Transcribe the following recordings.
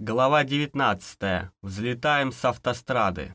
Глава 19. Взлетаем с автострады.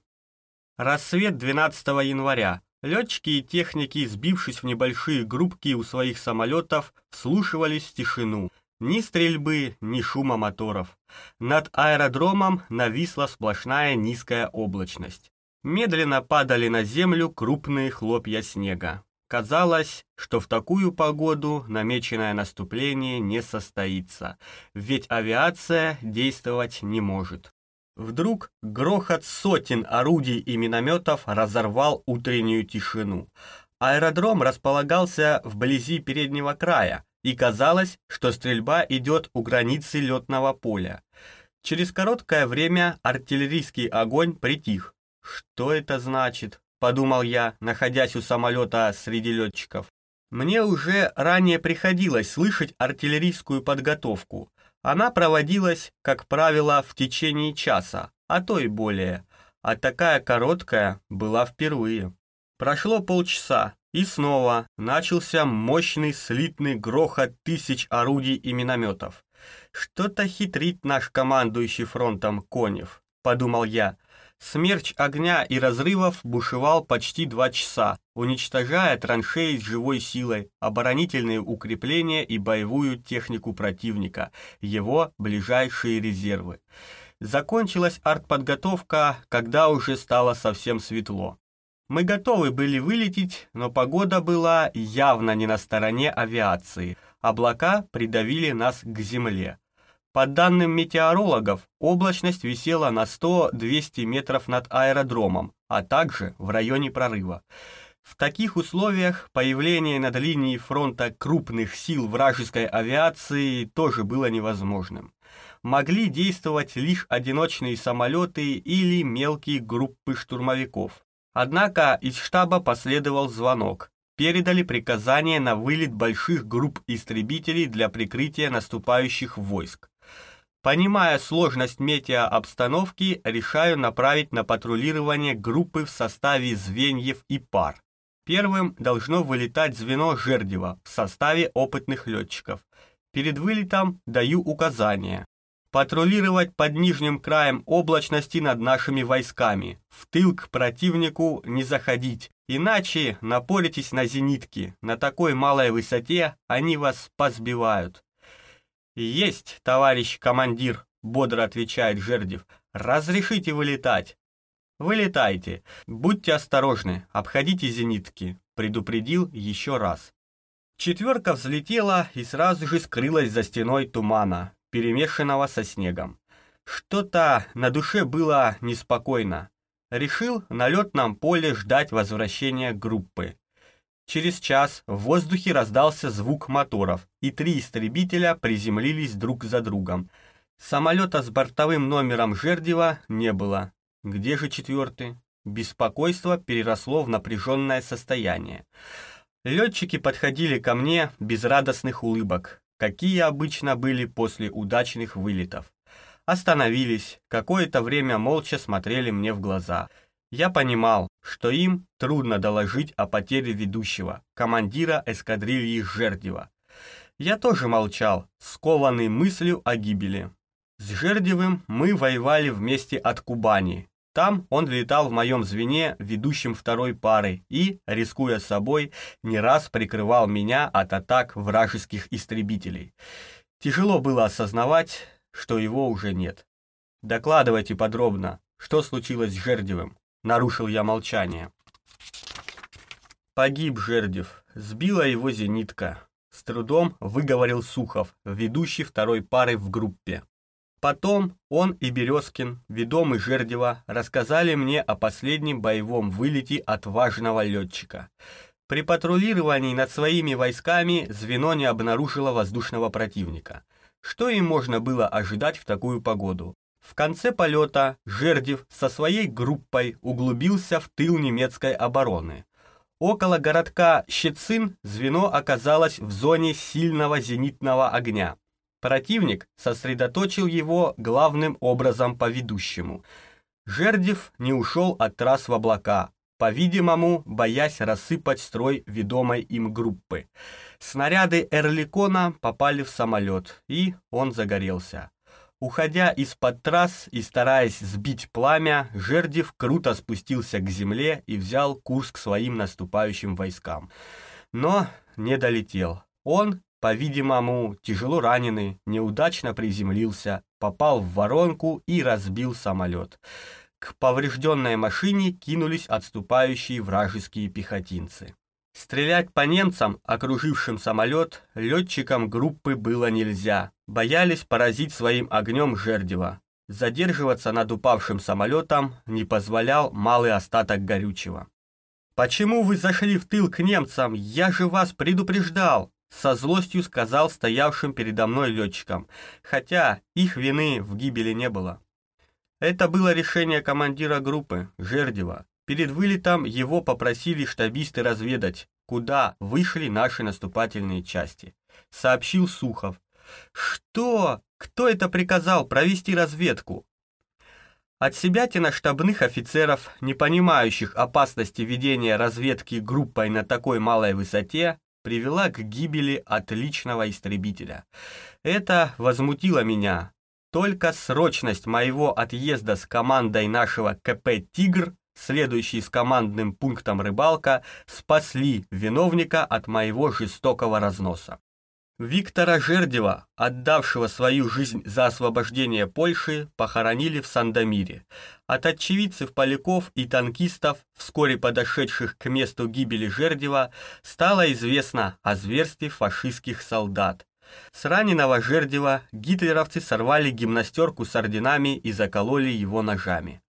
Рассвет 12 января. Летчики и техники, сбившись в небольшие группки у своих самолетов, вслушивались в тишину. Ни стрельбы, ни шума моторов. Над аэродромом нависла сплошная низкая облачность. Медленно падали на землю крупные хлопья снега. Казалось, что в такую погоду намеченное наступление не состоится, ведь авиация действовать не может. Вдруг грохот сотен орудий и минометов разорвал утреннюю тишину. Аэродром располагался вблизи переднего края, и казалось, что стрельба идет у границы летного поля. Через короткое время артиллерийский огонь притих. Что это значит? Подумал я, находясь у самолета среди летчиков. Мне уже ранее приходилось слышать артиллерийскую подготовку. Она проводилась, как правило, в течение часа, а то и более. А такая короткая была впервые. Прошло полчаса, и снова начался мощный слитный грохот тысяч орудий и минометов. «Что-то хитрит наш командующий фронтом Конев», — подумал я, Смерч огня и разрывов бушевал почти два часа, уничтожая траншеи с живой силой, оборонительные укрепления и боевую технику противника, его ближайшие резервы. Закончилась артподготовка, когда уже стало совсем светло. Мы готовы были вылететь, но погода была явно не на стороне авиации. Облака придавили нас к земле. По данным метеорологов, облачность висела на 100-200 метров над аэродромом, а также в районе прорыва. В таких условиях появление над линией фронта крупных сил вражеской авиации тоже было невозможным. Могли действовать лишь одиночные самолеты или мелкие группы штурмовиков. Однако из штаба последовал звонок. Передали приказание на вылет больших групп истребителей для прикрытия наступающих войск. Понимая сложность метеообстановки, решаю направить на патрулирование группы в составе звеньев и пар. Первым должно вылетать звено Жердева в составе опытных летчиков. Перед вылетом даю указания. Патрулировать под нижним краем облачности над нашими войсками. В тыл к противнику не заходить, иначе напоритесь на зенитки. На такой малой высоте они вас позбивают. «Есть, товарищ командир», — бодро отвечает Жердев. «Разрешите вылетать». «Вылетайте. Будьте осторожны, обходите зенитки», — предупредил еще раз. Четверка взлетела и сразу же скрылась за стеной тумана, перемешанного со снегом. Что-то на душе было неспокойно. Решил на летном поле ждать возвращения группы. Через час в воздухе раздался звук моторов, и три истребителя приземлились друг за другом. Самолета с бортовым номером Жердева не было. Где же четвертый? Беспокойство переросло в напряженное состояние. Летчики подходили ко мне без радостных улыбок, какие обычно были после удачных вылетов. Остановились, какое-то время молча смотрели мне в глаза – я понимал, что им трудно доложить о потере ведущего, командира эскадрильи Жердева. Я тоже молчал, скованный мыслью о гибели. С Жердевым мы воевали вместе от Кубани. Там он летал в моем звене ведущим второй пары и, рискуя собой, не раз прикрывал меня от атак вражеских истребителей. Тяжело было осознавать, что его уже нет. Докладывайте подробно, что случилось с Жердевым. Нарушил я молчание. Погиб Жердев. Сбила его зенитка. С трудом выговорил Сухов, ведущий второй пары в группе. Потом он и Березкин, ведомый Жердева, рассказали мне о последнем боевом вылете отважного летчика. При патрулировании над своими войсками звено не обнаружило воздушного противника. Что им можно было ожидать в такую погоду? В конце полета Жердев со своей группой углубился в тыл немецкой обороны. Около городка Щецин звено оказалось в зоне сильного зенитного огня. Противник сосредоточил его главным образом по ведущему. Жердев не ушел от трасс в облака, по-видимому, боясь рассыпать строй ведомой им группы. Снаряды Эрликона попали в самолет, и он загорелся. Уходя из-под трасс и стараясь сбить пламя, Жердев круто спустился к земле и взял курс к своим наступающим войскам. Но не долетел. Он, по-видимому, тяжело раненый, неудачно приземлился, попал в воронку и разбил самолет. К поврежденной машине кинулись отступающие вражеские пехотинцы. Стрелять по немцам, окружившим самолет, летчикам группы было нельзя. Боялись поразить своим огнем Жердева. Задерживаться над упавшим самолетом не позволял малый остаток горючего. «Почему вы зашли в тыл к немцам? Я же вас предупреждал!» Со злостью сказал стоявшим передо мной летчикам, хотя их вины в гибели не было. Это было решение командира группы, Жердева, Перед вылетом его попросили штабисты разведать, куда вышли наши наступательные части. Сообщил Сухов. «Что? Кто это приказал провести разведку?» От себя штабных офицеров, не понимающих опасности ведения разведки группой на такой малой высоте, привела к гибели отличного истребителя. Это возмутило меня. Только срочность моего отъезда с командой нашего КП «Тигр» следующий с командным пунктом рыбалка, спасли виновника от моего жестокого разноса. Виктора Жердева, отдавшего свою жизнь за освобождение Польши, похоронили в Сандомире. От очевидцев поляков и танкистов, вскоре подошедших к месту гибели Жердева, стало известно о зверстве фашистских солдат. С раненого Жердева гитлеровцы сорвали гимнастерку с орденами и закололи его ножами.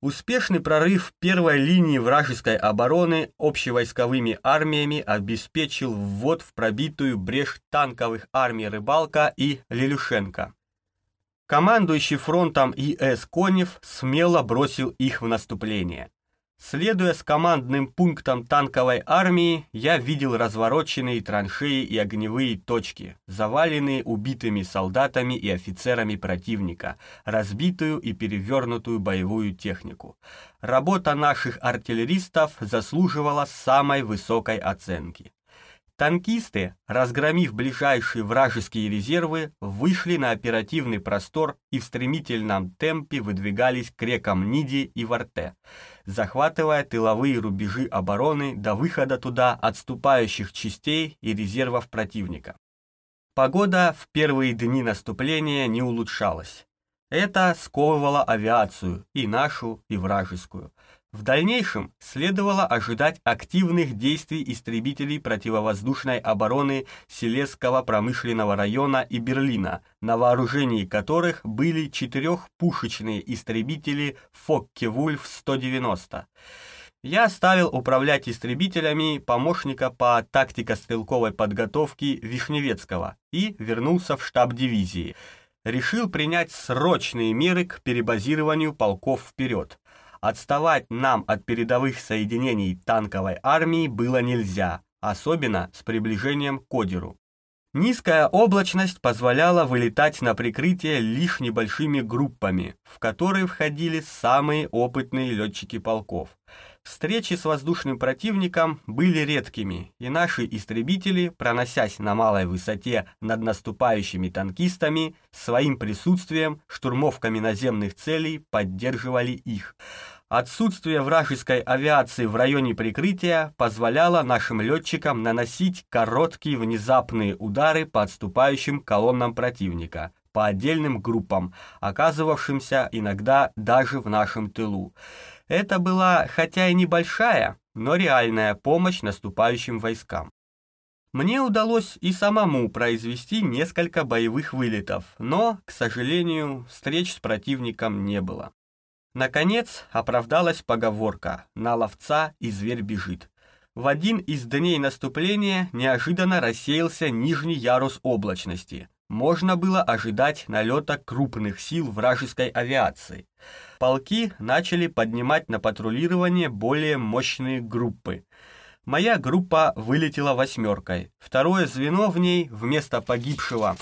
Успешный прорыв первой линии вражеской обороны общевойсковыми армиями обеспечил ввод в пробитую брешь танковых армий Рыбалка и Лилюшенко. Командующий фронтом И.С. Конев смело бросил их в наступление. Следуя с командным пунктом танковой армии, я видел развороченные траншеи и огневые точки, заваленные убитыми солдатами и офицерами противника, разбитую и перевернутую боевую технику. Работа наших артиллеристов заслуживала самой высокой оценки. Танкисты, разгромив ближайшие вражеские резервы, вышли на оперативный простор и в стремительном темпе выдвигались к рекам Ниди и Варте, захватывая тыловые рубежи обороны до выхода туда отступающих частей и резервов противника. Погода в первые дни наступления не улучшалась. Это сковывало авиацию, и нашу, и вражескую – в дальнейшем следовало ожидать активных действий истребителей противовоздушной обороны Селесского промышленного района и Берлина, на вооружении которых были четырехпушечные истребители Фокке-Вульф-190. Я оставил управлять истребителями помощника по тактико-стрелковой подготовке Вишневецкого и вернулся в штаб дивизии. Решил принять срочные меры к перебазированию полков вперед. Отставать нам от передовых соединений танковой армии было нельзя, особенно с приближением к Одеру. Низкая облачность позволяла вылетать на прикрытие лишь небольшими группами, в которые входили самые опытные летчики полков. Встречи с воздушным противником были редкими, и наши истребители, проносясь на малой высоте над наступающими танкистами, своим присутствием, штурмовками наземных целей поддерживали их. Отсутствие вражеской авиации в районе прикрытия позволяло нашим летчикам наносить короткие внезапные удары по отступающим колоннам противника, по отдельным группам, оказывавшимся иногда даже в нашем тылу. Это была, хотя и небольшая, но реальная помощь наступающим войскам. Мне удалось и самому произвести несколько боевых вылетов, но, к сожалению, встреч с противником не было. Наконец оправдалась поговорка «на ловца и зверь бежит». В один из дней наступления неожиданно рассеялся нижний ярус облачности. Можно было ожидать налета крупных сил вражеской авиации. Полки начали поднимать на патрулирование более мощные группы. Моя группа вылетела восьмеркой. Второе звено в ней вместо погибшего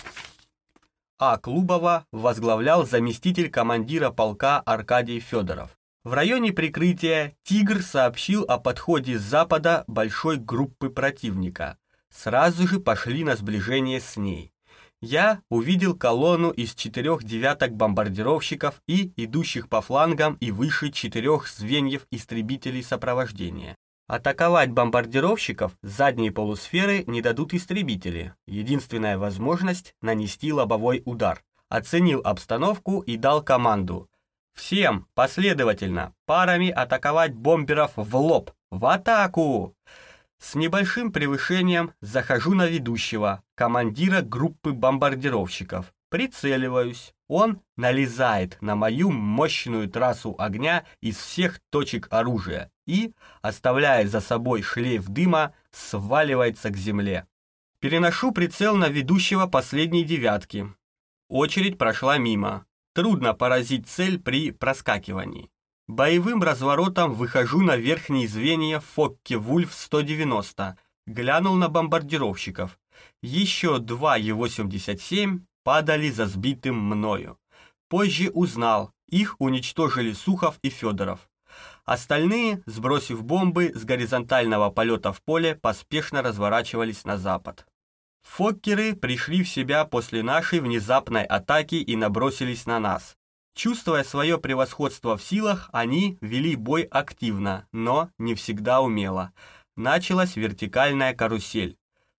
а. Клубова возглавлял заместитель командира полка Аркадий Федоров. В районе прикрытия «Тигр» сообщил о подходе с запада большой группы противника. Сразу же пошли на сближение с ней. я увидел колонну из четырех девяток бомбардировщиков и идущих по флангам и выше четырех звеньев истребителей сопровождения. Атаковать бомбардировщиков с задней полусферы не дадут истребители. Единственная возможность — нанести лобовой удар. Оценил обстановку и дал команду. Всем последовательно парами атаковать бомберов в лоб. В атаку! С небольшим превышением захожу на ведущего, командира группы бомбардировщиков. Прицеливаюсь. Он налезает на мою мощную трассу огня из всех точек оружия и, оставляя за собой шлейф дыма, сваливается к земле. Переношу прицел на ведущего последней девятки. Очередь прошла мимо. Трудно поразить цель при проскакивании. Боевым разворотом выхожу на верхние звенья Фокке Вульф 190, глянул на бомбардировщиков. Еще два Е-87 падали за сбитым мною. Позже узнал, их уничтожили Сухов и Федоров. Остальные, сбросив бомбы с горизонтального полета в поле, поспешно разворачивались на запад. Фоккеры пришли в себя после нашей внезапной атаки и набросились на нас. Чувствуя свое превосходство в силах, они вели бой активно, но не всегда умело. Началась вертикальная карусель.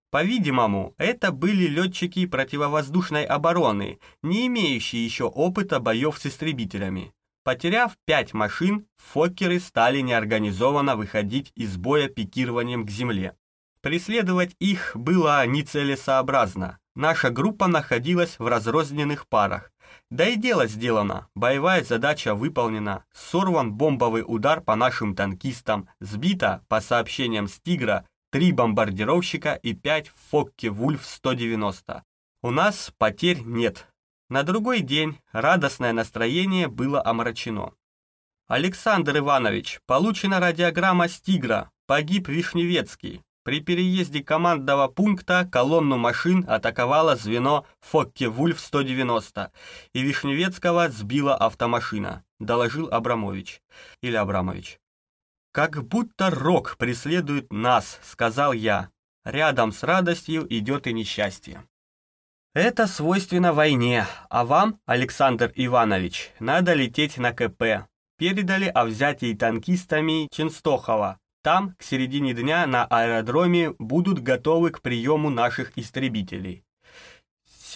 По-видимому, это были летчики противовоздушной обороны, не имеющие еще опыта боев с истребителями. Потеряв пять машин, фоккеры стали неорганизованно выходить из боя пикированием к земле. Преследовать их было нецелесообразно. Наша группа находилась в разрозненных парах. Да и дело сделано, боевая задача выполнена, сорван бомбовый удар по нашим танкистам, сбито, по сообщениям с «Тигра», три бомбардировщика и пять Фокке Вульф-190. У нас потерь нет. На другой день радостное настроение было омрачено. Александр Иванович, получена радиограмма с «Тигра», погиб Вишневецкий. При переезде командного пункта колонну машин атаковало звено Фокке-Вульф-190, и Вишневецкого сбила автомашина, доложил Абрамович. Или Абрамович. «Как будто рок преследует нас», — сказал я. «Рядом с радостью идет и несчастье». «Это свойственно войне, а вам, Александр Иванович, надо лететь на КП». Передали о взятии танкистами Ченстохова, там, к середине дня, на аэродроме будут готовы к приему наших истребителей.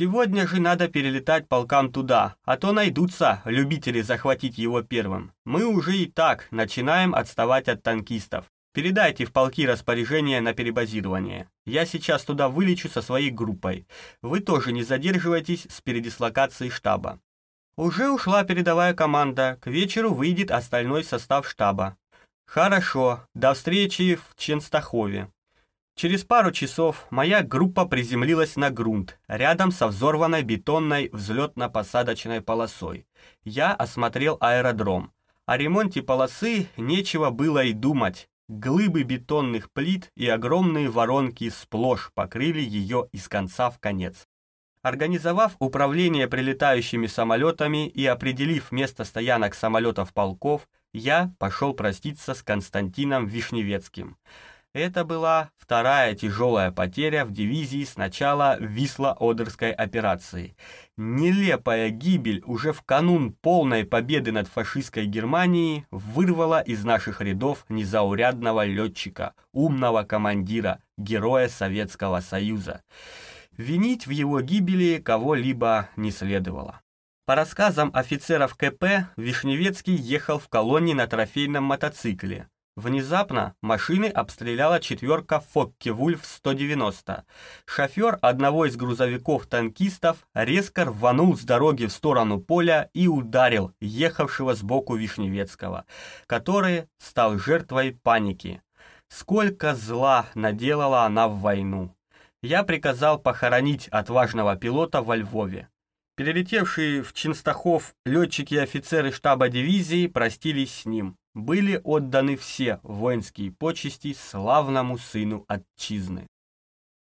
Сегодня же надо перелетать полкам туда, а то найдутся любители захватить его первым. Мы уже и так начинаем отставать от танкистов. Передайте в полки распоряжение на перебазирование. Я сейчас туда вылечу со своей группой. Вы тоже не задерживайтесь с передислокацией штаба. Уже ушла передовая команда, к вечеру выйдет остальной состав штаба. Хорошо, до встречи в Ченстахове. Через пару часов моя группа приземлилась на грунт, рядом со взорванной бетонной взлетно-посадочной полосой. Я осмотрел аэродром. О ремонте полосы нечего было и думать. Глыбы бетонных плит и огромные воронки сплошь покрыли ее из конца в конец. Организовав управление прилетающими самолетами и определив место стоянок самолетов полков, я пошел проститься с Константином Вишневецким. Это была вторая тяжелая потеря в дивизии с начала Висло-Одерской операции. Нелепая гибель уже в канун полной победы над фашистской Германией вырвала из наших рядов незаурядного летчика, умного командира, героя Советского Союза. Винить в его гибели кого-либо не следовало. По рассказам офицеров КП, Вишневецкий ехал в колонне на трофейном мотоцикле. Внезапно машины обстреляла четверка Фокке-Вульф-190. Шофер одного из грузовиков-танкистов резко рванул с дороги в сторону поля и ударил ехавшего сбоку Вишневецкого, который стал жертвой паники. Сколько зла наделала она в войну. Я приказал похоронить отважного пилота во Львове. Перелетевшие в Чинстахов летчики и офицеры штаба дивизии простились с ним. Были отданы все воинские почести славному сыну отчизны.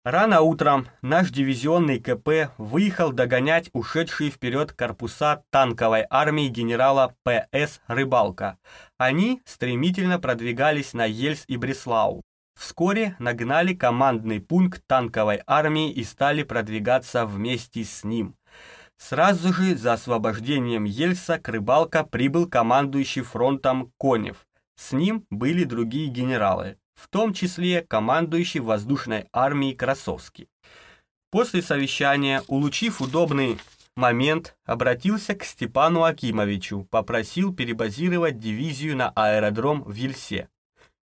Рано утром наш дивизионный КП выехал догонять ушедшие вперед корпуса танковой армии генерала П.С. Рыбалка. Они стремительно продвигались на Ельс и Бреслау. Вскоре нагнали командный пункт танковой армии и стали продвигаться вместе с ним. Сразу же за освобождением Ельса к Рыбалка прибыл командующий фронтом Конев. С ним были другие генералы, в том числе командующий воздушной армией Красовский. После совещания, улучив удобный момент, обратился к Степану Акимовичу, попросил перебазировать дивизию на аэродром в Ельсе.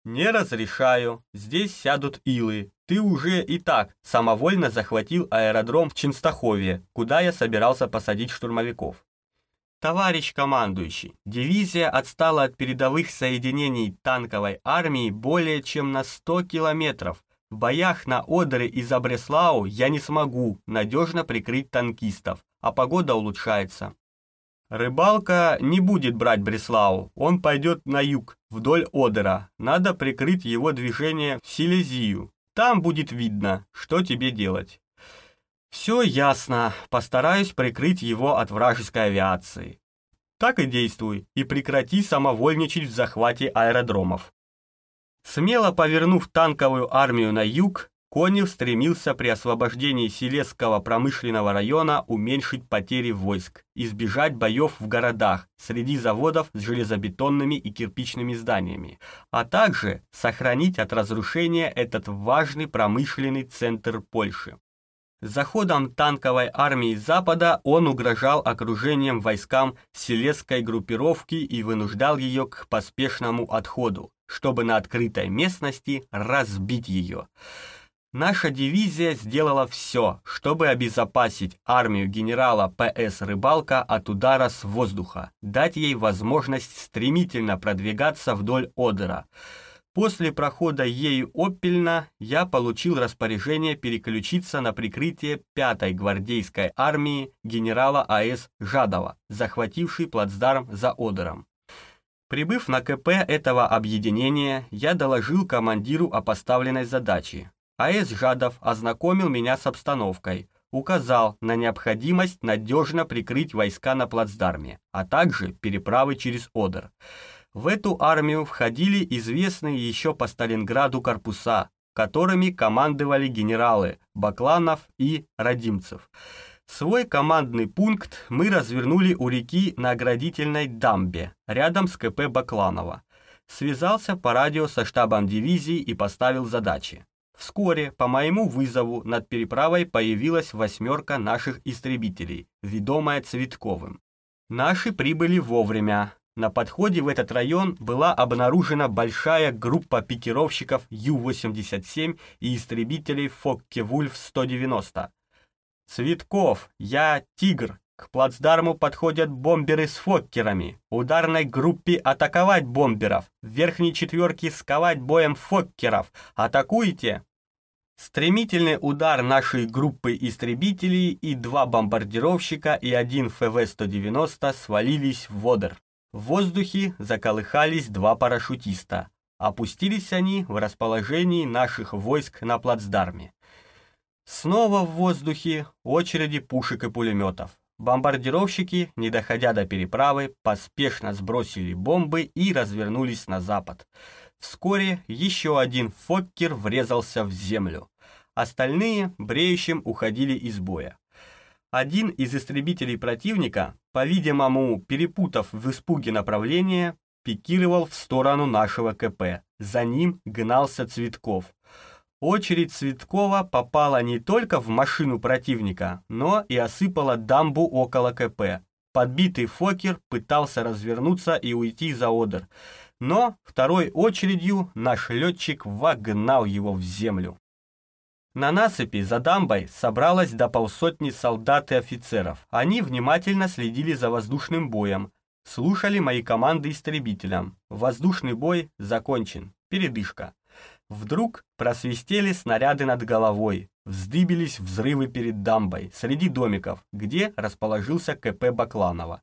«Не разрешаю, здесь сядут илы. Ты уже и так самовольно захватил аэродром в Чинстахове, куда я собирался посадить штурмовиков». «Товарищ командующий, дивизия отстала от передовых соединений танковой армии более чем на 100 километров. В боях на Одере и за Бреслау я не смогу надежно прикрыть танкистов, а погода улучшается. Рыбалка не будет брать Бреслау, он пойдет на юг, вдоль Одера. Надо прикрыть его движение в Силезию. Там будет видно, что тебе делать. Все ясно, постараюсь прикрыть его от вражеской авиации. Так и действуй, и прекрати самовольничать в захвате аэродромов. Смело повернув танковую армию на юг, Конев стремился при освобождении Силезского промышленного района уменьшить потери войск, избежать боев в городах, среди заводов с железобетонными и кирпичными зданиями, а также сохранить от разрушения этот важный промышленный центр Польши. Заходом танковой армии Запада он угрожал окружением войскам Силезской группировки и вынуждал ее к поспешному отходу, чтобы на открытой местности разбить ее. Наша дивизия сделала все, чтобы обезопасить армию генерала П.С. Рыбалка от удара с воздуха, дать ей возможность стремительно продвигаться вдоль Одера. После прохода ею Оппельна я получил распоряжение переключиться на прикрытие 5-й гвардейской армии генерала А.С. Жадова, захватившей плацдарм за Одером. Прибыв на КП этого объединения, я доложил командиру о поставленной задаче, а.С. Жадов ознакомил меня с обстановкой, указал на необходимость надежно прикрыть войска на плацдарме, а также переправы через Одер. В эту армию входили известные еще по Сталинграду корпуса, которыми командовали генералы Бакланов и Родимцев. Свой командный пункт мы развернули у реки на оградительной дамбе, рядом с КП Бакланова. Связался по радио со штабом дивизии и поставил задачи. Вскоре по моему вызову над переправой появилась восьмерка наших истребителей, ведомая Цветковым. Наши прибыли вовремя. На подходе в этот район была обнаружена большая группа пикировщиков Ю-87 и истребителей Фокке-Вульф-190. «Цветков, я Тигр. К плацдарму подходят бомберы с фоккерами. Ударной группе атаковать бомберов. В верхней четверке сковать боем фоккеров. Атакуйте!» Стремительный удар нашей группы истребителей и два бомбардировщика и один ФВ-190 свалились в водор. В воздухе заколыхались два парашютиста. Опустились они в расположении наших войск на плацдарме. Снова в воздухе очереди пушек и пулеметов. Бомбардировщики, не доходя до переправы, поспешно сбросили бомбы и развернулись на запад. Вскоре еще один Фоккер врезался в землю. Остальные бреющим уходили из боя. Один из истребителей противника, по-видимому, перепутав в испуге направление, пикировал в сторону нашего КП. За ним гнался Цветков. Очередь Цветкова попала не только в машину противника, но и осыпала дамбу около КП. Подбитый Фокер пытался развернуться и уйти за Одер но второй очередью наш летчик вогнал его в землю. На насыпи за дамбой собралось до полсотни солдат и офицеров. Они внимательно следили за воздушным боем, слушали мои команды истребителям. Воздушный бой закончен. Передышка. Вдруг просвистели снаряды над головой, вздыбились взрывы перед дамбой, среди домиков, где расположился КП Бакланова.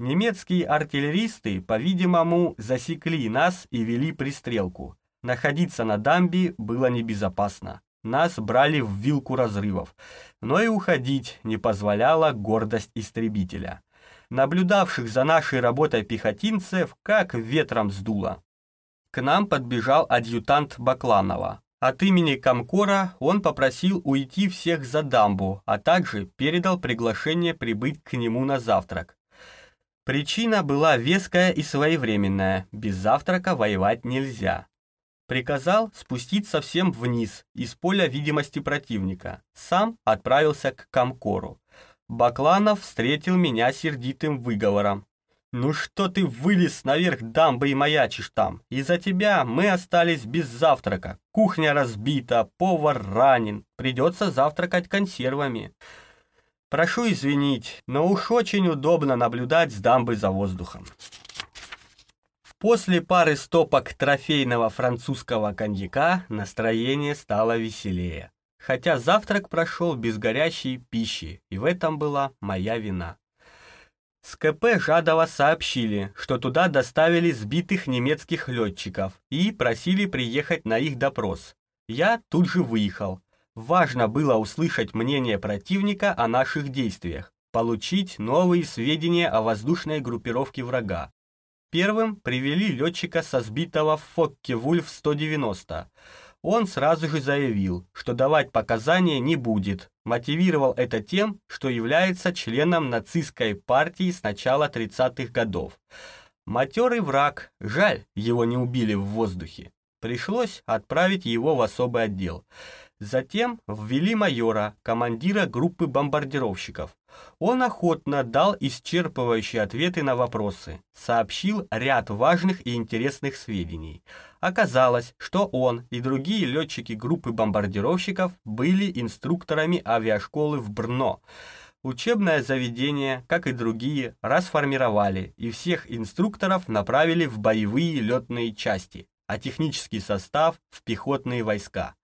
Немецкие артиллеристы, по-видимому, засекли нас и вели пристрелку. Находиться на дамбе было небезопасно. Нас брали в вилку разрывов, но и уходить не позволяла гордость истребителя. Наблюдавших за нашей работой пехотинцев как ветром сдуло. к нам подбежал адъютант Бакланова. От имени Комкора он попросил уйти всех за дамбу, а также передал приглашение прибыть к нему на завтрак. Причина была веская и своевременная, без завтрака воевать нельзя. Приказал спуститься всем вниз, из поля видимости противника. Сам отправился к Комкору. Бакланов встретил меня сердитым выговором. «Ну что ты вылез наверх дамбы и маячишь там? Из-за тебя мы остались без завтрака. Кухня разбита, повар ранен. Придется завтракать консервами». Прошу извинить, но уж очень удобно наблюдать с дамбы за воздухом. После пары стопок трофейного французского коньяка настроение стало веселее. Хотя завтрак прошел без горячей пищи, и в этом была моя вина. С КП Жадова сообщили, что туда доставили сбитых немецких летчиков и просили приехать на их допрос. Я тут же выехал. Важно было услышать мнение противника о наших действиях, получить новые сведения о воздушной группировке врага. Первым привели летчика со сбитого Фокке Вульф-190. Он сразу же заявил, что давать показания не будет, мотивировал это тем, что является членом нацистской партии с начала 30-х годов. Матерый враг, жаль, его не убили в воздухе. Пришлось отправить его в особый отдел. Затем ввели майора, командира группы бомбардировщиков. Он охотно дал исчерпывающие ответы на вопросы, сообщил ряд важных и интересных сведений. Оказалось, что он и другие летчики группы бомбардировщиков были инструкторами авиашколы в Брно. Учебное заведение, как и другие, расформировали и всех инструкторов направили в боевые летные части, а технический состав – в пехотные войска.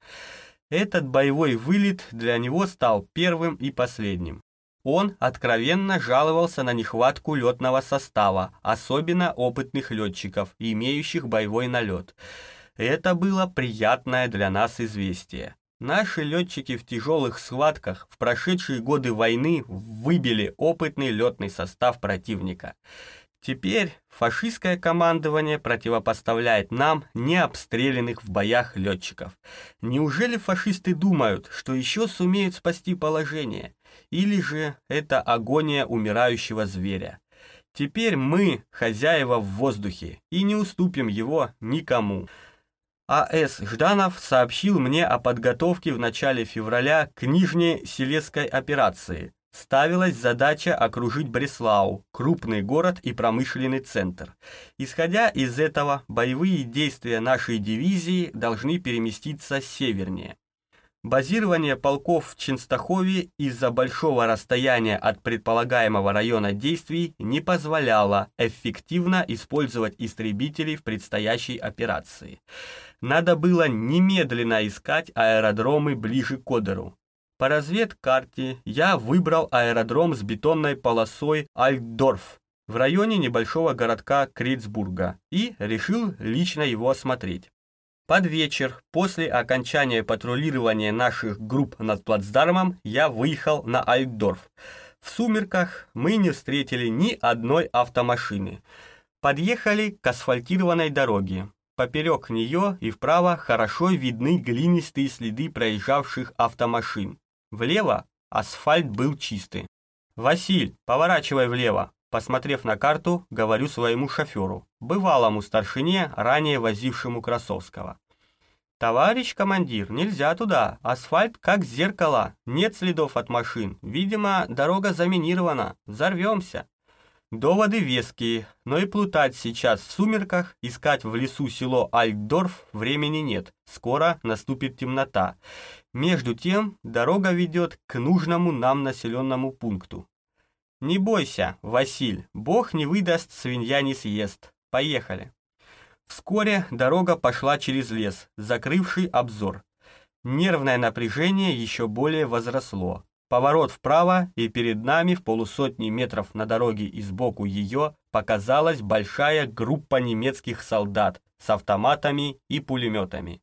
Этот боевой вылет для него стал первым и последним. Он откровенно жаловался на нехватку летного состава, особенно опытных летчиков, имеющих боевой налет. Это было приятное для нас известие. Наши летчики в тяжелых схватках в прошедшие годы войны выбили опытный летный состав противника. Теперь фашистское командование противопоставляет нам необстрелянных в боях летчиков. Неужели фашисты думают, что еще сумеют спасти положение? Или же это агония умирающего зверя? Теперь мы хозяева в воздухе и не уступим его никому. А.С. Жданов сообщил мне о подготовке в начале февраля к Нижней Селесской операции, ставилась задача окружить Бреслау, крупный город и промышленный центр. Исходя из этого, боевые действия нашей дивизии должны переместиться севернее. Базирование полков в Ченстахове из-за большого расстояния от предполагаемого района действий не позволяло эффективно использовать истребители в предстоящей операции. Надо было немедленно искать аэродромы ближе к Одеру. По разведкарте я выбрал аэродром с бетонной полосой Альтдорф в районе небольшого городка Критсбурга и решил лично его осмотреть. Под вечер, после окончания патрулирования наших групп над плацдармом, я выехал на Альтдорф. В сумерках мы не встретили ни одной автомашины. Подъехали к асфальтированной дороге. Поперек нее и вправо хорошо видны глинистые следы проезжавших автомашин. Влево асфальт был чистый. «Василь, поворачивай влево!» Посмотрев на карту, говорю своему шоферу, бывалому старшине, ранее возившему Красовского. «Товарищ командир, нельзя туда. Асфальт как зеркало. Нет следов от машин. Видимо, дорога заминирована. Взорвемся». Доводы веские, но и плутать сейчас в сумерках, искать в лесу село Альтдорф времени нет. Скоро наступит темнота. Между тем, дорога ведет к нужному нам населенному пункту. Не бойся, Василь, Бог не выдаст, свинья не съест. Поехали. Вскоре дорога пошла через лес, закрывший обзор. Нервное напряжение еще более возросло. Поворот вправо, и перед нами в полусотни метров на дороге и сбоку ее показалась большая группа немецких солдат с автоматами и пулеметами.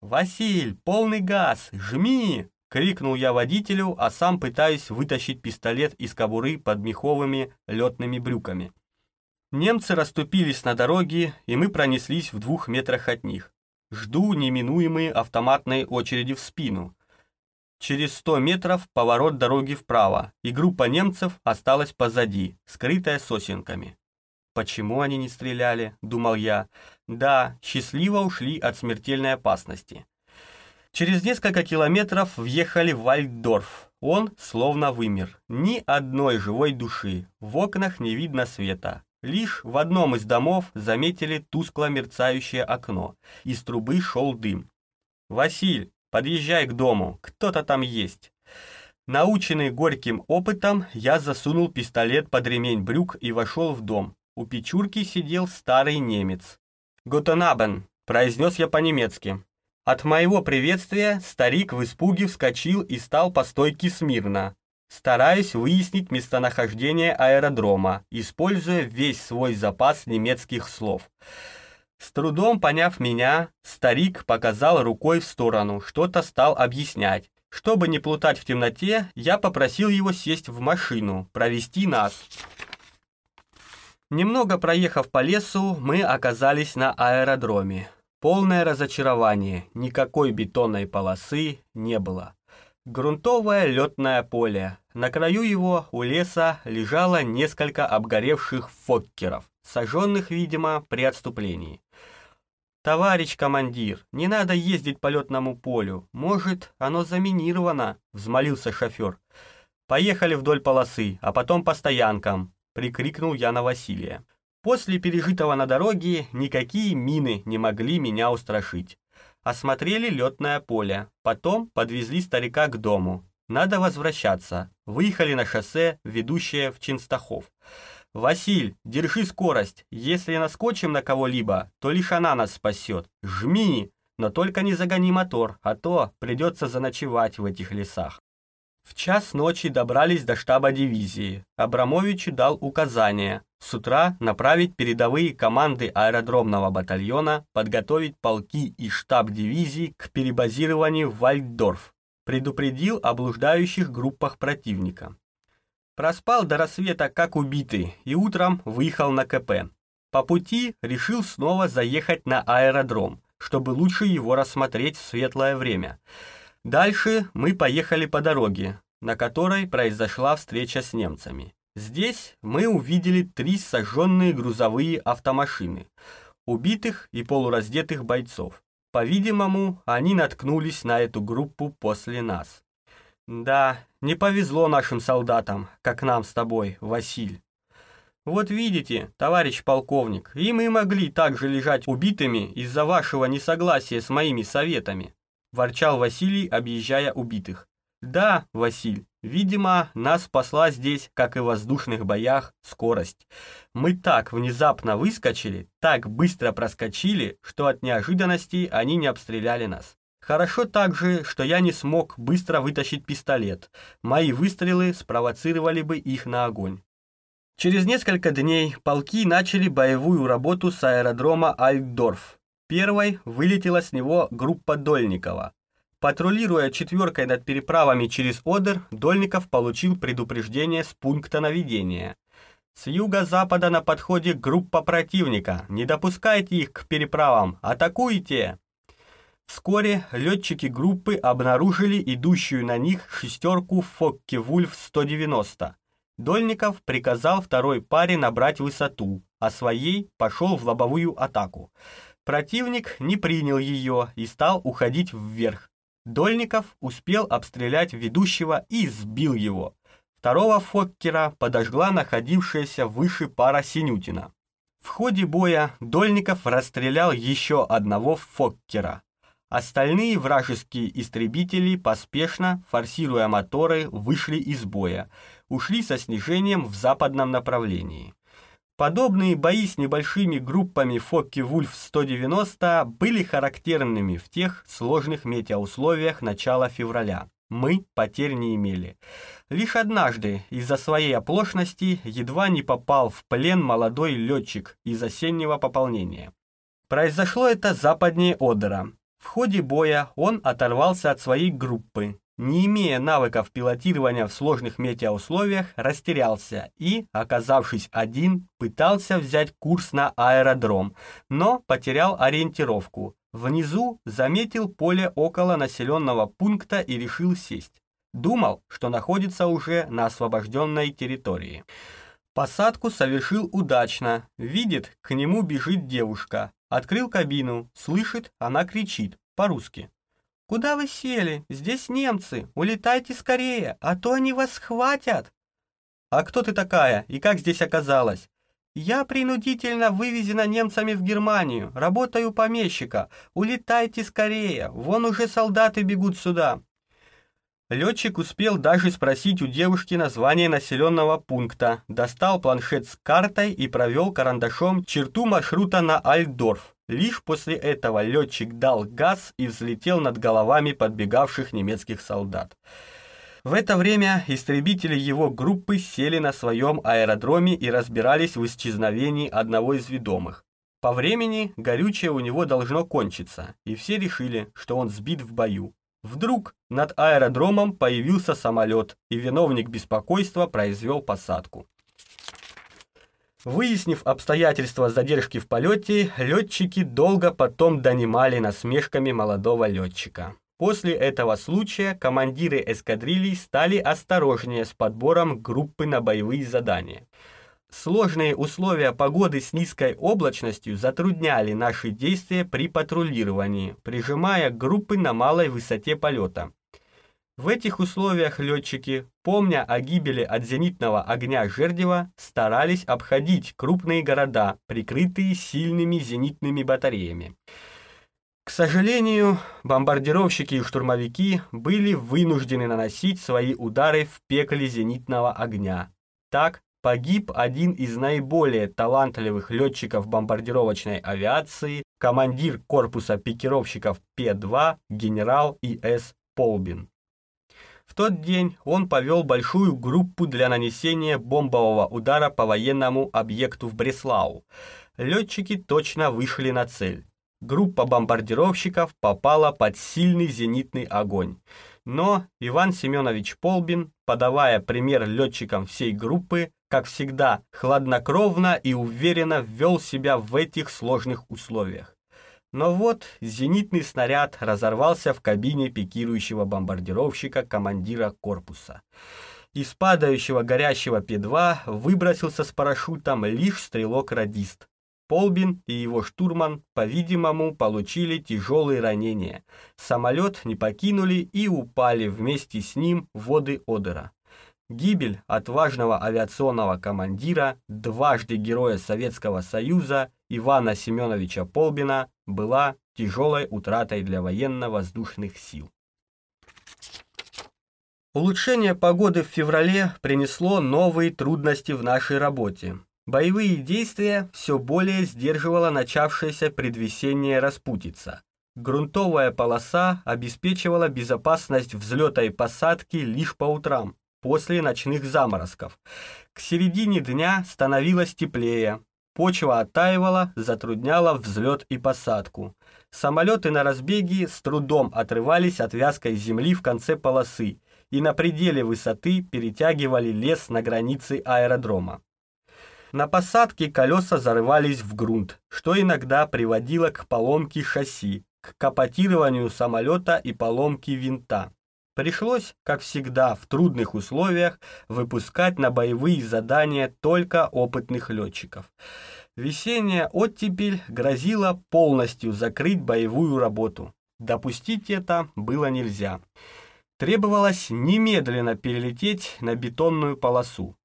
«Василь, полный газ! Жми!» — крикнул я водителю, а сам пытаюсь вытащить пистолет из кобуры под меховыми летными брюками. Немцы расступились на дороге, и мы пронеслись в двух метрах от них. Жду неминуемые автоматные очереди в спину. Через сто метров поворот дороги вправо, и группа немцев осталась позади, скрытая сосенками. Почему они не стреляли, думал я. Да, счастливо ушли от смертельной опасности. Через несколько километров въехали в Вальдорф. Он словно вымер. Ни одной живой души. В окнах не видно света. Лишь в одном из домов заметили тускло мерцающее окно. Из трубы шел дым. «Василь, подъезжай к дому, кто-то там есть». Наученный горьким опытом, я засунул пистолет под ремень брюк и вошел в дом. У печурки сидел старый немец. «Гутенабен», — произнес я по-немецки. От моего приветствия старик в испуге вскочил и стал по стойке смирно, стараясь выяснить местонахождение аэродрома, используя весь свой запас немецких слов. С трудом поняв меня, старик показал рукой в сторону, что-то стал объяснять. Чтобы не плутать в темноте, я попросил его сесть в машину, провести нас. Немного проехав по лесу, мы оказались на аэродроме. Полное разочарование, никакой бетонной полосы не было. Грунтовое летное поле. На краю его у леса лежало несколько обгоревших фоккеров, сожженных, видимо, при отступлении. «Товарищ командир, не надо ездить по летному полю. Может, оно заминировано?» — взмолился шофер. «Поехали вдоль полосы, а потом по стоянкам», — прикрикнул я на Василия. После пережитого на дороге никакие мины не могли меня устрашить. Осмотрели летное поле, потом подвезли старика к дому. Надо возвращаться. Выехали на шоссе, ведущее в Чинстахов. «Василь, держи скорость. Если наскочим на кого-либо, то лишь она нас спасет. Жми, но только не загони мотор, а то придется заночевать в этих лесах». В час ночи добрались до штаба дивизии. Абрамович дал указание с утра направить передовые команды аэродромного батальона, подготовить полки и штаб дивизии к перебазированию в Вальдорф. Предупредил о блуждающих группах противника. Проспал до рассвета как убитый и утром выехал на КП. По пути решил снова заехать на аэродром, чтобы лучше его рассмотреть в светлое время – Дальше мы поехали по дороге, на которой произошла встреча с немцами. Здесь мы увидели три сожженные грузовые автомашины, убитых и полураздетых бойцов. По-видимому, они наткнулись на эту группу после нас. Да, не повезло нашим солдатам, как нам с тобой, Василь. Вот видите, товарищ полковник, и мы могли также лежать убитыми из-за вашего несогласия с моими советами. — ворчал Василий, объезжая убитых. «Да, Василь, видимо, нас спасла здесь, как и в воздушных боях, скорость. Мы так внезапно выскочили, так быстро проскочили, что от неожиданности они не обстреляли нас. Хорошо также, что я не смог быстро вытащить пистолет. Мои выстрелы спровоцировали бы их на огонь. Через несколько дней полки начали боевую работу с аэродрома Альдорф. Первой вылетела с него группа Дольникова. Патрулируя четверкой над переправами через Одер, Дольников получил предупреждение с пункта наведения. С юго-запада на подходе группа противника. Не допускайте их к переправам. Атакуйте! Вскоре летчики группы обнаружили идущую на них шестерку Фокке-Вульф-190. Дольников приказал второй паре набрать высоту, а своей пошел в лобовую атаку. Противник не принял ее и стал уходить вверх. Дольников успел обстрелять ведущего и сбил его. Второго Фоккера подожгла находившаяся выше пара Синютина. В ходе боя Дольников расстрелял еще одного Фоккера. Остальные вражеские истребители поспешно, форсируя моторы, вышли из боя, ушли со снижением в западном направлении. Подобные бои с небольшими группами Фокке-Вульф-190 были характерными в тех сложных метеоусловиях начала февраля. Мы потерь не имели. Лишь однажды из-за своей оплошности едва не попал в плен молодой летчик из осеннего пополнения. Произошло это западнее Одера. В ходе боя он оторвался от своей группы, не имея навыков пилотирования в сложных метеоусловиях, растерялся и, оказавшись один, пытался взять курс на аэродром, но потерял ориентировку. Внизу заметил поле около населенного пункта и решил сесть. Думал, что находится уже на освобожденной территории. Посадку совершил удачно. Видит, к нему бежит девушка. Открыл кабину, слышит, она кричит, по-русски. «Куда вы сели? Здесь немцы. Улетайте скорее, а то они вас схватят». «А кто ты такая и как здесь оказалась?» «Я принудительно вывезена немцами в Германию. Работаю помещика. Улетайте скорее. Вон уже солдаты бегут сюда». Летчик успел даже спросить у девушки название населенного пункта, достал планшет с картой и провел карандашом черту маршрута на Альдорф. Лишь после этого летчик дал газ и взлетел над головами подбегавших немецких солдат. В это время истребители его группы сели на своем аэродроме и разбирались в исчезновении одного из ведомых. По времени горючее у него должно кончиться, и все решили, что он сбит в бою. Вдруг над аэродромом появился самолет, и виновник беспокойства произвел посадку. Выяснив обстоятельства задержки в полете, летчики долго потом донимали насмешками молодого летчика. После этого случая командиры эскадрилий стали осторожнее с подбором группы на боевые задания. Сложные условия погоды с низкой облачностью затрудняли наши действия при патрулировании, прижимая группы на малой высоте полета. В этих условиях летчики, помня о гибели от зенитного огня Жердева, старались обходить крупные города, прикрытые сильными зенитными батареями. К сожалению, бомбардировщики и штурмовики были вынуждены наносить свои удары в пекле зенитного огня. Так погиб один из наиболее талантливых летчиков бомбардировочной авиации, командир корпуса пикировщиков П-2 генерал И.С. Полбин. В тот день он повел большую группу для нанесения бомбового удара по военному объекту в Бреслау. Летчики точно вышли на цель. Группа бомбардировщиков попала под сильный зенитный огонь. Но Иван Семенович Полбин, подавая пример летчикам всей группы, как всегда, хладнокровно и уверенно ввел себя в этих сложных условиях. Но вот зенитный снаряд разорвался в кабине пикирующего бомбардировщика командира корпуса. Из падающего горящего П-2 выбросился с парашютом лишь стрелок-радист. Полбин и его штурман, по-видимому, получили тяжелые ранения. Самолет не покинули и упали вместе с ним в воды Одера. Гибель отважного авиационного командира, дважды Героя Советского Союза Ивана Семеновича Полбина была тяжелой утратой для военно-воздушных сил. Улучшение погоды в феврале принесло новые трудности в нашей работе. Боевые действия все более сдерживала начавшаяся предвесенняя распутица. Грунтовая полоса обеспечивала безопасность взлета и посадки лишь по утрам, после ночных заморозков. К середине дня становилось теплее, почва оттаивала, затрудняла взлет и посадку. Самолеты на разбеге с трудом отрывались от вязкой земли в конце полосы и на пределе высоты перетягивали лес на границе аэродрома. На посадке колеса зарывались в грунт, что иногда приводило к поломке шасси, к капотированию самолета и поломке винта. Пришлось, как всегда, в трудных условиях выпускать на боевые задания только опытных летчиков. Весенняя оттепель грозила полностью закрыть боевую работу. Допустить это было нельзя. Требовалось немедленно перелететь на бетонную полосу.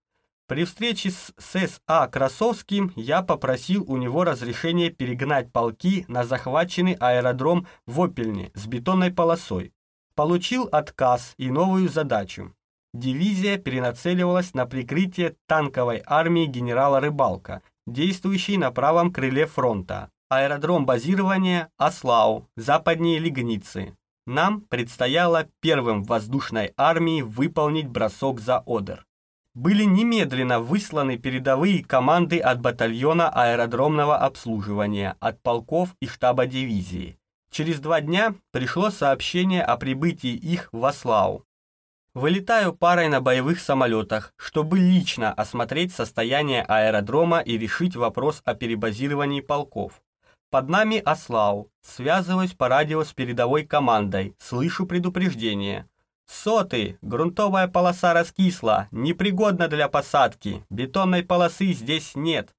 При встрече с ССА Красовским я попросил у него разрешения перегнать полки на захваченный аэродром в Опельне с бетонной полосой. Получил отказ и новую задачу. Дивизия перенацеливалась на прикрытие танковой армии генерала Рыбалка, действующей на правом крыле фронта. Аэродром базирования Аслау, западнее Лигницы. Нам предстояло первым в воздушной армии выполнить бросок за Одер. Были немедленно высланы передовые команды от батальона аэродромного обслуживания, от полков и штаба дивизии. Через два дня пришло сообщение о прибытии их в Аслау. Вылетаю парой на боевых самолетах, чтобы лично осмотреть состояние аэродрома и решить вопрос о перебазировании полков. Под нами Аслау. Связываюсь по радио с передовой командой. Слышу предупреждение. Соты, грунтовая полоса раскисла, непригодна для посадки. Бетонной полосы здесь нет.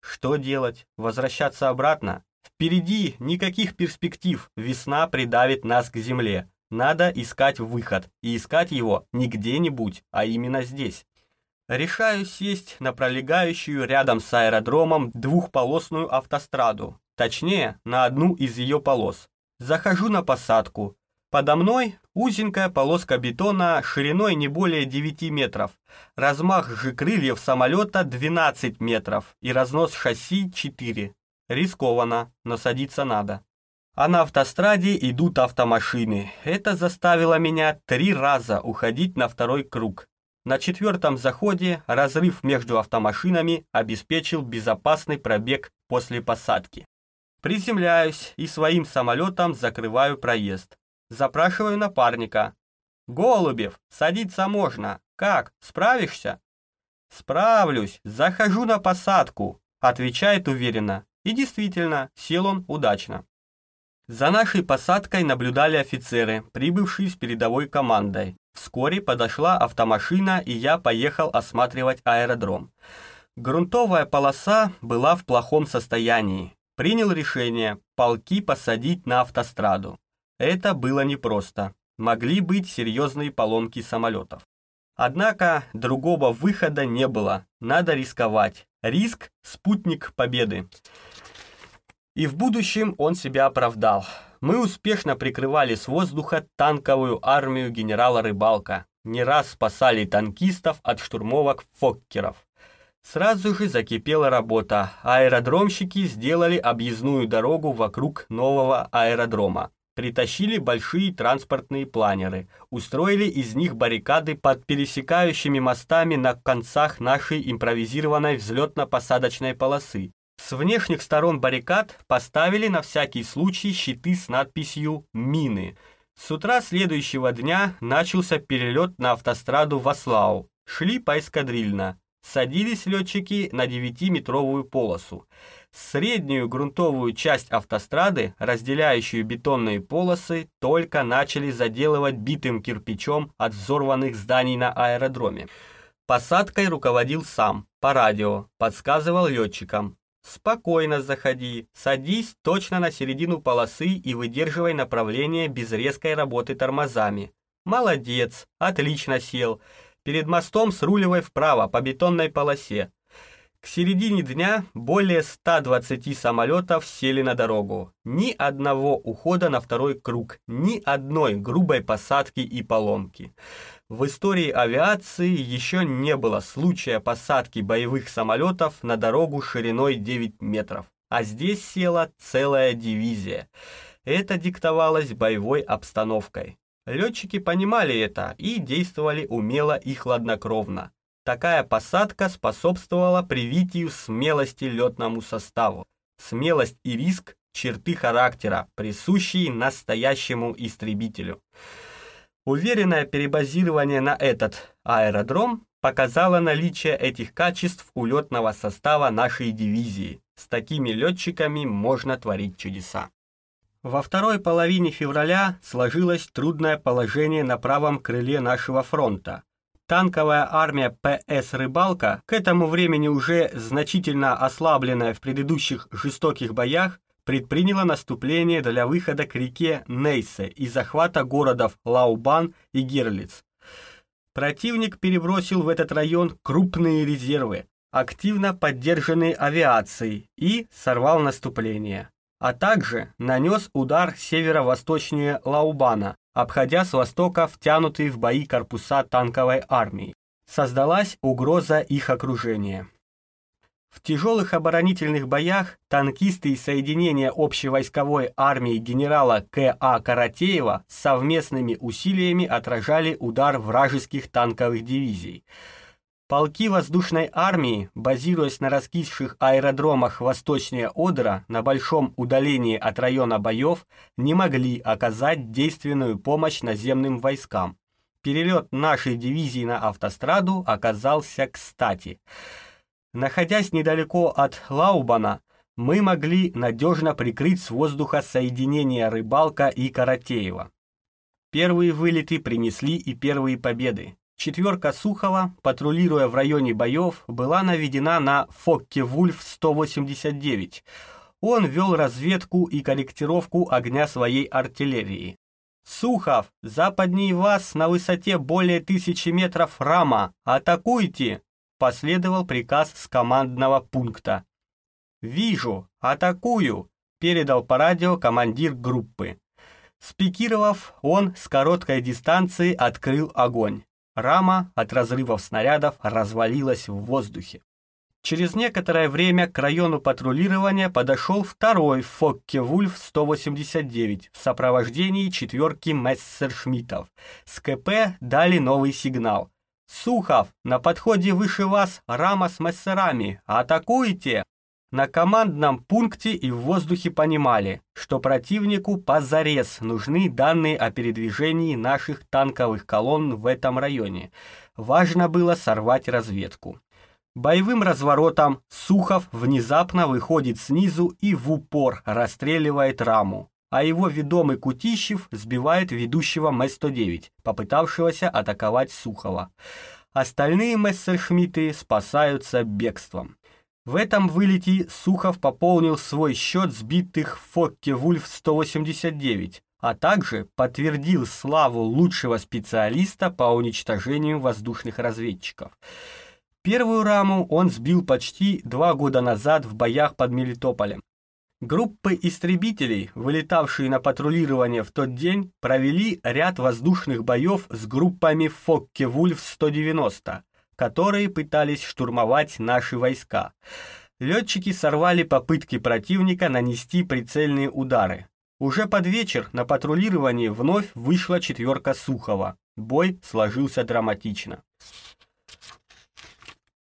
Что делать? Возвращаться обратно? Впереди никаких перспектив. Весна придавит нас к земле. Надо искать выход, и искать его не где-нибудь, а именно здесь. Решаю сесть на пролегающую рядом с аэродромом двухполосную автостраду, точнее, на одну из ее полос. Захожу на посадку. Подо мной узенькая полоска бетона шириной не более 9 метров, размах же крыльев самолета 12 метров и разнос шасси 4. Рискованно, но садиться надо а на автостраде идут автомашины. Это заставило меня три раза уходить на второй круг. На четвертом заходе разрыв между автомашинами обеспечил безопасный пробег после посадки. Приземляюсь и своим самолетом закрываю проезд. Запрашиваю напарника. «Голубев, садиться можно. Как, справишься?» «Справлюсь, захожу на посадку», — отвечает уверенно. И действительно, сел он удачно. За нашей посадкой наблюдали офицеры, прибывшие с передовой командой. Вскоре подошла автомашина, и я поехал осматривать аэродром. Грунтовая полоса была в плохом состоянии. Принял решение полки посадить на автостраду. Это было непросто. Могли быть серьезные поломки самолетов. Однако другого выхода не было. Надо рисковать. Риск – спутник победы. И в будущем он себя оправдал. Мы успешно прикрывали с воздуха танковую армию генерала Рыбалка, не раз спасали танкистов от штурмовок фоккеров. Сразу же закипела работа. Аэродромщики сделали объездную дорогу вокруг нового аэродрома. Притащили большие транспортные планеры, устроили из них баррикады под пересекающими мостами на концах нашей импровизированной взлетно-посадочной полосы. С внешних сторон баррикад поставили на всякий случай щиты с надписью «Мины». С утра следующего дня начался перелет на автостраду в Аслау. Шли поэскадрильно. Садились летчики на 9-метровую полосу. Среднюю грунтовую часть автострады, разделяющую бетонные полосы, только начали заделывать битым кирпичом от взорванных зданий на аэродроме. Посадкой руководил сам, по радио, подсказывал летчикам. Спокойно заходи, садись точно на середину полосы и выдерживай направление без резкой работы тормозами. Молодец, отлично сел. Перед мостом сруливай вправо по бетонной полосе. К середине дня более 120 самолетов сели на дорогу. Ни одного ухода на второй круг, ни одной грубой посадки и поломки. В истории авиации еще не было случая посадки боевых самолетов на дорогу шириной 9 метров, а здесь села целая дивизия. Это диктовалось боевой обстановкой. Летчики понимали это и действовали умело и хладнокровно. Такая посадка способствовала привитию смелости летному составу. Смелость и риск – черты характера, присущие настоящему истребителю. Уверенное перебазирование на этот аэродром показало наличие этих качеств у летного состава нашей дивизии. С такими летчиками можно творить чудеса. Во второй половине февраля сложилось трудное положение на правом крыле нашего фронта. Танковая армия ПС «Рыбалка», к этому времени уже значительно ослабленная в предыдущих жестоких боях, предприняла наступление для выхода к реке Нейсе и захвата городов Лаубан и Герлиц. Противник перебросил в этот район крупные резервы, активно поддержанные авиацией, и сорвал наступление. А также нанес удар северо-восточнее Лаубана, обходя с востока втянутые в бои корпуса танковой армии. Создалась угроза их окружения. В тяжелых оборонительных боях танкисты и соединения общевойсковой армии генерала К.А. Каратеева совместными усилиями отражали удар вражеских танковых дивизий. Полки воздушной армии, базируясь на раскисших аэродромах восточнее Одера на большом удалении от района боев, не могли оказать действенную помощь наземным войскам. перелет нашей дивизии на автостраду оказался кстати. Находясь недалеко от Лаубана, мы могли надежно прикрыть с воздуха соединения Рыбалка и Каратеева. Первые вылеты принесли и первые победы. Четверка Сухова, патрулируя в районе боев, была наведена на Фокке-Вульф-189. Он вел разведку и корректировку огня своей артиллерии. «Сухов, западнее вас на высоте более тысячи метров рама! Атакуйте!» Последовал приказ с командного пункта. «Вижу! Атакую!» передал по радио командир группы. Спикировав, он с короткой дистанции открыл огонь. Рама от разрывов снарядов развалилась в воздухе. Через некоторое время к району патрулирования подошел второй Фокке-Вульф 189 в сопровождении четверки Мессершмиттов. С КП дали новый сигнал. «Сухов, на подходе выше вас рама с мессерами. Атакуйте!» На командном пункте и в воздухе понимали, что противнику позарез нужны данные о передвижении наших танковых колонн в этом районе. Важно было сорвать разведку. Боевым разворотом Сухов внезапно выходит снизу и в упор расстреливает раму, а его ведомый Кутищев сбивает ведущего М-109, попытавшегося атаковать Сухова. Остальные мессершмитты спасаются бегством. В этом вылете Сухов пополнил свой счет сбитых в Фокке-Вульф-189, а также подтвердил славу лучшего специалиста по уничтожению воздушных разведчиков – Первую раму он сбил почти два года назад в боях под Мелитополем. Группы истребителей, вылетавшие на патрулирование в тот день, провели ряд воздушных боев с группами Фокке-Вульф-190, которые пытались штурмовать наши войска. Летчики сорвали попытки противника нанести прицельные удары. Уже под вечер на патрулировании вновь вышла четверка Сухова. Бой сложился драматично.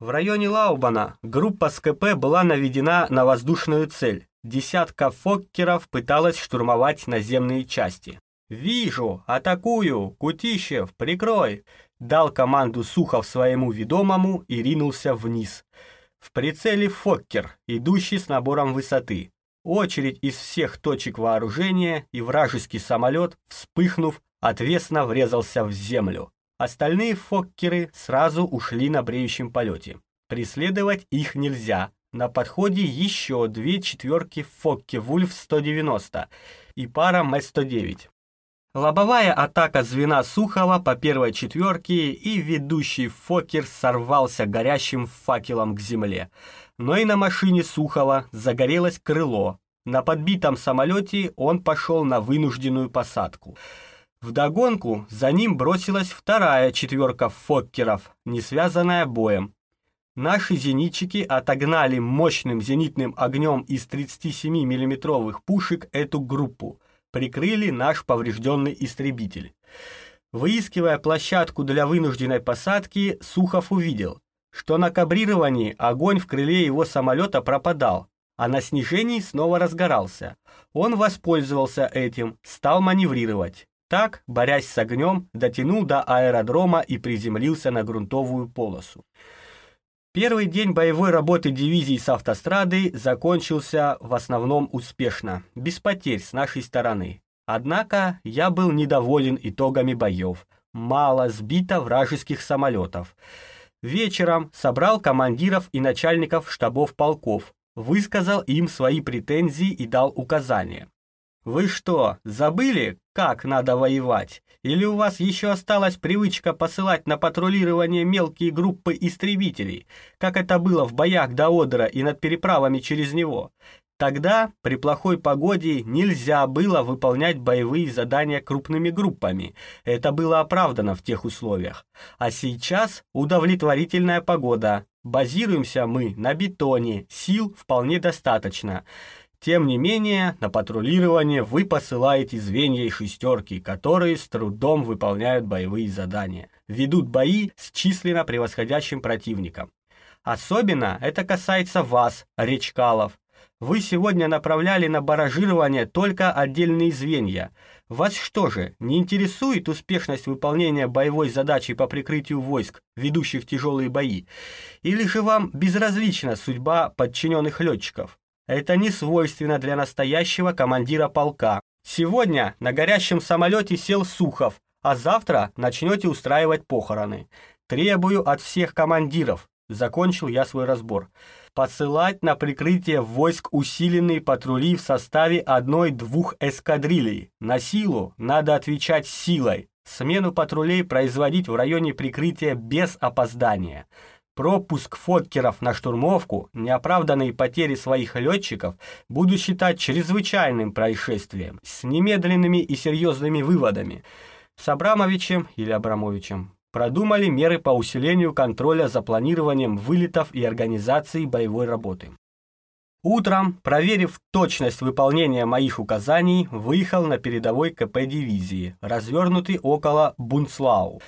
В районе Лаубана группа СКП была наведена на воздушную цель. Десятка фоккеров пыталась штурмовать наземные части. «Вижу! Атакую! Кутищев, прикрой!» Дал команду Сухов своему ведомому и ринулся вниз. В прицеле фоккер, идущий с набором высоты. Очередь из всех точек вооружения и вражеский самолет, вспыхнув, отвесно врезался в землю. Остальные фоккеры сразу ушли на бреющем полете. Преследовать их нельзя. На подходе еще две четверки Фокке Вульф 190 и пара М109. Лобовая атака звена Сухова по первой четверке, и ведущий Фокер сорвался горящим факелом к земле. Но и на машине Сухова загорелось крыло. На подбитом самолете он пошел на вынужденную посадку. Вдогонку за ним бросилась вторая четверка фоккеров, не связанная боем. Наши зенитчики отогнали мощным зенитным огнем из 37 миллиметровых пушек эту группу, прикрыли наш поврежденный истребитель. Выискивая площадку для вынужденной посадки, Сухов увидел, что на кабрировании огонь в крыле его самолета пропадал, а на снижении снова разгорался. Он воспользовался этим, стал маневрировать. Так, борясь с огнем, дотянул до аэродрома и приземлился на грунтовую полосу. Первый день боевой работы дивизии с автострады закончился в основном успешно, без потерь с нашей стороны. Однако я был недоволен итогами боев. Мало сбито вражеских самолетов. Вечером собрал командиров и начальников штабов полков, высказал им свои претензии и дал указания. Вы что, забыли, как надо воевать? Или у вас еще осталась привычка посылать на патрулирование мелкие группы истребителей, как это было в боях до Одера и над переправами через него? Тогда, при плохой погоде, нельзя было выполнять боевые задания крупными группами. Это было оправдано в тех условиях. А сейчас удовлетворительная погода. Базируемся мы на бетоне, сил вполне достаточно. Тем не менее, на патрулирование вы посылаете звенья и шестерки, которые с трудом выполняют боевые задания, ведут бои с численно превосходящим противником. Особенно это касается вас, речкалов. Вы сегодня направляли на баражирование только отдельные звенья. Вас что же, не интересует успешность выполнения боевой задачи по прикрытию войск, ведущих тяжелые бои? Или же вам безразлична судьба подчиненных летчиков? Это не свойственно для настоящего командира полка. Сегодня на горящем самолете сел Сухов, а завтра начнете устраивать похороны. Требую от всех командиров, закончил я свой разбор, посылать на прикрытие войск усиленные патрули в составе одной-двух эскадрилей. На силу надо отвечать силой. Смену патрулей производить в районе прикрытия без опоздания. Пропуск фоккеров на штурмовку, неоправданные потери своих летчиков буду считать чрезвычайным происшествием с немедленными и серьезными выводами. С Абрамовичем или Абрамовичем продумали меры по усилению контроля за планированием вылетов и организацией боевой работы. Утром, проверив точность выполнения моих указаний, выехал на передовой КП дивизии, развернутый около Бунцлау.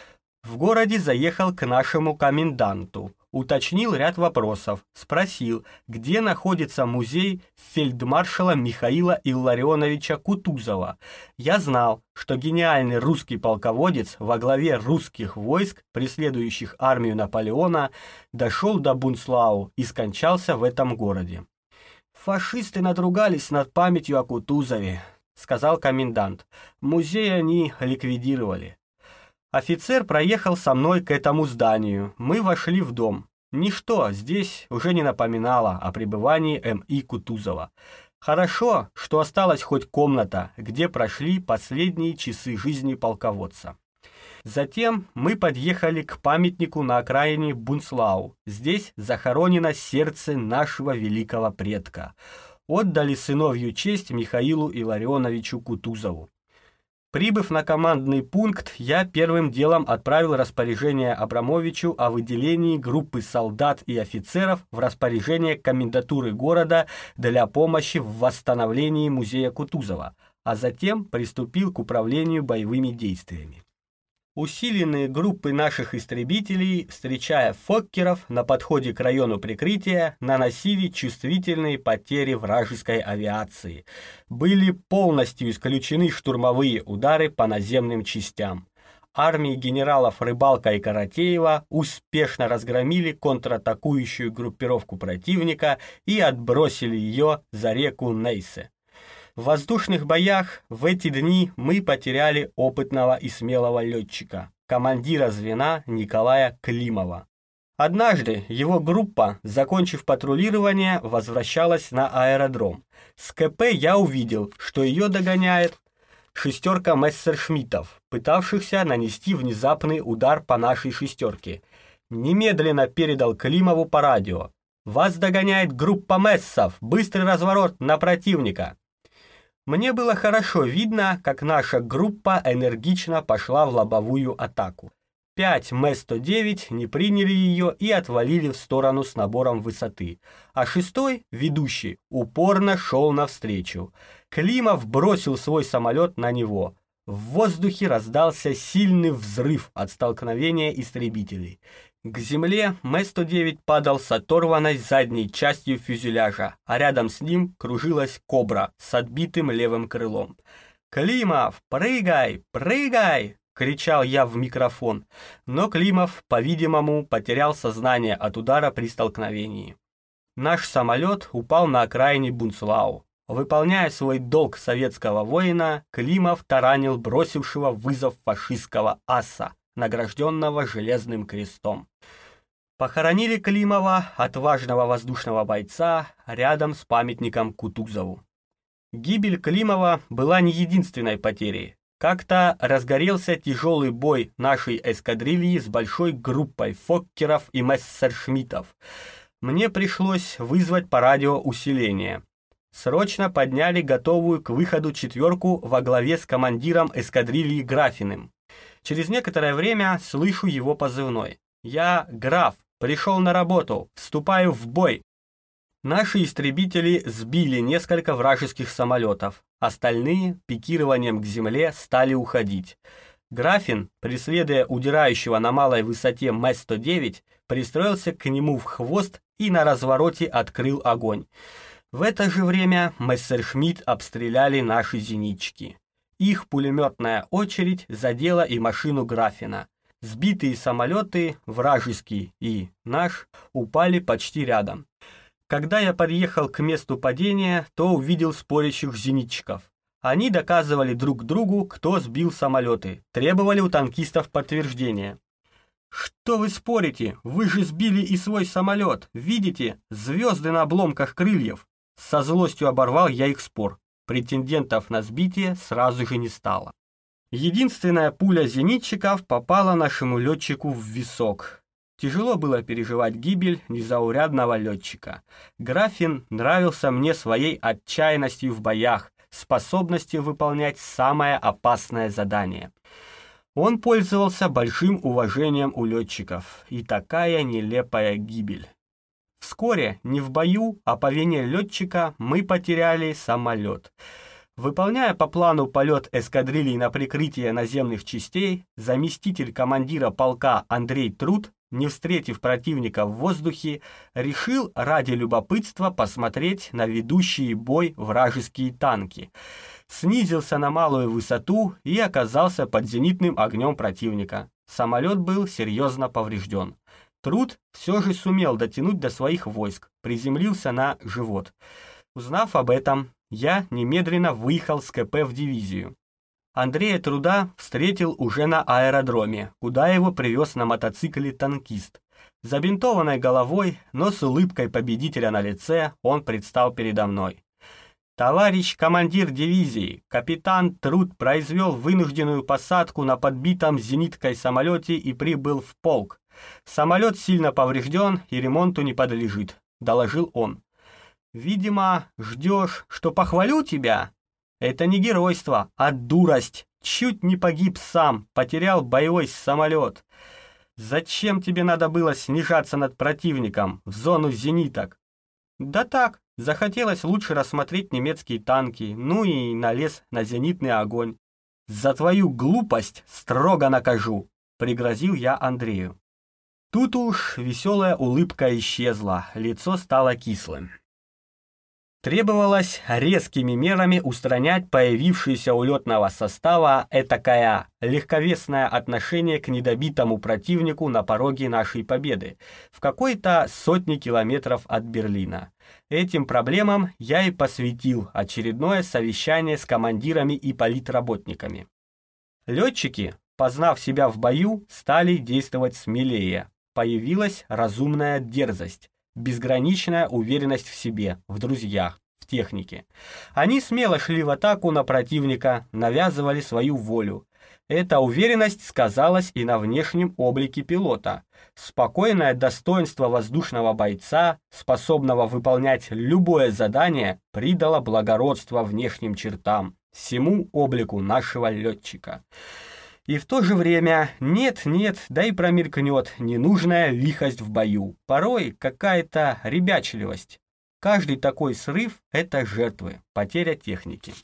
В городе заехал к нашему коменданту, уточнил ряд вопросов, спросил, где находится музей фельдмаршала Михаила Илларионовича Кутузова. Я знал, что гениальный русский полководец во главе русских войск, преследующих армию Наполеона, дошел до Бунслау и скончался в этом городе. «Фашисты надругались над памятью о Кутузове», — сказал комендант. «Музей они ликвидировали». Офицер проехал со мной к этому зданию. Мы вошли в дом. Ничто здесь уже не напоминало о пребывании М.И. Кутузова. Хорошо, что осталась хоть комната, где прошли последние часы жизни полководца. Затем мы подъехали к памятнику на окраине Бунслау. Здесь захоронено сердце нашего великого предка. Отдали сыновью честь Михаилу Илларионовичу Кутузову. Прибыв на командный пункт, я первым делом отправил распоряжение Абрамовичу о выделении группы солдат и офицеров в распоряжение комендатуры города для помощи в восстановлении музея Кутузова, а затем приступил к управлению боевыми действиями. Усиленные группы наших истребителей, встречая фоккеров на подходе к району прикрытия, наносили чувствительные потери вражеской авиации. Были полностью исключены штурмовые удары по наземным частям. Армии генералов Рыбалка и Каратеева успешно разгромили контратакующую группировку противника и отбросили ее за реку Нейсе. В воздушных боях в эти дни мы потеряли опытного и смелого летчика, командира звена Николая Климова. Однажды его группа, закончив патрулирование, возвращалась на аэродром. С КП я увидел, что ее догоняет шестерка мессершмиттов, пытавшихся нанести внезапный удар по нашей шестерке. Немедленно передал Климову по радио. «Вас догоняет группа мессов! Быстрый разворот на противника!» Мне было хорошо видно, как наша группа энергично пошла в лобовую атаку. Пять М-109 не приняли ее и отвалили в сторону с набором высоты, а шестой, ведущий, упорно шел навстречу. Климов бросил свой самолет на него. В воздухе раздался сильный взрыв от столкновения истребителей. К земле М-109 падал с оторванной задней частью фюзеляжа, а рядом с ним кружилась кобра с отбитым левым крылом. «Климов, прыгай, прыгай!» — кричал я в микрофон, но Климов, по-видимому, потерял сознание от удара при столкновении. Наш самолет упал на окраине Бунцлау. Выполняя свой долг советского воина, Климов таранил бросившего вызов фашистского аса награжденного Железным крестом. Похоронили Климова, отважного воздушного бойца, рядом с памятником Кутузову. Гибель Климова была не единственной потерей. Как-то разгорелся тяжелый бой нашей эскадрильи с большой группой фоккеров и мессершмиттов. Мне пришлось вызвать по радио усиление. Срочно подняли готовую к выходу четверку во главе с командиром эскадрильи Графиным. Через некоторое время слышу его позывной. «Я граф, пришел на работу, вступаю в бой». Наши истребители сбили несколько вражеских самолетов, остальные пикированием к земле стали уходить. Графин, преследуя удирающего на малой высоте М-109, пристроился к нему в хвост и на развороте открыл огонь. В это же время Мессершмитт обстреляли наши зенитчики. их пулеметная очередь задела и машину Графина. Сбитые самолеты, вражеский и наш, упали почти рядом. Когда я подъехал к месту падения, то увидел спорящих зенитчиков. Они доказывали друг другу, кто сбил самолеты, требовали у танкистов подтверждения. «Что вы спорите? Вы же сбили и свой самолет. Видите? Звезды на обломках крыльев». Со злостью оборвал я их спор. Претендентов на сбитие сразу же не стало. Единственная пуля зенитчиков попала нашему летчику в висок. Тяжело было переживать гибель незаурядного летчика. Графин нравился мне своей отчаянностью в боях, способностью выполнять самое опасное задание. Он пользовался большим уважением у летчиков, и такая нелепая гибель. Вскоре, не в бою, а по вине летчика, мы потеряли самолет. Выполняя по плану полет эскадрильи на прикрытие наземных частей, заместитель командира полка Андрей Труд, не встретив противника в воздухе, решил ради любопытства посмотреть на ведущие бой вражеские танки – снизился на малую высоту и оказался под зенитным огнем противника. Самолет был серьезно поврежден. Труд все же сумел дотянуть до своих войск, приземлился на живот. Узнав об этом, я немедленно выехал с КП в дивизию. Андрея Труда встретил уже на аэродроме, куда его привез на мотоцикле танкист. Забинтованной головой, но с улыбкой победителя на лице, он предстал передо мной. Товарищ командир дивизии, капитан Труд произвел вынужденную посадку на подбитом зениткой самолете и прибыл в полк. Самолет сильно поврежден и ремонту не подлежит, доложил он. Видимо, ждешь, что похвалю тебя? Это не геройство, а дурость. Чуть не погиб сам, потерял боевой самолет. Зачем тебе надо было снижаться над противником в зону зениток? Да так, Захотелось лучше рассмотреть немецкие танки, ну и налез на зенитный огонь. «За твою глупость строго накажу», — пригрозил я Андрею. Тут уж веселая улыбка исчезла, лицо стало кислым. Требовалось резкими мерами устранять появившееся у летного состава этакое легковесное отношение к недобитому противнику на пороге нашей победы, в какой-то сотне километров от Берлина. Этим проблемам я и посвятил очередное совещание с командирами и политработниками. Летчики, познав себя в бою, стали действовать смелее. Появилась разумная дерзость безграничная уверенность в себе, в друзьях, в технике. Они смело шли в атаку на противника, навязывали свою волю. Эта уверенность сказалась и на внешнем облике пилота. Спокойное достоинство воздушного бойца, способного выполнять любое задание, придало благородство внешним чертам, всему облику нашего летчика. И в то же время нет-нет, да и промелькнет ненужная лихость в бою. Порой какая-то ребячливость. Каждый такой срыв – это жертвы, потеря техники.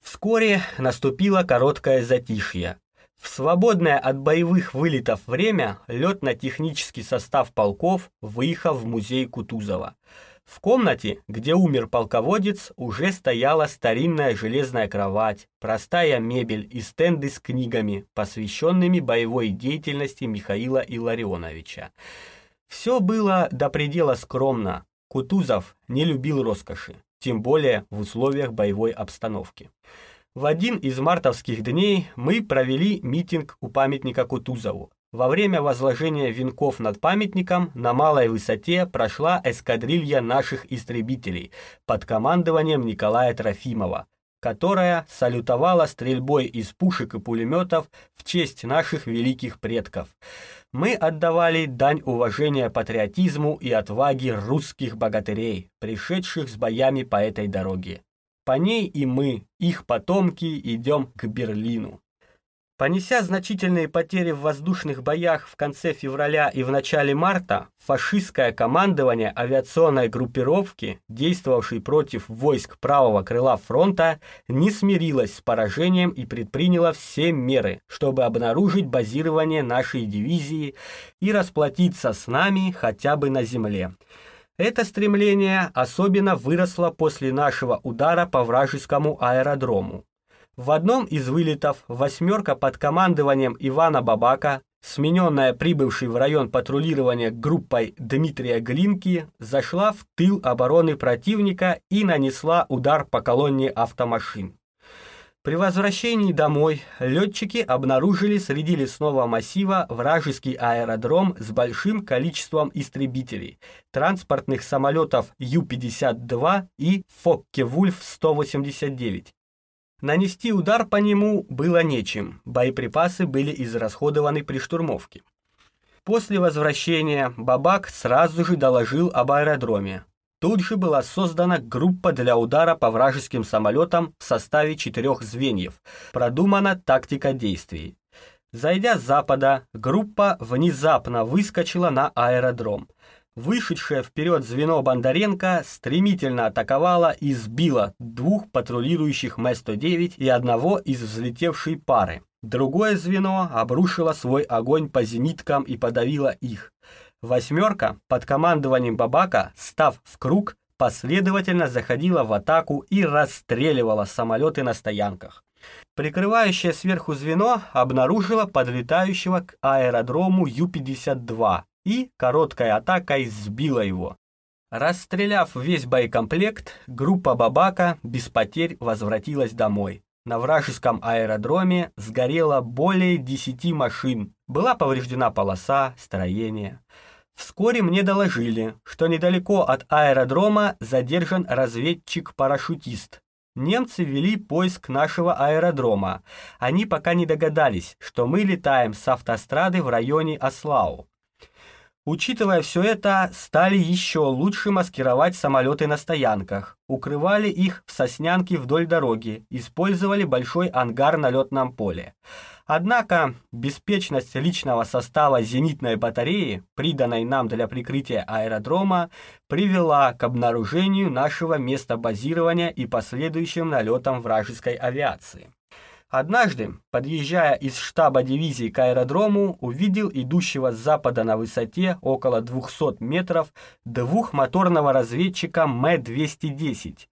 Вскоре наступило короткое затишье. В свободное от боевых вылетов время летно-технический состав полков выехал в музей Кутузова – в комнате, где умер полководец, уже стояла старинная железная кровать, простая мебель и стенды с книгами, посвященными боевой деятельности Михаила Илларионовича. Все было до предела скромно. Кутузов не любил роскоши, тем более в условиях боевой обстановки. В один из мартовских дней мы провели митинг у памятника Кутузову, во время возложения венков над памятником на малой высоте прошла эскадрилья наших истребителей под командованием Николая Трофимова, которая салютовала стрельбой из пушек и пулеметов в честь наших великих предков. Мы отдавали дань уважения патриотизму и отваге русских богатырей, пришедших с боями по этой дороге. По ней и мы, их потомки, идем к Берлину. Понеся значительные потери в воздушных боях в конце февраля и в начале марта, фашистское командование авиационной группировки, действовавшей против войск правого крыла фронта, не смирилось с поражением и предприняло все меры, чтобы обнаружить базирование нашей дивизии и расплатиться с нами хотя бы на земле. Это стремление особенно выросло после нашего удара по вражескому аэродрому. В одном из вылетов «восьмерка» под командованием Ивана Бабака, смененная прибывшей в район патрулирования группой Дмитрия Глинки, зашла в тыл обороны противника и нанесла удар по колонне автомашин. При возвращении домой летчики обнаружили среди лесного массива вражеский аэродром с большим количеством истребителей, транспортных самолетов Ю-52 и Фокке-Вульф-189. Нанести удар по нему было нечем, боеприпасы были израсходованы при штурмовке. После возвращения Бабак сразу же доложил об аэродроме. Тут же была создана группа для удара по вражеским самолетам в составе четырех звеньев. Продумана тактика действий. Зайдя с запада, группа внезапно выскочила на аэродром. Вышедшее вперед звено Бондаренко стремительно атаковало и сбило двух патрулирующих М-109 и одного из взлетевшей пары. Другое звено обрушило свой огонь по зениткам и подавило их. «Восьмерка» под командованием Бабака, став в круг, последовательно заходила в атаку и расстреливала самолеты на стоянках. Прикрывающее сверху звено обнаружило подлетающего к аэродрому Ю-52 и короткой атакой сбила его. Расстреляв весь боекомплект, группа Бабака без потерь возвратилась домой. На вражеском аэродроме сгорело более 10 машин. Была повреждена полоса, строение. Вскоре мне доложили, что недалеко от аэродрома задержан разведчик-парашютист. Немцы вели поиск нашего аэродрома. Они пока не догадались, что мы летаем с автострады в районе Аслау. Учитывая все это, стали еще лучше маскировать самолеты на стоянках, укрывали их в соснянке вдоль дороги, использовали большой ангар на летном поле. Однако беспечность личного состава зенитной батареи, приданной нам для прикрытия аэродрома, привела к обнаружению нашего места базирования и последующим налетам вражеской авиации. Однажды, подъезжая из штаба дивизии к аэродрому, увидел идущего с запада на высоте около 200 метров двухмоторного разведчика М-210.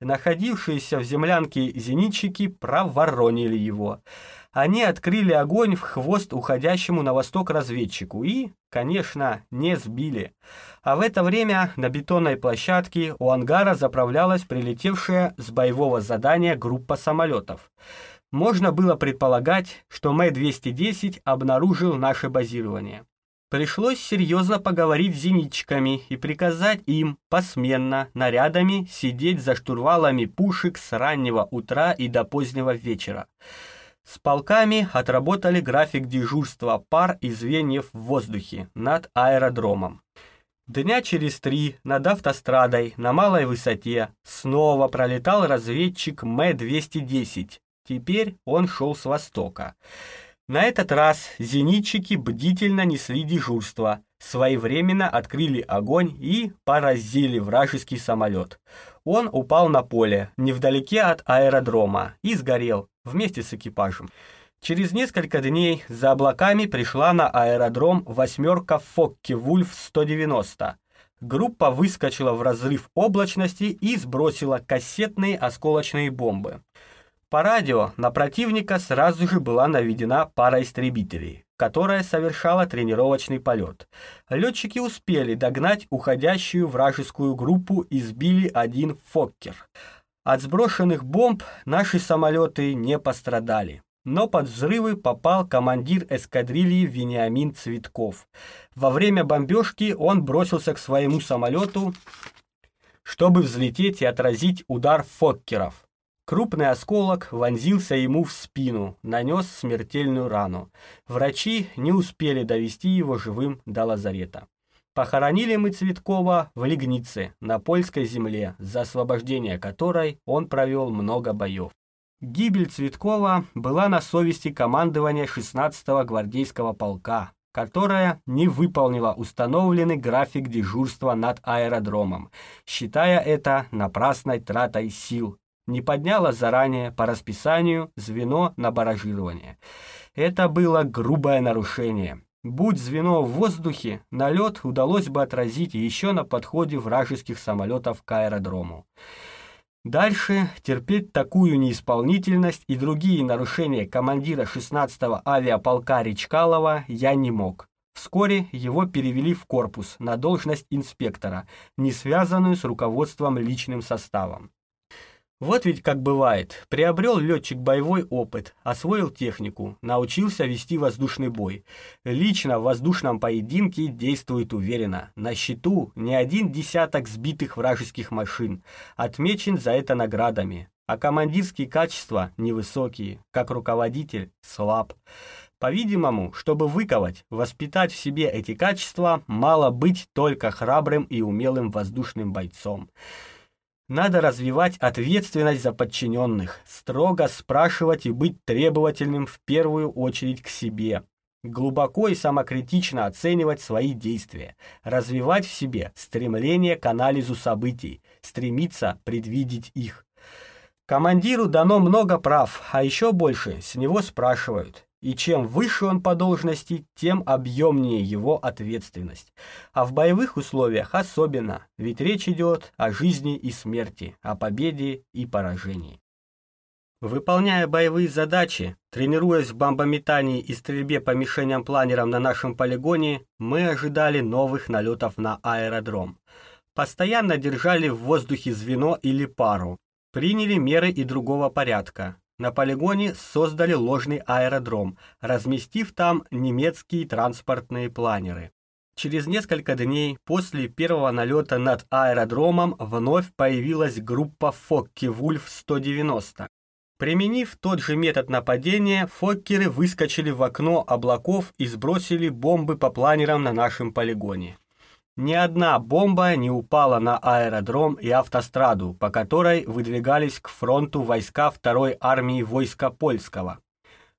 Находившиеся в землянке зенитчики проворонили его. Они открыли огонь в хвост уходящему на восток разведчику и, конечно, не сбили. А в это время на бетонной площадке у ангара заправлялась прилетевшая с боевого задания группа самолетов можно было предполагать, что Мэ-210 обнаружил наше базирование. Пришлось серьезно поговорить с зенитчиками и приказать им посменно нарядами сидеть за штурвалами пушек с раннего утра и до позднего вечера. С полками отработали график дежурства пар и звеньев в воздухе над аэродромом. Дня через три над автострадой на малой высоте снова пролетал разведчик Мэ-210, Теперь он шел с востока. На этот раз зенитчики бдительно несли дежурство, своевременно открыли огонь и поразили вражеский самолет. Он упал на поле, невдалеке от аэродрома, и сгорел вместе с экипажем. Через несколько дней за облаками пришла на аэродром восьмерка Фокке-Вульф-190. Группа выскочила в разрыв облачности и сбросила кассетные осколочные бомбы. По радио на противника сразу же была наведена пара истребителей, которая совершала тренировочный полет. Летчики успели догнать уходящую вражескую группу и сбили один «Фоккер». От сброшенных бомб наши самолеты не пострадали. Но под взрывы попал командир эскадрильи Вениамин Цветков. Во время бомбежки он бросился к своему самолету, чтобы взлететь и отразить удар Фоккеров. Крупный осколок вонзился ему в спину, нанес смертельную рану. Врачи не успели довести его живым до лазарета. Похоронили мы Цветкова в Лигнице, на польской земле, за освобождение которой он провел много боев. Гибель Цветкова была на совести командования 16-го гвардейского полка, которая не выполнила установленный график дежурства над аэродромом, считая это напрасной тратой сил, не подняла заранее по расписанию звено на баражирование. Это было грубое нарушение. Будь звено в воздухе, налет удалось бы отразить еще на подходе вражеских самолетов к аэродрому. Дальше терпеть такую неисполнительность и другие нарушения командира 16-го авиаполка Речкалова я не мог. Вскоре его перевели в корпус на должность инспектора, не связанную с руководством личным составом. Вот ведь как бывает. Приобрел летчик боевой опыт, освоил технику, научился вести воздушный бой. Лично в воздушном поединке действует уверенно. На счету не один десяток сбитых вражеских машин. Отмечен за это наградами. А командирские качества невысокие, как руководитель слаб. По-видимому, чтобы выковать, воспитать в себе эти качества, мало быть только храбрым и умелым воздушным бойцом. Надо развивать ответственность за подчиненных, строго спрашивать и быть требовательным в первую очередь к себе, глубоко и самокритично оценивать свои действия, развивать в себе стремление к анализу событий, стремиться предвидеть их. Командиру дано много прав, а еще больше с него спрашивают и чем выше он по должности, тем объемнее его ответственность. А в боевых условиях особенно, ведь речь идет о жизни и смерти, о победе и поражении. Выполняя боевые задачи, тренируясь в бомбометании и стрельбе по мишеням-планерам на нашем полигоне, мы ожидали новых налетов на аэродром. Постоянно держали в воздухе звено или пару, приняли меры и другого порядка, на полигоне создали ложный аэродром, разместив там немецкие транспортные планеры. Через несколько дней после первого налета над аэродромом вновь появилась группа Фокке-Вульф-190. Применив тот же метод нападения, фоккеры выскочили в окно облаков и сбросили бомбы по планерам на нашем полигоне. Ни одна бомба не упала на аэродром и автостраду, по которой выдвигались к фронту войска второй армии войска польского.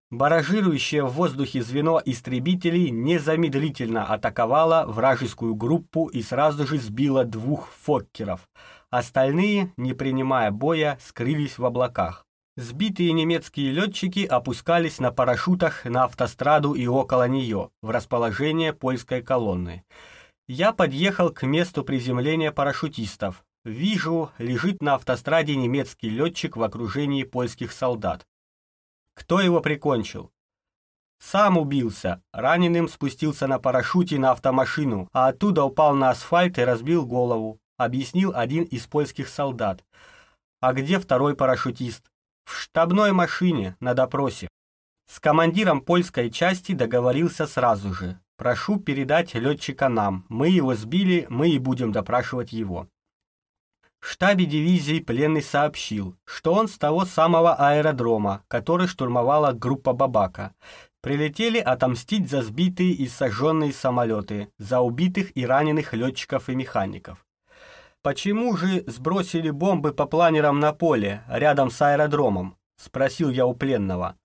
Баражирующее в воздухе звено истребителей незамедлительно атаковало вражескую группу и сразу же сбило двух фоккеров. Остальные, не принимая боя, скрылись в облаках. Сбитые немецкие летчики опускались на парашютах на автостраду и около нее, в расположение польской колонны. Я подъехал к месту приземления парашютистов. Вижу, лежит на автостраде немецкий летчик в окружении польских солдат. Кто его прикончил? Сам убился. Раненым спустился на парашюте на автомашину, а оттуда упал на асфальт и разбил голову, объяснил один из польских солдат. А где второй парашютист? В штабной машине, на допросе. С командиром польской части договорился сразу же. Прошу передать летчика нам. Мы его сбили, мы и будем допрашивать его. В штабе дивизии пленный сообщил, что он с того самого аэродрома, который штурмовала группа Бабака. Прилетели отомстить за сбитые и сожженные самолеты, за убитых и раненых летчиков и механиков. «Почему же сбросили бомбы по планерам на поле, рядом с аэродромом?» – спросил я у пленного.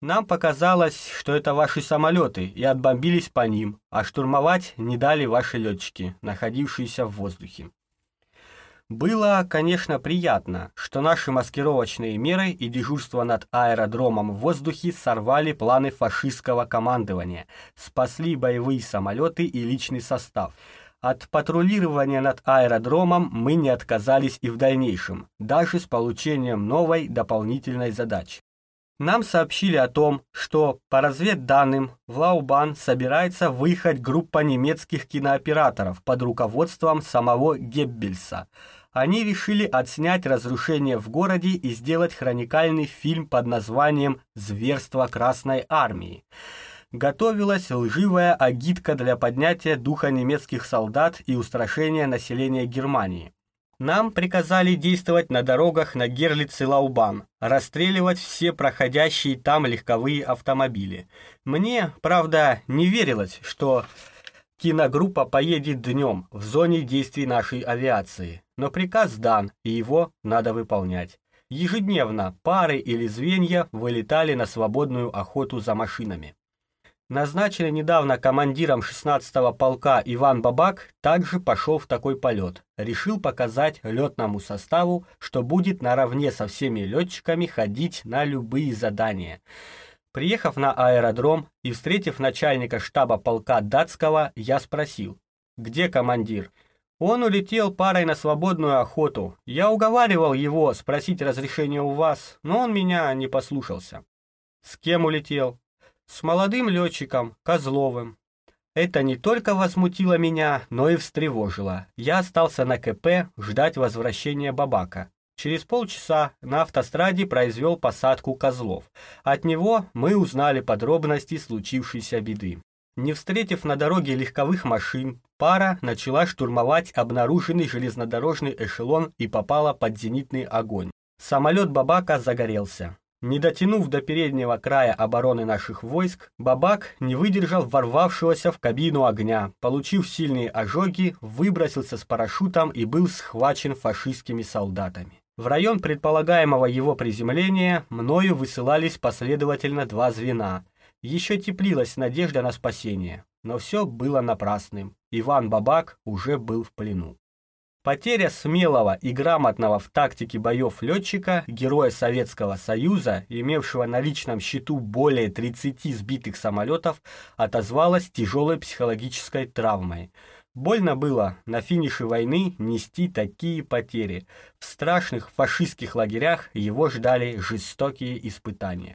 Нам показалось, что это ваши самолеты, и отбомбились по ним, а штурмовать не дали ваши летчики, находившиеся в воздухе. Было, конечно, приятно, что наши маскировочные меры и дежурство над аэродромом в воздухе сорвали планы фашистского командования, спасли боевые самолеты и личный состав. От патрулирования над аэродромом мы не отказались и в дальнейшем, даже с получением новой дополнительной задачи. Нам сообщили о том, что по разведданным в Лаубан собирается выехать группа немецких кинооператоров под руководством самого Геббельса. Они решили отснять разрушение в городе и сделать хроникальный фильм под названием «Зверство Красной Армии». Готовилась лживая агитка для поднятия духа немецких солдат и устрашения населения Германии. Нам приказали действовать на дорогах на Герлиц и Лаубан, расстреливать все проходящие там легковые автомобили. Мне, правда, не верилось, что киногруппа поедет днем в зоне действий нашей авиации, но приказ дан, и его надо выполнять. Ежедневно пары или звенья вылетали на свободную охоту за машинами. Назначенный недавно командиром 16-го полка Иван Бабак также пошел в такой полет. Решил показать летному составу, что будет наравне со всеми летчиками ходить на любые задания. Приехав на аэродром и встретив начальника штаба полка Датского, я спросил, где командир? Он улетел парой на свободную охоту. Я уговаривал его спросить разрешения у вас, но он меня не послушался. С кем улетел? С молодым летчиком, Козловым. Это не только возмутило меня, но и встревожило. Я остался на КП ждать возвращения Бабака. Через полчаса на автостраде произвел посадку Козлов. От него мы узнали подробности случившейся беды. Не встретив на дороге легковых машин, пара начала штурмовать обнаруженный железнодорожный эшелон и попала под зенитный огонь. Самолет Бабака загорелся. Не дотянув до переднего края обороны наших войск, Бабак не выдержал ворвавшегося в кабину огня, получив сильные ожоги, выбросился с парашютом и был схвачен фашистскими солдатами. В район предполагаемого его приземления мною высылались последовательно два звена, еще теплилась надежда на спасение, но все было напрасным. Иван Бабак уже был в плену. Потеря смелого и грамотного в тактике боев летчика, героя Советского Союза, имевшего на личном счету более 30 сбитых самолетов, отозвалась тяжелой психологической травмой. Больно было на финише войны нести такие потери. В страшных фашистских лагерях его ждали жестокие испытания.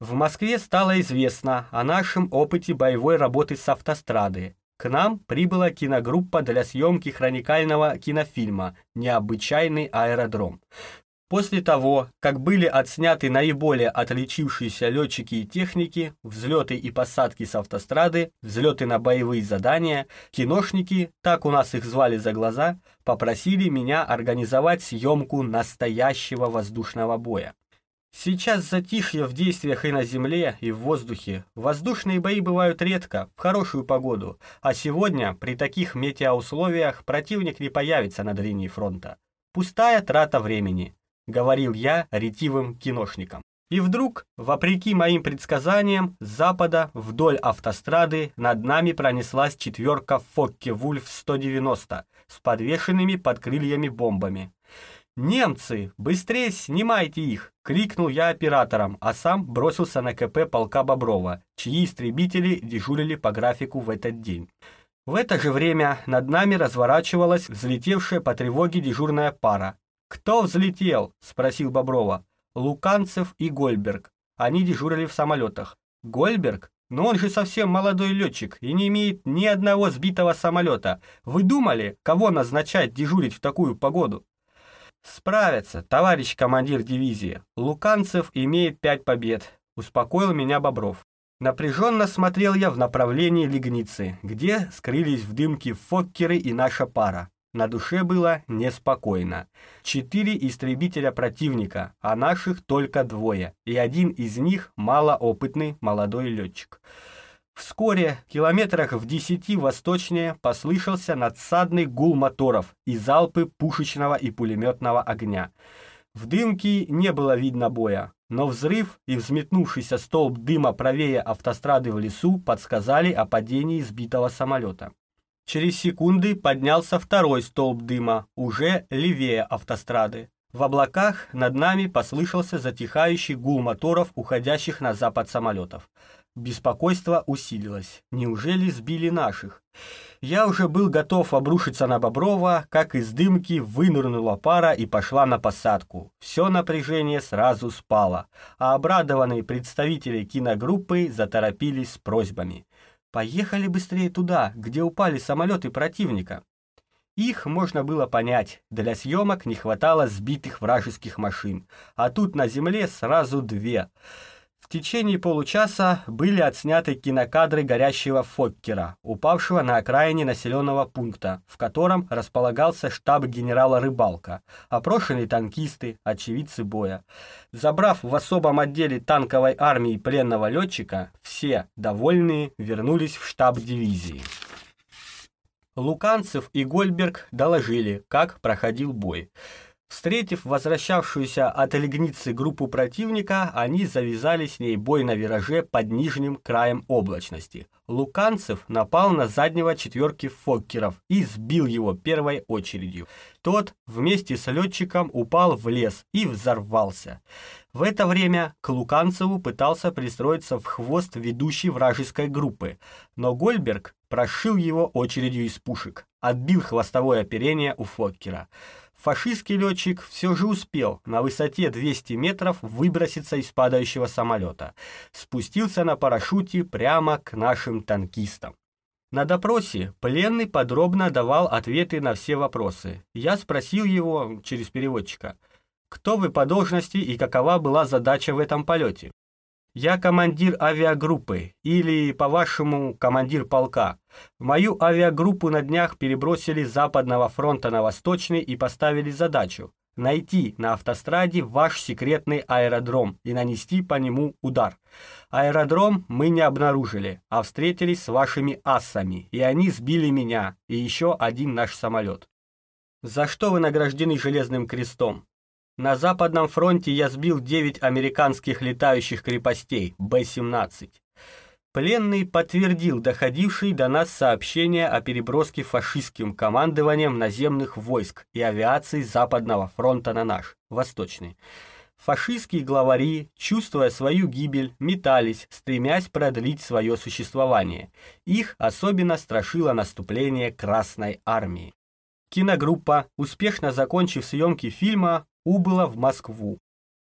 В Москве стало известно о нашем опыте боевой работы с автострады. К нам прибыла киногруппа для съемки хроникального кинофильма «Необычайный аэродром». После того, как были отсняты наиболее отличившиеся летчики и техники, взлеты и посадки с автострады, взлеты на боевые задания, киношники, так у нас их звали за глаза, попросили меня организовать съемку настоящего воздушного боя. Сейчас затишье в действиях и на земле, и в воздухе. Воздушные бои бывают редко, в хорошую погоду, а сегодня при таких метеоусловиях противник не появится над линией фронта. Пустая трата времени, говорил я ретивым киношникам. И вдруг, вопреки моим предсказаниям, с запада вдоль автострады над нами пронеслась четверка Фокке-Вульф-190 с подвешенными под крыльями бомбами. «Немцы! Быстрее снимайте их!» — крикнул я операторам, а сам бросился на КП полка Боброва, чьи истребители дежурили по графику в этот день. В это же время над нами разворачивалась взлетевшая по тревоге дежурная пара. «Кто взлетел?» — спросил Боброва. «Луканцев и Гольберг. Они дежурили в самолетах. Гольберг? Но он же совсем молодой летчик и не имеет ни одного сбитого самолета. Вы думали, кого назначать дежурить в такую погоду?» «Справятся, товарищ командир дивизии. Луканцев имеет пять побед», — успокоил меня Бобров. Напряженно смотрел я в направлении Лигницы, где скрылись в дымке Фоккеры и наша пара. На душе было неспокойно. Четыре истребителя противника, а наших только двое, и один из них малоопытный молодой летчик. Вскоре, километрах в десяти восточнее, послышался надсадный гул моторов и залпы пушечного и пулеметного огня. В дымке не было видно боя, но взрыв и взметнувшийся столб дыма правее автострады в лесу подсказали о падении сбитого самолета. Через секунды поднялся второй столб дыма, уже левее автострады. В облаках над нами послышался затихающий гул моторов, уходящих на запад самолетов. Беспокойство усилилось. Неужели сбили наших? Я уже был готов обрушиться на Боброва, как из дымки вынырнула пара и пошла на посадку. Все напряжение сразу спало, а обрадованные представители киногруппы заторопились с просьбами. «Поехали быстрее туда, где упали самолеты противника». Их можно было понять, для съемок не хватало сбитых вражеских машин, а тут на земле сразу две – течение получаса были отсняты кинокадры горящего Фоккера, упавшего на окраине населенного пункта, в котором располагался штаб генерала Рыбалка, опрошенные танкисты, очевидцы боя. Забрав в особом отделе танковой армии пленного летчика, все, довольные, вернулись в штаб дивизии. Луканцев и Гольберг доложили, как проходил бой. Встретив возвращавшуюся от Элегницы группу противника, они завязали с ней бой на вираже под нижним краем облачности. Луканцев напал на заднего четверки Фоккеров и сбил его первой очередью. Тот вместе с летчиком упал в лес и взорвался. В это время к Луканцеву пытался пристроиться в хвост ведущей вражеской группы, но Гольберг прошил его очередью из пушек, отбил хвостовое оперение у Фоккера. Фашистский летчик все же успел на высоте 200 метров выброситься из падающего самолета. Спустился на парашюте прямо к нашим танкистам. На допросе пленный подробно давал ответы на все вопросы. Я спросил его через переводчика, кто вы по должности и какова была задача в этом полете. Я командир авиагруппы, или, по-вашему, командир полка. В мою авиагруппу на днях перебросили с Западного фронта на Восточный и поставили задачу найти на автостраде ваш секретный аэродром и нанести по нему удар. Аэродром мы не обнаружили, а встретились с вашими ассами, и они сбили меня и еще один наш самолет. За что вы награждены Железным крестом? На Западном фронте я сбил 9 американских летающих крепостей Б-17. Пленный подтвердил доходившие до нас сообщения о переброске фашистским командованием наземных войск и авиации Западного фронта на наш, Восточный. Фашистские главари, чувствуя свою гибель, метались, стремясь продлить свое существование. Их особенно страшило наступление Красной Армии. Киногруппа, успешно закончив съемки фильма, убыла в Москву.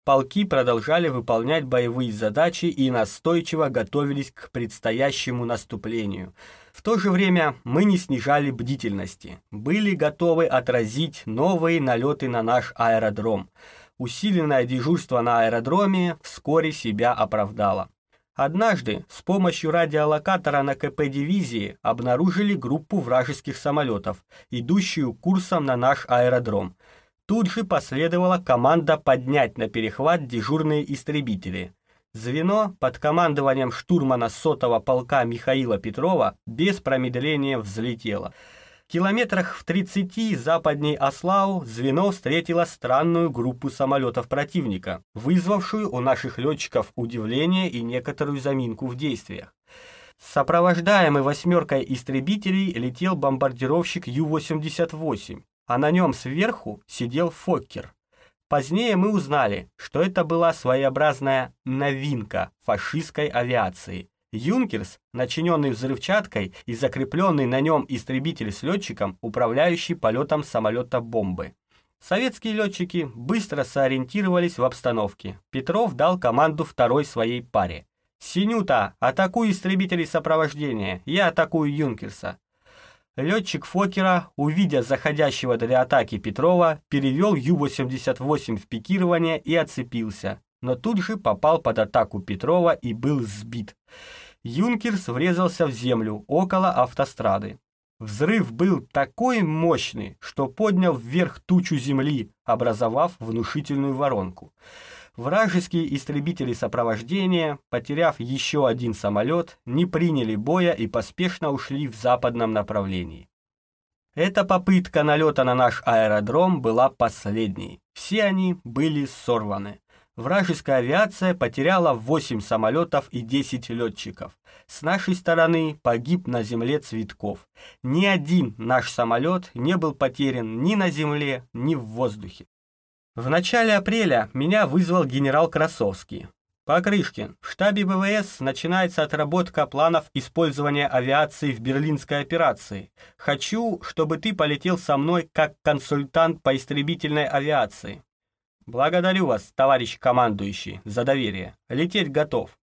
Полки продолжали выполнять боевые задачи и настойчиво готовились к предстоящему наступлению. В то же время мы не снижали бдительности, были готовы отразить новые налеты на наш аэродром. Усиленное дежурство на аэродроме вскоре себя оправдало. Однажды с помощью радиолокатора на КП дивизии обнаружили группу вражеских самолетов, идущую курсом на наш аэродром – Тут же последовала команда поднять на перехват дежурные истребители. Звено под командованием штурмана сотого полка Михаила Петрова без промедления взлетело. В километрах в 30 западней Ослау звено встретило странную группу самолетов противника, вызвавшую у наших летчиков удивление и некоторую заминку в действиях. Сопровождаемый восьмеркой истребителей летел бомбардировщик Ю-88 а на нем сверху сидел Фоккер. Позднее мы узнали, что это была своеобразная новинка фашистской авиации. Юнкерс, начиненный взрывчаткой и закрепленный на нем истребитель с летчиком, управляющий полетом самолета-бомбы. Советские летчики быстро сориентировались в обстановке. Петров дал команду второй своей паре. «Синюта, атакуй истребителей сопровождения, я атакую Юнкерса». Летчик Фокера, увидя заходящего для атаки Петрова, перевел Ю-88 в пикирование и отцепился, но тут же попал под атаку Петрова и был сбит. Юнкерс врезался в землю около автострады. Взрыв был такой мощный, что поднял вверх тучу земли, образовав внушительную воронку. Вражеские истребители сопровождения, потеряв еще один самолет, не приняли боя и поспешно ушли в западном направлении. Эта попытка налета на наш аэродром была последней. Все они были сорваны. Вражеская авиация потеряла 8 самолетов и 10 летчиков. С нашей стороны погиб на земле Цветков. Ни один наш самолет не был потерян ни на земле, ни в воздухе. В начале апреля меня вызвал генерал Красовский. Покрышкин, в штабе ВВС начинается отработка планов использования авиации в берлинской операции. Хочу, чтобы ты полетел со мной как консультант по истребительной авиации. Благодарю вас, товарищ командующий, за доверие. Лететь готов.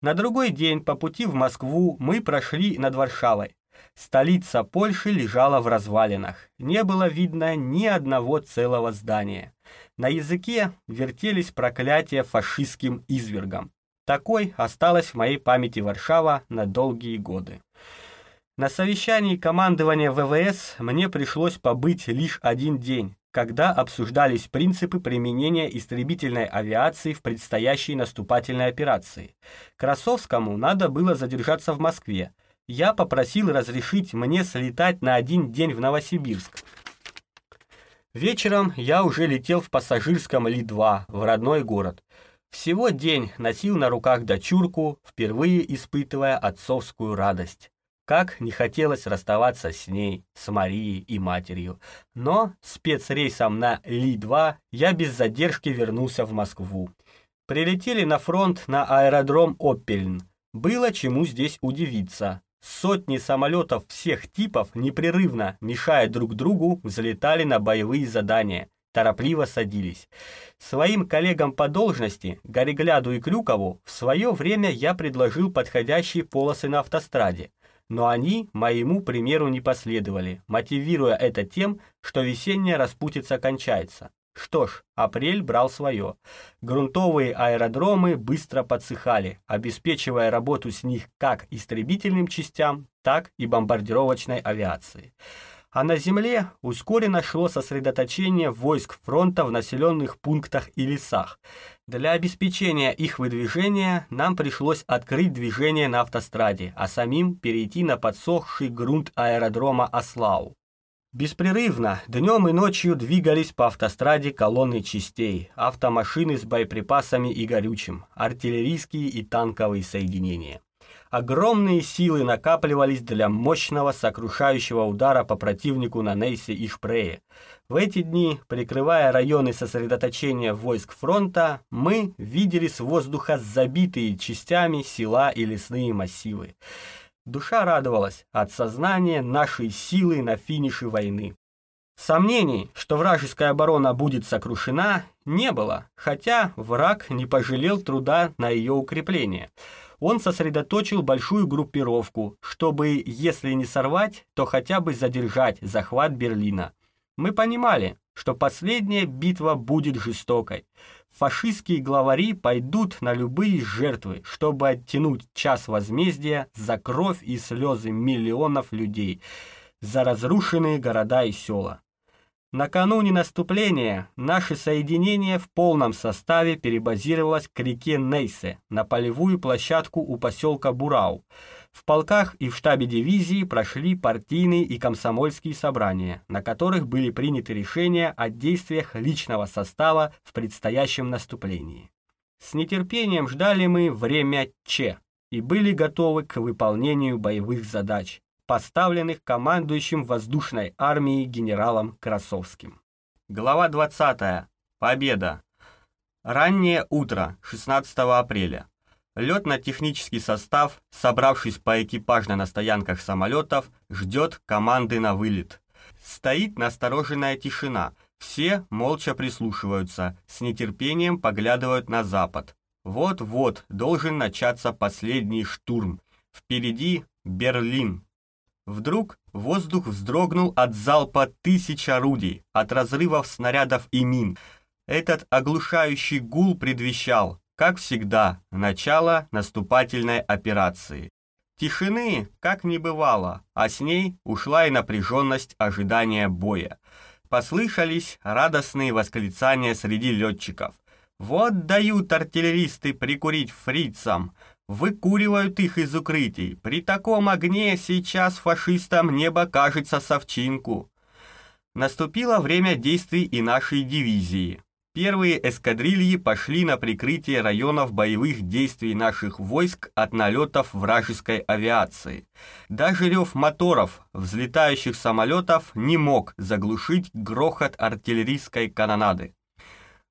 На другой день по пути в Москву мы прошли над Варшавой. Столица Польши лежала в развалинах. Не было видно ни одного целого здания. На языке вертелись проклятия фашистским извергам. Такой осталась в моей памяти Варшава на долгие годы. На совещании командования ВВС мне пришлось побыть лишь один день, когда обсуждались принципы применения истребительной авиации в предстоящей наступательной операции. Красовскому надо было задержаться в Москве. Я попросил разрешить мне слетать на один день в Новосибирск. Вечером я уже летел в пассажирском Ли-2 в родной город. Всего день носил на руках дочурку, впервые испытывая отцовскую радость. Как не хотелось расставаться с ней, с Марией и матерью. Но спецрейсом на Ли-2 я без задержки вернулся в Москву. Прилетели на фронт на аэродром Оппельн. Было чему здесь удивиться. Сотни самолетов всех типов непрерывно, мешая друг другу, взлетали на боевые задания, торопливо садились. Своим коллегам по должности, Горегляду и Крюкову, в свое время я предложил подходящие полосы на автостраде, но они моему примеру не последовали, мотивируя это тем, что весенняя распутица кончается. Что ж, апрель брал свое. Грунтовые аэродромы быстро подсыхали, обеспечивая работу с них как истребительным частям, так и бомбардировочной авиации. А на земле ускоренно шло сосредоточение войск фронта в населенных пунктах и лесах. Для обеспечения их выдвижения нам пришлось открыть движение на автостраде, а самим перейти на подсохший грунт аэродрома Аслау. Беспрерывно, днем и ночью двигались по автостраде колонны частей, автомашины с боеприпасами и горючим, артиллерийские и танковые соединения. Огромные силы накапливались для мощного сокрушающего удара по противнику на Нейсе и Шпрее. В эти дни, прикрывая районы сосредоточения войск фронта, мы видели с воздуха забитые частями села и лесные массивы. Душа радовалась от сознания нашей силы на финише войны. Сомнений, что вражеская оборона будет сокрушена, не было, хотя враг не пожалел труда на ее укрепление. Он сосредоточил большую группировку, чтобы, если не сорвать, то хотя бы задержать захват Берлина. Мы понимали, что последняя битва будет жестокой. Фашистские главари пойдут на любые жертвы, чтобы оттянуть час возмездия за кровь и слезы миллионов людей, за разрушенные города и села. Накануне наступления наше соединение в полном составе перебазировалось к реке Нейсе на полевую площадку у поселка Бурау – в полках и в штабе дивизии прошли партийные и комсомольские собрания, на которых были приняты решения о действиях личного состава в предстоящем наступлении. С нетерпением ждали мы время Че и были готовы к выполнению боевых задач, поставленных командующим воздушной армией генералом Красовским. Глава 20. Победа. Раннее утро 16 апреля. Летно-технический состав, собравшись по экипажно на стоянках самолетов, ждет команды на вылет. Стоит настороженная тишина. Все молча прислушиваются, с нетерпением поглядывают на запад. Вот-вот должен начаться последний штурм. Впереди Берлин. Вдруг воздух вздрогнул от залпа тысяч орудий, от разрывов снарядов и мин. Этот оглушающий гул предвещал, как всегда, начало наступательной операции. Тишины как не бывало, а с ней ушла и напряженность ожидания боя. Послышались радостные восклицания среди летчиков. «Вот дают артиллеристы прикурить фрицам!» Выкуривают их из укрытий. При таком огне сейчас фашистам небо кажется совчинку. Наступило время действий и нашей дивизии. Первые эскадрильи пошли на прикрытие районов боевых действий наших войск от налетов вражеской авиации. Даже рев моторов взлетающих самолетов не мог заглушить грохот артиллерийской канонады.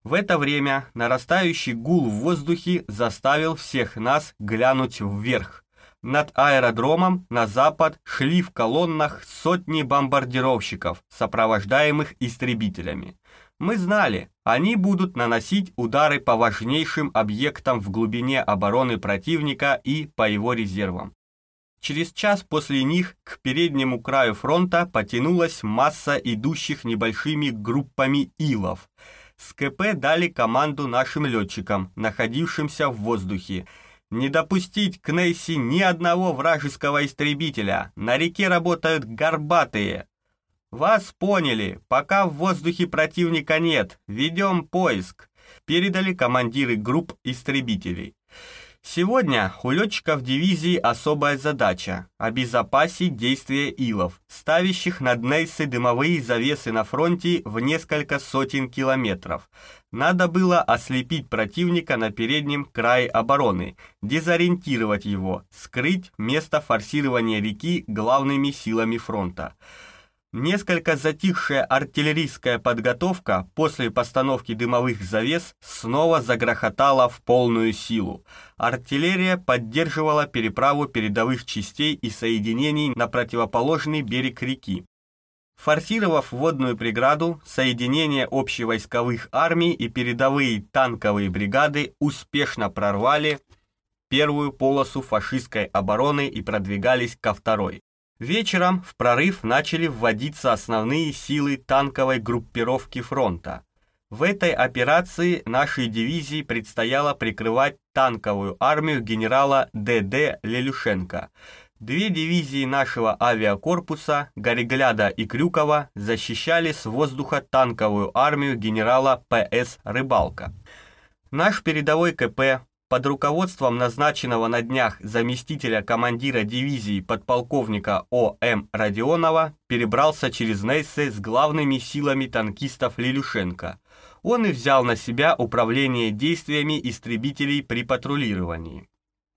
В это время нарастающий гул в воздухе заставил всех нас глянуть вверх. Над аэродромом на запад шли в колоннах сотни бомбардировщиков, сопровождаемых истребителями. Мы знали, они будут наносить удары по важнейшим объектам в глубине обороны противника и по его резервам. Через час после них к переднему краю фронта потянулась масса идущих небольшими группами илов. С КП дали команду нашим летчикам, находившимся в воздухе, не допустить к Нейси ни одного вражеского истребителя. На реке работают горбатые, «Вас поняли. Пока в воздухе противника нет. Ведем поиск», — передали командиры групп истребителей. Сегодня у летчиков дивизии особая задача – обезопасить действия илов, ставящих над Нейсы дымовые завесы на фронте в несколько сотен километров. Надо было ослепить противника на переднем крае обороны, дезориентировать его, скрыть место форсирования реки главными силами фронта. Несколько затихшая артиллерийская подготовка после постановки дымовых завес снова загрохотала в полную силу. Артиллерия поддерживала переправу передовых частей и соединений на противоположный берег реки. Форсировав водную преграду, соединения общевойсковых армий и передовые танковые бригады успешно прорвали первую полосу фашистской обороны и продвигались ко второй. Вечером в прорыв начали вводиться основные силы танковой группировки фронта. В этой операции нашей дивизии предстояло прикрывать танковую армию генерала Д.Д. Лелюшенко. Две дивизии нашего авиакорпуса, Горегляда и Крюкова, защищали с воздуха танковую армию генерала П.С. Рыбалка. Наш передовой КП под руководством назначенного на днях заместителя командира дивизии подполковника О.М. Родионова перебрался через Нейсе с главными силами танкистов Лилюшенко. Он и взял на себя управление действиями истребителей при патрулировании.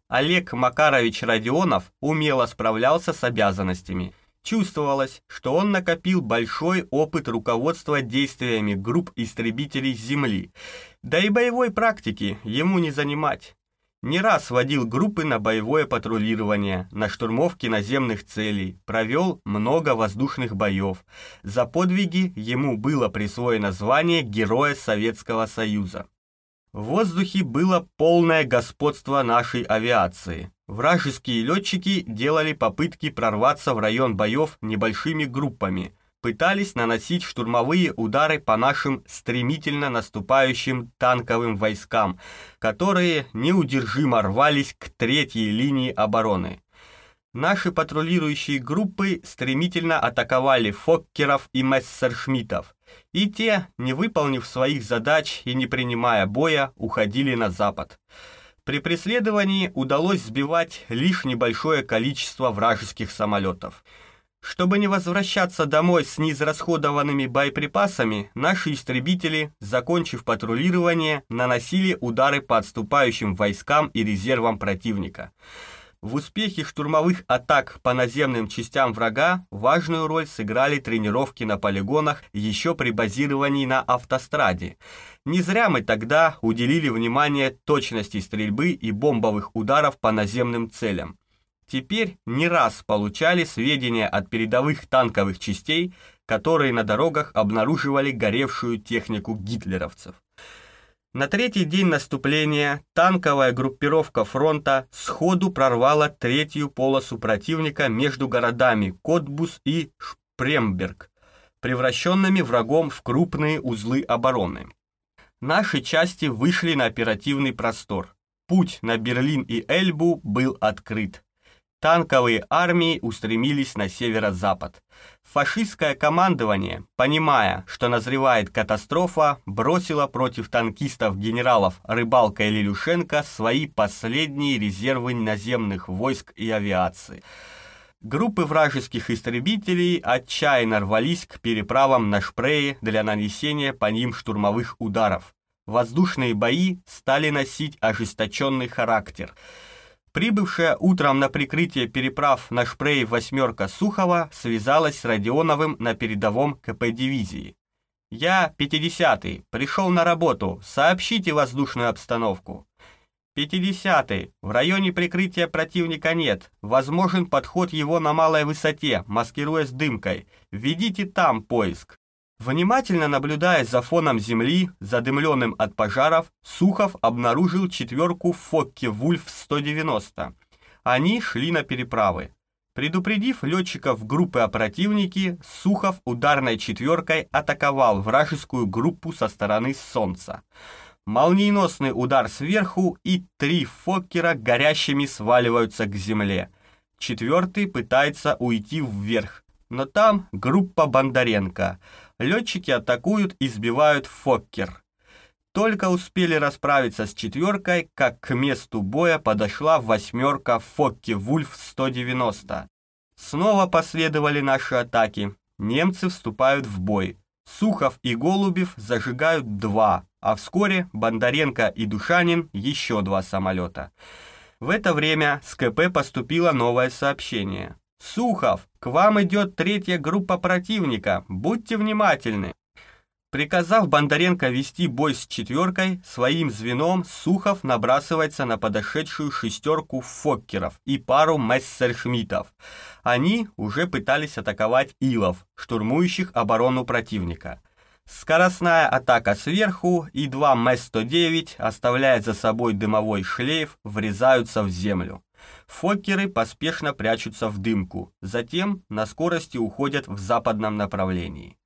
Олег Макарович Родионов умело справлялся с обязанностями – Чувствовалось, что он накопил большой опыт руководства действиями групп истребителей Земли, да и боевой практики ему не занимать. Не раз водил группы на боевое патрулирование, на штурмовки наземных целей, провел много воздушных боев. За подвиги ему было присвоено звание Героя Советского Союза. В воздухе было полное господство нашей авиации. Вражеские летчики делали попытки прорваться в район боев небольшими группами, пытались наносить штурмовые удары по нашим стремительно наступающим танковым войскам, которые неудержимо рвались к третьей линии обороны. Наши патрулирующие группы стремительно атаковали Фоккеров и Мессершмиттов, и те, не выполнив своих задач и не принимая боя, уходили на запад. При преследовании удалось сбивать лишь небольшое количество вражеских самолетов. Чтобы не возвращаться домой с неизрасходованными боеприпасами, наши истребители, закончив патрулирование, наносили удары по отступающим войскам и резервам противника. В успехе штурмовых атак по наземным частям врага важную роль сыграли тренировки на полигонах еще при базировании на автостраде. Не зря мы тогда уделили внимание точности стрельбы и бомбовых ударов по наземным целям. Теперь не раз получали сведения от передовых танковых частей, которые на дорогах обнаруживали горевшую технику гитлеровцев. На третий день наступления танковая группировка фронта сходу прорвала третью полосу противника между городами Котбус и Шпремберг, превращенными врагом в крупные узлы обороны. Наши части вышли на оперативный простор. Путь на Берлин и Эльбу был открыт танковые армии устремились на северо-запад. Фашистское командование, понимая, что назревает катастрофа, бросило против танкистов генералов Рыбалка и Лилюшенко свои последние резервы наземных войск и авиации. Группы вражеских истребителей отчаянно рвались к переправам на Шпрее для нанесения по ним штурмовых ударов. Воздушные бои стали носить ожесточенный характер – Прибывшая утром на прикрытие переправ на Шпрей «восьмерка» Сухова связалась с Родионовым на передовом КП дивизии. «Я, 50-й, пришел на работу, сообщите воздушную обстановку». «50-й, в районе прикрытия противника нет, возможен подход его на малой высоте, маскируясь дымкой. Введите там поиск». Внимательно наблюдая за фоном земли, задымленным от пожаров, Сухов обнаружил четверку Фокке Вульф 190. Они шли на переправы. Предупредив летчиков группы о противнике, Сухов ударной четверкой атаковал вражескую группу со стороны Солнца. Молниеносный удар сверху, и три Фоккера горящими сваливаются к земле. Четвертый пытается уйти вверх, но там группа Бондаренко – летчики атакуют и сбивают Фоккер. Только успели расправиться с четверкой, как к месту боя подошла восьмерка Фокке-Вульф-190. Снова последовали наши атаки. Немцы вступают в бой. Сухов и Голубев зажигают два, а вскоре Бондаренко и Душанин еще два самолета. В это время с КП поступило новое сообщение. «Сухов, к вам идет третья группа противника, будьте внимательны». Приказав Бондаренко вести бой с четверкой, своим звеном Сухов набрасывается на подошедшую шестерку фоккеров и пару мессершмиттов. Они уже пытались атаковать илов, штурмующих оборону противника. Скоростная атака сверху и два МЭС-109, оставляя за собой дымовой шлейф, врезаются в землю. Фоккеры поспешно прячутся в дымку, затем на скорости уходят в западном направлении.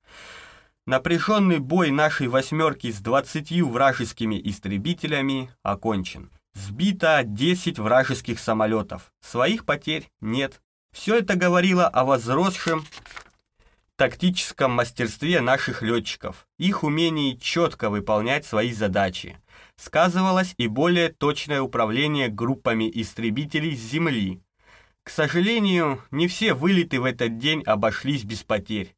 Напряженный бой нашей восьмерки с 20 вражескими истребителями окончен. Сбито 10 вражеских самолетов. Своих потерь нет. Все это говорило о возросшем тактическом мастерстве наших летчиков, их умении четко выполнять свои задачи. Сказывалось и более точное управление группами истребителей с земли. К сожалению, не все вылеты в этот день обошлись без потерь.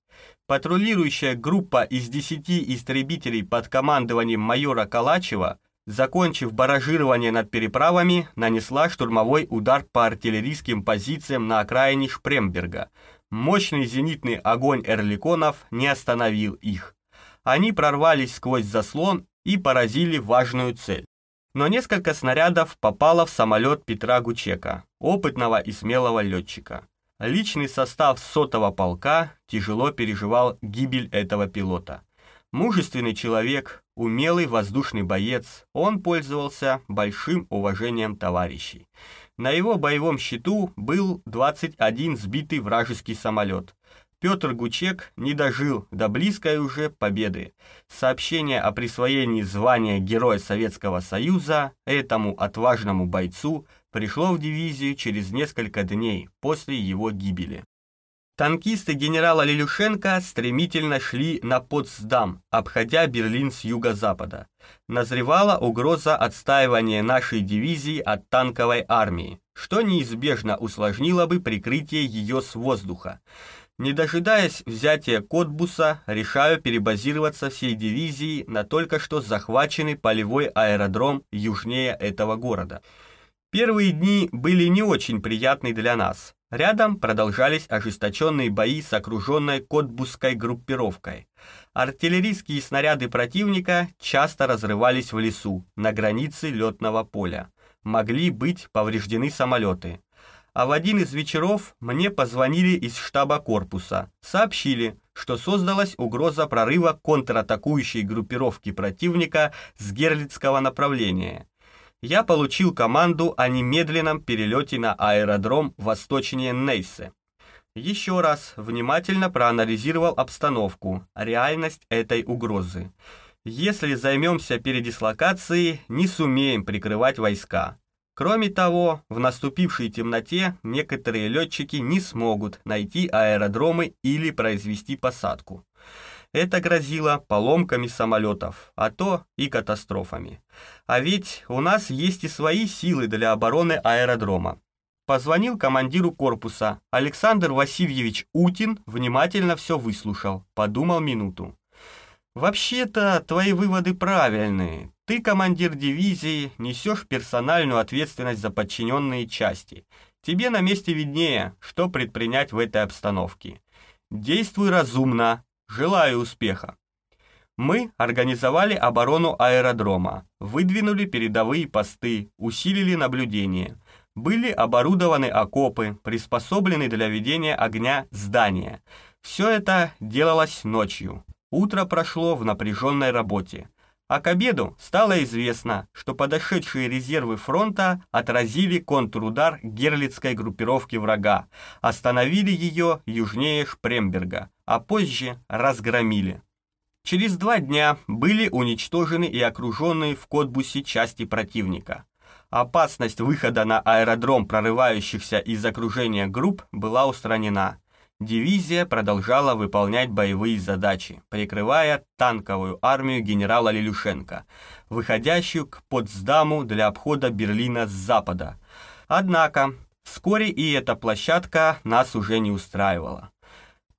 Патрулирующая группа из 10 истребителей под командованием майора Калачева, закончив баражирование над переправами, нанесла штурмовой удар по артиллерийским позициям на окраине Шпремберга. Мощный зенитный огонь эрликонов не остановил их. Они прорвались сквозь заслон и поразили важную цель. Но несколько снарядов попало в самолет Петра Гучека, опытного и смелого летчика. Личный состав сотого полка тяжело переживал гибель этого пилота. Мужественный человек, умелый воздушный боец, он пользовался большим уважением товарищей. На его боевом счету был 21 сбитый вражеский самолет. Петр Гучек не дожил до близкой уже победы. Сообщение о присвоении звания Героя Советского Союза этому отважному бойцу – пришло в дивизию через несколько дней после его гибели. Танкисты генерала Лилюшенко стремительно шли на Потсдам, обходя Берлин с юго-запада. Назревала угроза отстаивания нашей дивизии от танковой армии, что неизбежно усложнило бы прикрытие ее с воздуха. Не дожидаясь взятия Котбуса, решаю перебазироваться всей дивизии на только что захваченный полевой аэродром южнее этого города – Первые дни были не очень приятны для нас. Рядом продолжались ожесточенные бои с окруженной Котбусской группировкой. Артиллерийские снаряды противника часто разрывались в лесу, на границе летного поля. Могли быть повреждены самолеты. А в один из вечеров мне позвонили из штаба корпуса. Сообщили, что создалась угроза прорыва контратакующей группировки противника с Герлицкого направления я получил команду о немедленном перелете на аэродром восточнее Нейсе. Еще раз внимательно проанализировал обстановку, реальность этой угрозы. Если займемся передислокацией, не сумеем прикрывать войска. Кроме того, в наступившей темноте некоторые летчики не смогут найти аэродромы или произвести посадку. Это грозило поломками самолетов, а то и катастрофами. А ведь у нас есть и свои силы для обороны аэродрома. Позвонил командиру корпуса. Александр Васильевич Утин внимательно все выслушал, подумал минуту. «Вообще-то твои выводы правильные. Ты, командир дивизии, несешь персональную ответственность за подчиненные части. Тебе на месте виднее, что предпринять в этой обстановке. Действуй разумно, Желаю успеха. Мы организовали оборону аэродрома, выдвинули передовые посты, усилили наблюдение. Были оборудованы окопы, приспособлены для ведения огня здания. Все это делалось ночью. Утро прошло в напряженной работе. А к обеду стало известно, что подошедшие резервы фронта отразили контрудар герлицкой группировки врага, остановили ее южнее Шпремберга, а позже разгромили. Через два дня были уничтожены и окруженные в Котбусе части противника. Опасность выхода на аэродром прорывающихся из окружения групп была устранена. Дивизия продолжала выполнять боевые задачи, прикрывая танковую армию генерала Лилюшенко, выходящую к Потсдаму для обхода Берлина с запада. Однако, вскоре и эта площадка нас уже не устраивала.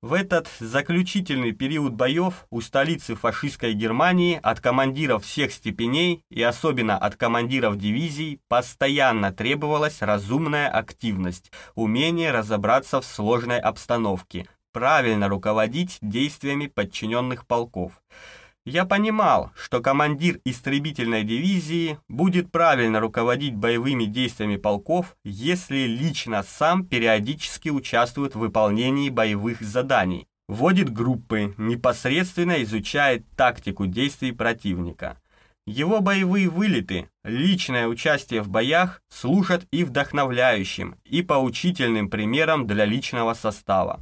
В этот заключительный период боев у столицы фашистской Германии от командиров всех степеней и особенно от командиров дивизий постоянно требовалась разумная активность, умение разобраться в сложной обстановке, правильно руководить действиями подчиненных полков. Я понимал, что командир истребительной дивизии будет правильно руководить боевыми действиями полков, если лично сам периодически участвует в выполнении боевых заданий, вводит группы, непосредственно изучает тактику действий противника. Его боевые вылеты, личное участие в боях служат и вдохновляющим, и поучительным примером для личного состава.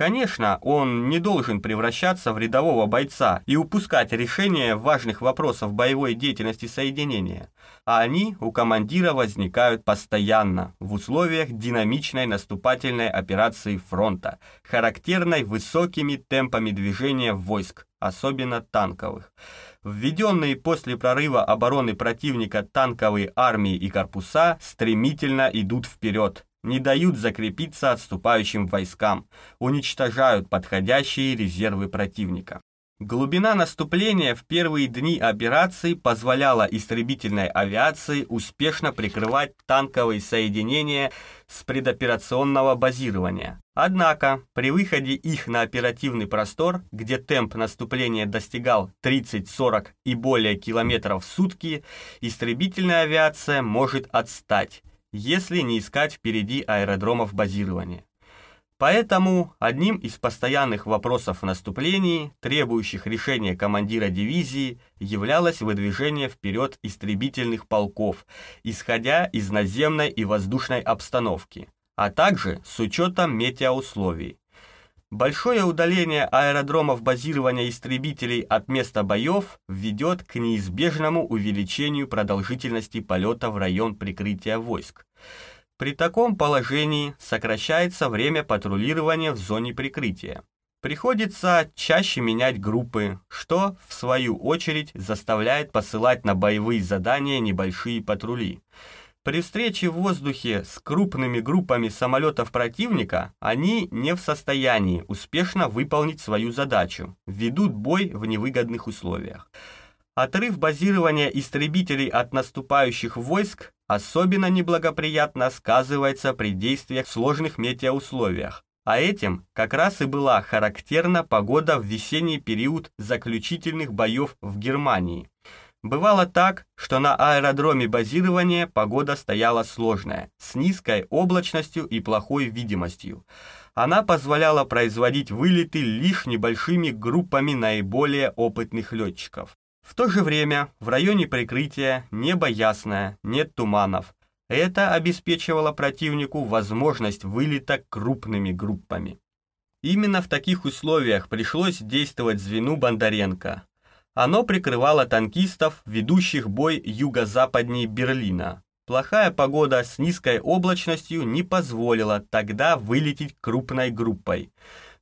Конечно, он не должен превращаться в рядового бойца и упускать решение важных вопросов боевой деятельности соединения, а они у командира возникают постоянно в условиях динамичной наступательной операции фронта, характерной высокими темпами движения войск, особенно танковых. Введенные после прорыва обороны противника танковые армии и корпуса стремительно идут вперед, не дают закрепиться отступающим войскам, уничтожают подходящие резервы противника. Глубина наступления в первые дни операции позволяла истребительной авиации успешно прикрывать танковые соединения с предоперационного базирования. Однако, при выходе их на оперативный простор, где темп наступления достигал 30-40 и более километров в сутки, истребительная авиация может отстать, если не искать впереди аэродромов базирования. Поэтому одним из постоянных вопросов в наступлении, требующих решения командира дивизии, являлось выдвижение вперед истребительных полков, исходя из наземной и воздушной обстановки, а также с учетом метеоусловий. Большое удаление аэродромов базирования истребителей от места боев ведет к неизбежному увеличению продолжительности полета в район прикрытия войск. При таком положении сокращается время патрулирования в зоне прикрытия. Приходится чаще менять группы, что, в свою очередь, заставляет посылать на боевые задания небольшие патрули. При встрече в воздухе с крупными группами самолетов противника они не в состоянии успешно выполнить свою задачу, ведут бой в невыгодных условиях. Отрыв базирования истребителей от наступающих войск особенно неблагоприятно сказывается при действиях в сложных метеоусловиях, а этим как раз и была характерна погода в весенний период заключительных боев в Германии – Бывало так, что на аэродроме базирования погода стояла сложная, с низкой облачностью и плохой видимостью. Она позволяла производить вылеты лишь небольшими группами наиболее опытных летчиков. В то же время в районе прикрытия небо ясное, нет туманов. Это обеспечивало противнику возможность вылета крупными группами. Именно в таких условиях пришлось действовать звену Бондаренко, оно прикрывало танкистов, ведущих бой юго-западнее Берлина. Плохая погода с низкой облачностью не позволила тогда вылететь крупной группой.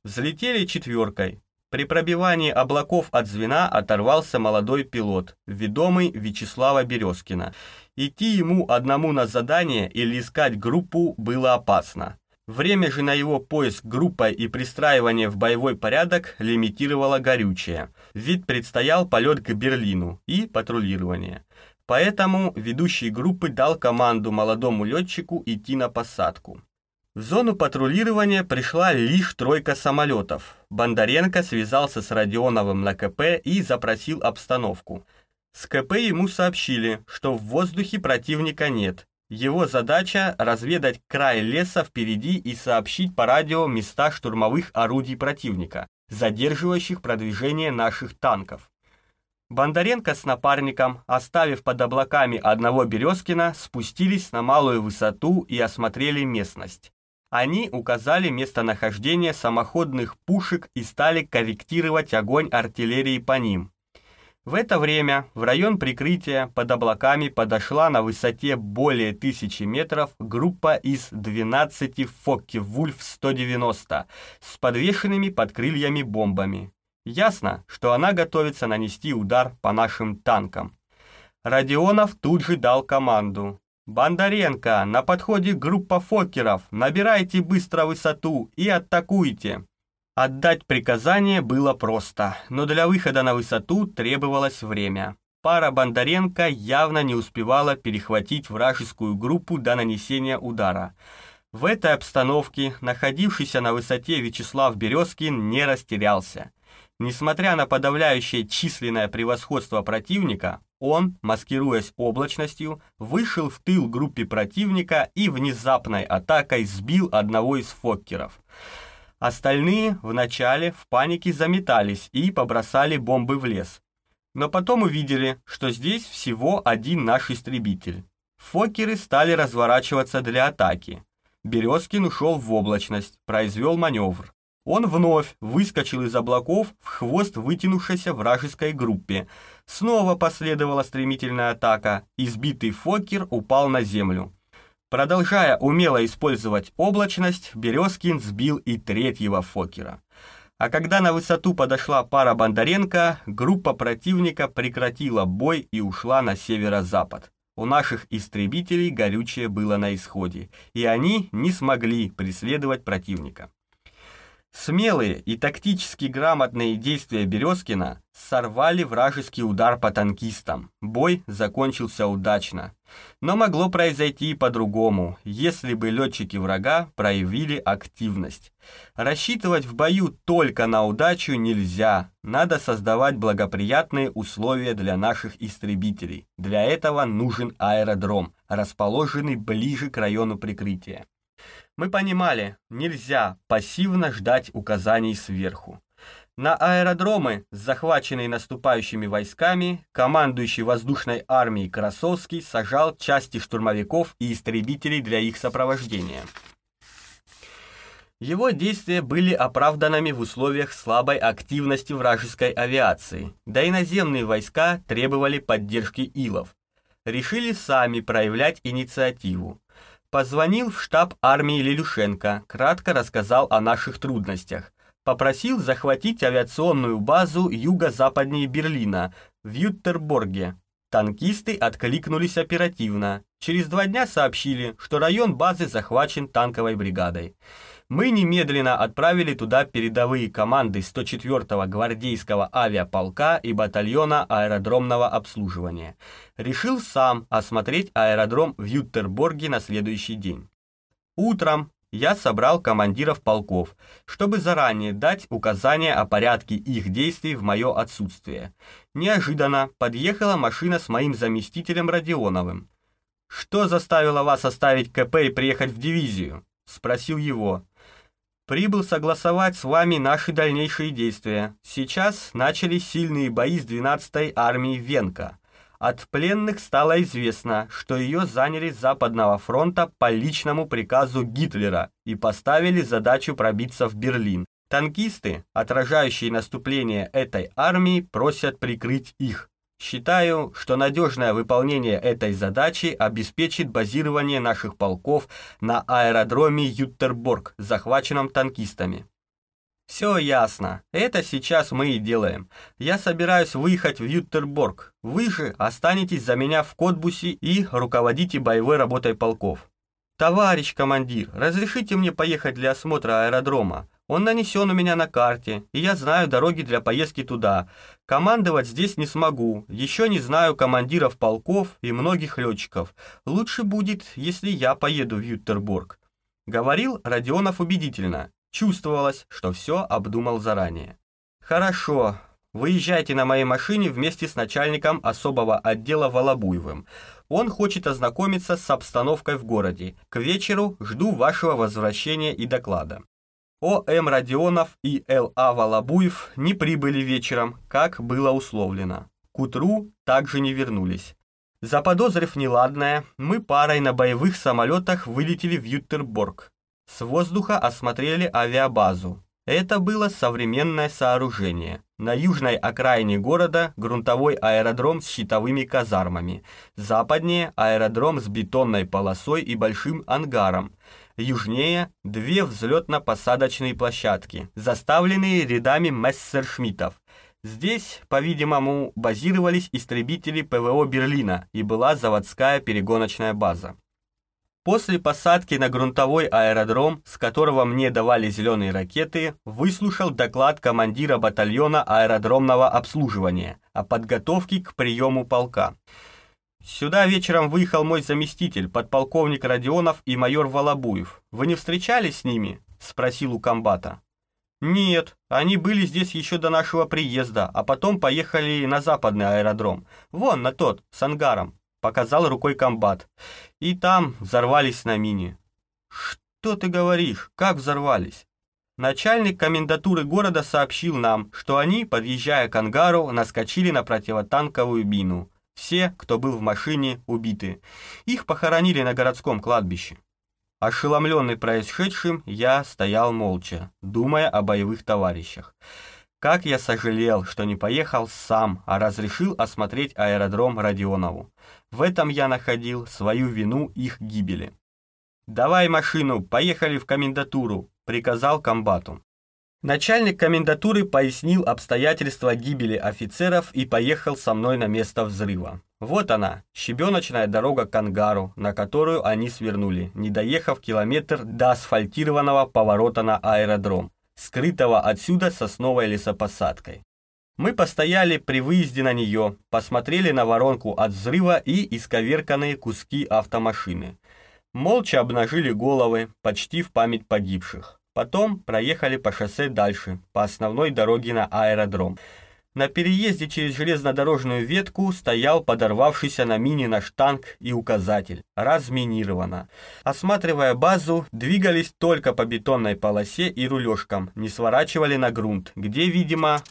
Взлетели четверкой. При пробивании облаков от звена оторвался молодой пилот, ведомый Вячеслава Березкина. Идти ему одному на задание или искать группу было опасно. Время же на его поиск группой и пристраивание в боевой порядок лимитировало горючее. Вид предстоял полет к Берлину и патрулирование. Поэтому ведущий группы дал команду молодому летчику идти на посадку. В зону патрулирования пришла лишь тройка самолетов. Бондаренко связался с Родионовым на КП и запросил обстановку. С КП ему сообщили, что в воздухе противника нет, его задача – разведать край леса впереди и сообщить по радио места штурмовых орудий противника, задерживающих продвижение наших танков. Бондаренко с напарником, оставив под облаками одного Березкина, спустились на малую высоту и осмотрели местность. Они указали местонахождение самоходных пушек и стали корректировать огонь артиллерии по ним. В это время в район прикрытия под облаками подошла на высоте более тысячи метров группа из 12 Фокке-Вульф-190 с подвешенными под крыльями бомбами. Ясно, что она готовится нанести удар по нашим танкам. Родионов тут же дал команду. «Бондаренко, на подходе группа фокеров, набирайте быстро высоту и атакуйте!» Отдать приказание было просто, но для выхода на высоту требовалось время. Пара Бондаренко явно не успевала перехватить вражескую группу до нанесения удара. В этой обстановке находившийся на высоте Вячеслав Березкин не растерялся. Несмотря на подавляющее численное превосходство противника, он, маскируясь облачностью, вышел в тыл группе противника и внезапной атакой сбил одного из фоккеров. Остальные вначале в панике заметались и побросали бомбы в лес. Но потом увидели, что здесь всего один наш истребитель. Фокеры стали разворачиваться для атаки. Березкин ушел в облачность, произвел маневр. Он вновь выскочил из облаков в хвост вытянувшейся вражеской группе. Снова последовала стремительная атака, избитый Фокер упал на землю. Продолжая умело использовать облачность, Березкин сбил и третьего Фокера. А когда на высоту подошла пара Бондаренко, группа противника прекратила бой и ушла на северо-запад. У наших истребителей горючее было на исходе, и они не смогли преследовать противника. Смелые и тактически грамотные действия Березкина сорвали вражеский удар по танкистам. Бой закончился удачно. Но могло произойти и по-другому, если бы летчики врага проявили активность. Рассчитывать в бою только на удачу нельзя. Надо создавать благоприятные условия для наших истребителей. Для этого нужен аэродром, расположенный ближе к району прикрытия. Мы понимали, нельзя пассивно ждать указаний сверху. На аэродромы, захваченные наступающими войсками, командующий воздушной армией Красовский сажал части штурмовиков и истребителей для их сопровождения. Его действия были оправданными в условиях слабой активности вражеской авиации, да и наземные войска требовали поддержки илов. Решили сами проявлять инициативу. Позвонил в штаб армии Лилюшенко, кратко рассказал о наших трудностях. Попросил захватить авиационную базу юго-западнее Берлина, в Юттерборге. Танкисты откликнулись оперативно. Через два дня сообщили, что район базы захвачен танковой бригадой. Мы немедленно отправили туда передовые команды 104-го гвардейского авиаполка и батальона аэродромного обслуживания. Решил сам осмотреть аэродром в Юттерборге на следующий день. Утром я собрал командиров полков, чтобы заранее дать указания о порядке их действий в мое отсутствие. Неожиданно подъехала машина с моим заместителем Родионовым. «Что заставило вас оставить КП и приехать в дивизию?» – спросил его. Прибыл согласовать с вами наши дальнейшие действия. Сейчас начались сильные бои с 12-й армией Венка. От пленных стало известно, что ее заняли с Западного фронта по личному приказу Гитлера и поставили задачу пробиться в Берлин. Танкисты, отражающие наступление этой армии, просят прикрыть их. Считаю, что надежное выполнение этой задачи обеспечит базирование наших полков на аэродроме Юттерборг, захваченном танкистами. Все ясно. Это сейчас мы и делаем. Я собираюсь выехать в Юттерборг. Вы же останетесь за меня в Котбусе и руководите боевой работой полков. Товарищ командир, разрешите мне поехать для осмотра аэродрома? Он нанесен у меня на карте, и я знаю дороги для поездки туда. Командовать здесь не смогу, еще не знаю командиров полков и многих летчиков. Лучше будет, если я поеду в Юттербург». Говорил Родионов убедительно. Чувствовалось, что все обдумал заранее. «Хорошо, выезжайте на моей машине вместе с начальником особого отдела Волобуевым. Он хочет ознакомиться с обстановкой в городе. К вечеру жду вашего возвращения и доклада». О.М. Родионов и Л.А. Волобуев не прибыли вечером, как было условлено. К утру также не вернулись. Заподозрив неладное, мы парой на боевых самолетах вылетели в Юттерборг. С воздуха осмотрели авиабазу. Это было современное сооружение. На южной окраине города грунтовой аэродром с щитовыми казармами. Западнее аэродром с бетонной полосой и большим ангаром. Южнее две взлетно-посадочные площадки, заставленные рядами мессершмиттов. Здесь, по-видимому, базировались истребители ПВО Берлина и была заводская перегоночная база. После посадки на грунтовой аэродром, с которого мне давали зеленые ракеты, выслушал доклад командира батальона аэродромного обслуживания о подготовке к приему полка. Сюда вечером выехал мой заместитель, подполковник Родионов и майор Волобуев. Вы не встречались с ними? Спросил у комбата. Нет, они были здесь еще до нашего приезда, а потом поехали на западный аэродром. Вон, на тот, с ангаром показал рукой комбат. И там взорвались на мине. Что ты говоришь? Как взорвались? Начальник комендатуры города сообщил нам, что они, подъезжая к ангару, наскочили на противотанковую бину. Все, кто был в машине, убиты. Их похоронили на городском кладбище. Ошеломленный происшедшим, я стоял молча, думая о боевых товарищах. Как я сожалел, что не поехал сам, а разрешил осмотреть аэродром Родионову. В этом я находил свою вину их гибели. «Давай машину, поехали в комендатуру», — приказал комбату. Начальник комендатуры пояснил обстоятельства гибели офицеров и поехал со мной на место взрыва. Вот она, щебеночная дорога к ангару, на которую они свернули, не доехав километр до асфальтированного поворота на аэродром, скрытого отсюда сосновой лесопосадкой. Мы постояли при выезде на нее, посмотрели на воронку от взрыва и исковерканные куски автомашины. Молча обнажили головы, почти в память погибших. Потом проехали по шоссе дальше, по основной дороге на аэродром. На переезде через железнодорожную ветку стоял подорвавшийся на мине наш танк и указатель «Разминировано». Осматривая базу, двигались только по бетонной полосе и рулежкам, не сворачивали на грунт, где, видимо,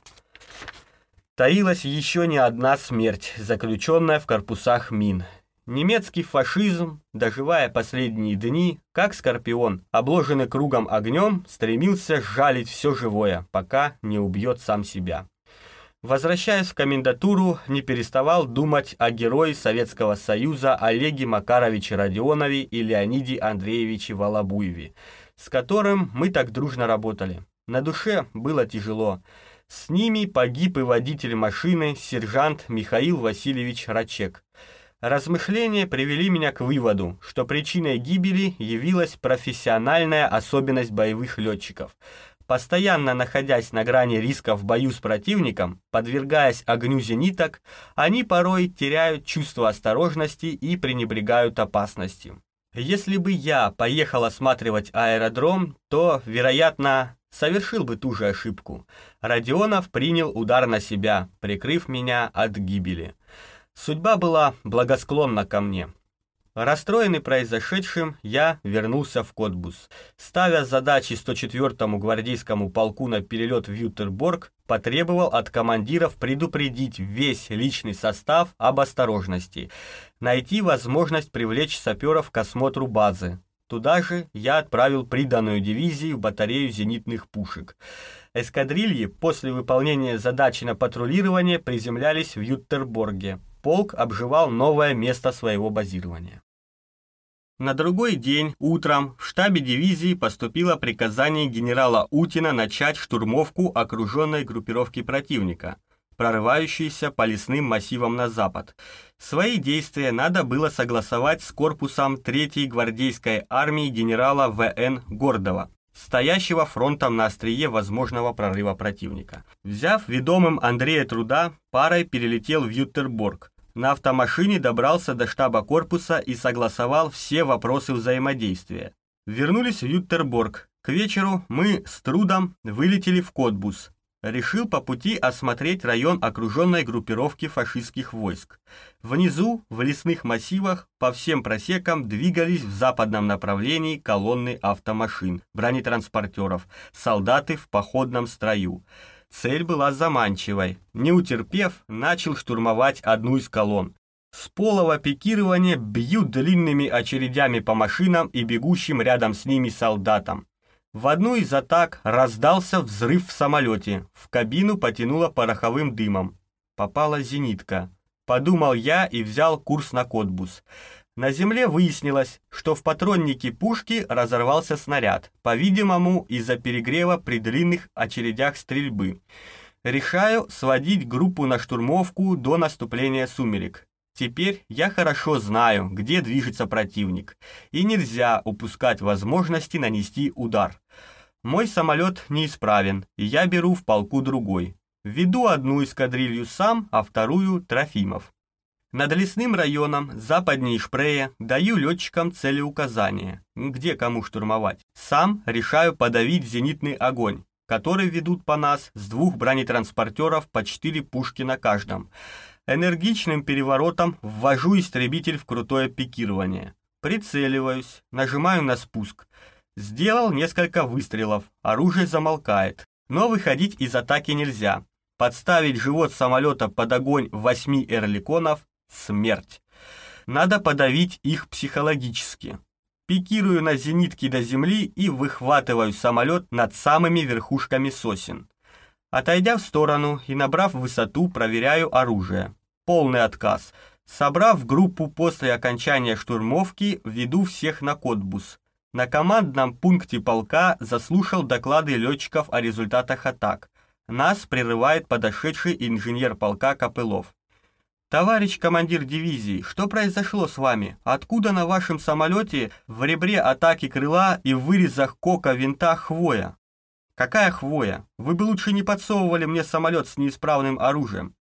таилась еще не одна смерть, заключенная в корпусах мин. Немецкий фашизм, доживая последние дни, как скорпион, обложенный кругом огнем, стремился сжалить все живое, пока не убьет сам себя. Возвращаясь в комендатуру, не переставал думать о герое Советского Союза Олеге Макаровиче Родионове и Леониде Андреевиче Волобуеве, с которым мы так дружно работали. На душе было тяжело. С ними погиб и водитель машины, сержант Михаил Васильевич Рачек. Размышления привели меня к выводу, что причиной гибели явилась профессиональная особенность боевых летчиков. Постоянно находясь на грани риска в бою с противником, подвергаясь огню зениток, они порой теряют чувство осторожности и пренебрегают опасностью. Если бы я поехал осматривать аэродром, то, вероятно, совершил бы ту же ошибку. Родионов принял удар на себя, прикрыв меня от гибели. Судьба была благосклонна ко мне. Расстроенный произошедшим, я вернулся в Котбус. Ставя задачи 104-му гвардейскому полку на перелет в Ютерборг, потребовал от командиров предупредить весь личный состав об осторожности, найти возможность привлечь саперов к осмотру базы, Туда же я отправил приданную дивизии в батарею зенитных пушек. Эскадрильи после выполнения задачи на патрулирование приземлялись в Юттерборге. Полк обживал новое место своего базирования. На другой день, утром, в штабе дивизии поступило приказание генерала Утина начать штурмовку окруженной группировки противника – прорывающиеся по лесным массивам на запад. Свои действия надо было согласовать с корпусом 3-й гвардейской армии генерала В.Н. Гордова, стоящего фронтом на острие возможного прорыва противника. Взяв ведомым Андрея Труда, парой перелетел в Ютерборг. На автомашине добрался до штаба корпуса и согласовал все вопросы взаимодействия. Вернулись в Ютерборг. К вечеру мы с Трудом вылетели в Котбус, решил по пути осмотреть район окруженной группировки фашистских войск. Внизу, в лесных массивах, по всем просекам двигались в западном направлении колонны автомашин, бронетранспортеров, солдаты в походном строю. Цель была заманчивой. Не утерпев, начал штурмовать одну из колонн. С полого пикирования бьют длинными очередями по машинам и бегущим рядом с ними солдатам. В одну из атак раздался взрыв в самолете. В кабину потянуло пороховым дымом. Попала зенитка. Подумал я и взял курс на Котбус. На земле выяснилось, что в патроннике пушки разорвался снаряд, по-видимому, из-за перегрева при длинных очередях стрельбы. Решаю сводить группу на штурмовку до наступления сумерек. Теперь я хорошо знаю, где движется противник, и нельзя упускать возможности нанести удар. Мой самолет неисправен, и я беру в полку другой. Веду одну эскадрилью сам, а вторую — Трофимов. Над лесным районом, западнее Шпрея, даю летчикам целеуказания, где кому штурмовать. Сам решаю подавить зенитный огонь, который ведут по нас с двух бронетранспортеров по четыре пушки на каждом. Энергичным переворотом ввожу истребитель в крутое пикирование. Прицеливаюсь, нажимаю на спуск. Сделал несколько выстрелов, оружие замолкает. Но выходить из атаки нельзя. Подставить живот самолета под огонь восьми эрликонов смерть. Надо подавить их психологически. Пикирую на зенитке до земли и выхватываю самолет над самыми верхушками сосен. Отойдя в сторону и набрав высоту, проверяю оружие. Полный отказ. Собрав группу после окончания штурмовки, веду всех на Котбус. На командном пункте полка заслушал доклады летчиков о результатах атак. Нас прерывает подошедший инженер полка Копылов. «Товарищ командир дивизии, что произошло с вами? Откуда на вашем самолете в ребре атаки крыла и в вырезах кока винта хвоя?» «Какая хвоя? Вы бы лучше не подсовывали мне самолет с неисправным оружием».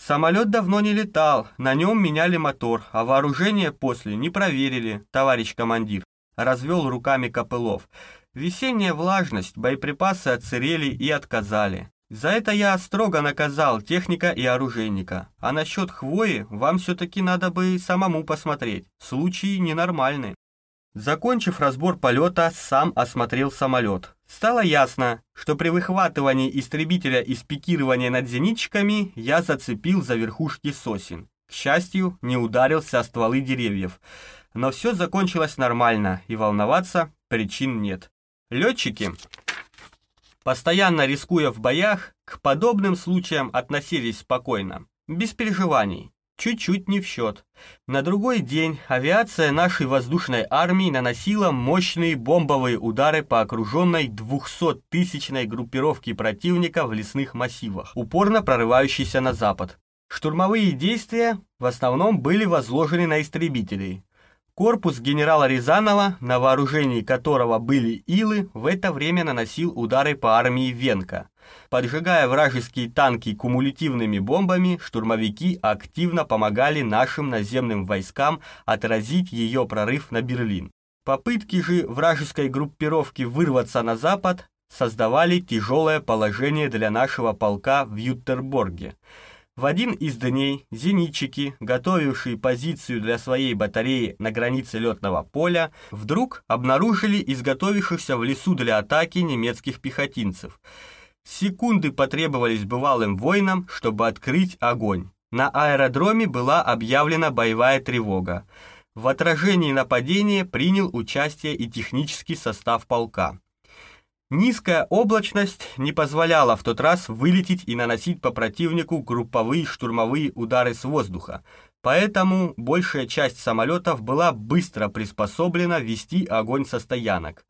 «Самолет давно не летал, на нем меняли мотор, а вооружение после не проверили, товарищ командир», развел руками Копылов. «Весенняя влажность, боеприпасы отсырели и отказали. За это я строго наказал техника и оружейника. А насчет хвои вам все-таки надо бы самому посмотреть. Случаи ненормальны. Закончив разбор полета, сам осмотрел самолет. Стало ясно, что при выхватывании истребителя из пикирования над зенитчиками я зацепил за верхушки сосен. К счастью, не ударился о стволы деревьев. Но все закончилось нормально, и волноваться причин нет. Летчики постоянно рискуя в боях, к подобным случаям относились спокойно, без переживаний, чуть-чуть не в счет. На другой день авиация нашей воздушной армии наносила мощные бомбовые удары по окруженной 200-тысячной группировке противника в лесных массивах, упорно прорывающейся на запад. Штурмовые действия в основном были возложены на истребителей, Корпус генерала Рязанова, на вооружении которого были илы, в это время наносил удары по армии Венка. Поджигая вражеские танки кумулятивными бомбами, штурмовики активно помогали нашим наземным войскам отразить ее прорыв на Берлин. Попытки же вражеской группировки вырваться на запад создавали тяжелое положение для нашего полка в Юттерборге. В один из дней зенитчики, готовившие позицию для своей батареи на границе летного поля, вдруг обнаружили изготовившихся в лесу для атаки немецких пехотинцев. Секунды потребовались бывалым воинам, чтобы открыть огонь. На аэродроме была объявлена боевая тревога. В отражении нападения принял участие и технический состав полка. Низкая облачность не позволяла в тот раз вылететь и наносить по противнику групповые штурмовые удары с воздуха, поэтому большая часть самолетов была быстро приспособлена вести огонь со стоянок.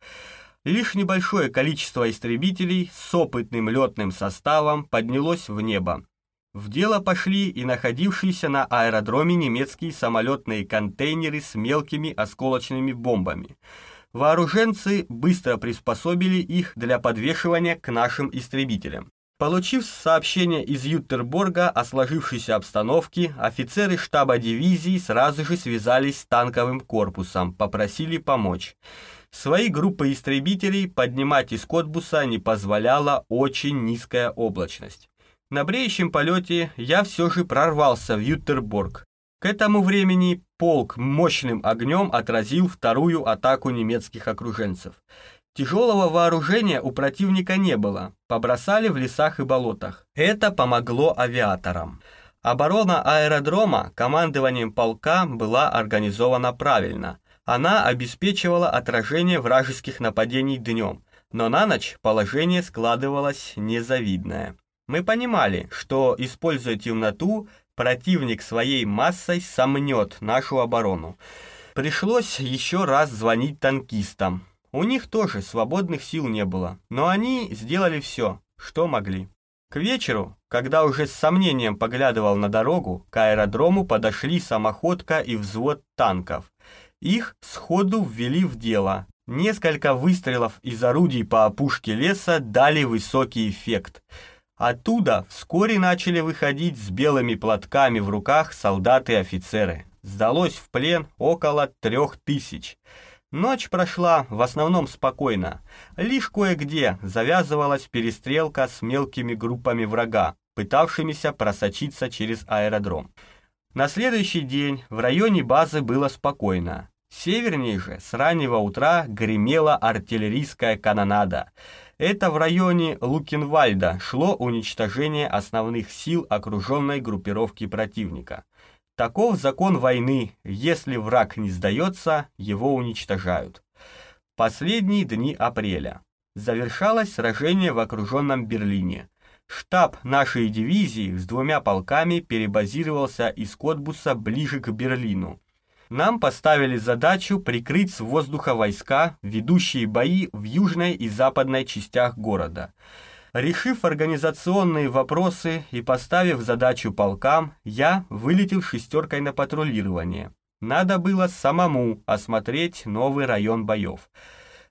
Лишь небольшое количество истребителей с опытным летным составом поднялось в небо. В дело пошли и находившиеся на аэродроме немецкие самолетные контейнеры с мелкими осколочными бомбами – вооруженцы быстро приспособили их для подвешивания к нашим истребителям. Получив сообщение из Юттерборга о сложившейся обстановке, офицеры штаба дивизии сразу же связались с танковым корпусом, попросили помочь. Свои группы истребителей поднимать из Котбуса не позволяла очень низкая облачность. На бреющем полете я все же прорвался в Юттерборг, к этому времени полк мощным огнем отразил вторую атаку немецких окруженцев. Тяжелого вооружения у противника не было, побросали в лесах и болотах. Это помогло авиаторам. Оборона аэродрома командованием полка была организована правильно. Она обеспечивала отражение вражеских нападений днем, Но на ночь положение складывалось незавидное. Мы понимали, что, используя темноту, противник своей массой сомнет нашу оборону. Пришлось еще раз звонить танкистам. У них тоже свободных сил не было, но они сделали все, что могли. К вечеру, когда уже с сомнением поглядывал на дорогу, к аэродрому подошли самоходка и взвод танков. Их сходу ввели в дело. Несколько выстрелов из орудий по опушке леса дали высокий эффект. Оттуда вскоре начали выходить с белыми платками в руках солдаты и офицеры. Сдалось в плен около трех тысяч. Ночь прошла в основном спокойно. Лишь кое-где завязывалась перестрелка с мелкими группами врага, пытавшимися просочиться через аэродром. На следующий день в районе базы было спокойно. Севернее же с раннего утра гремела артиллерийская канонада. Это в районе Лукинвальда шло уничтожение основных сил окруженной группировки противника. Таков закон войны, если враг не сдается, его уничтожают. Последние дни апреля. Завершалось сражение в окруженном Берлине. Штаб нашей дивизии с двумя полками перебазировался из Котбуса ближе к Берлину. Нам поставили задачу прикрыть с воздуха войска, ведущие бои в южной и западной частях города – Решив организационные вопросы и поставив задачу полкам, я вылетел шестеркой на патрулирование. Надо было самому осмотреть новый район боев.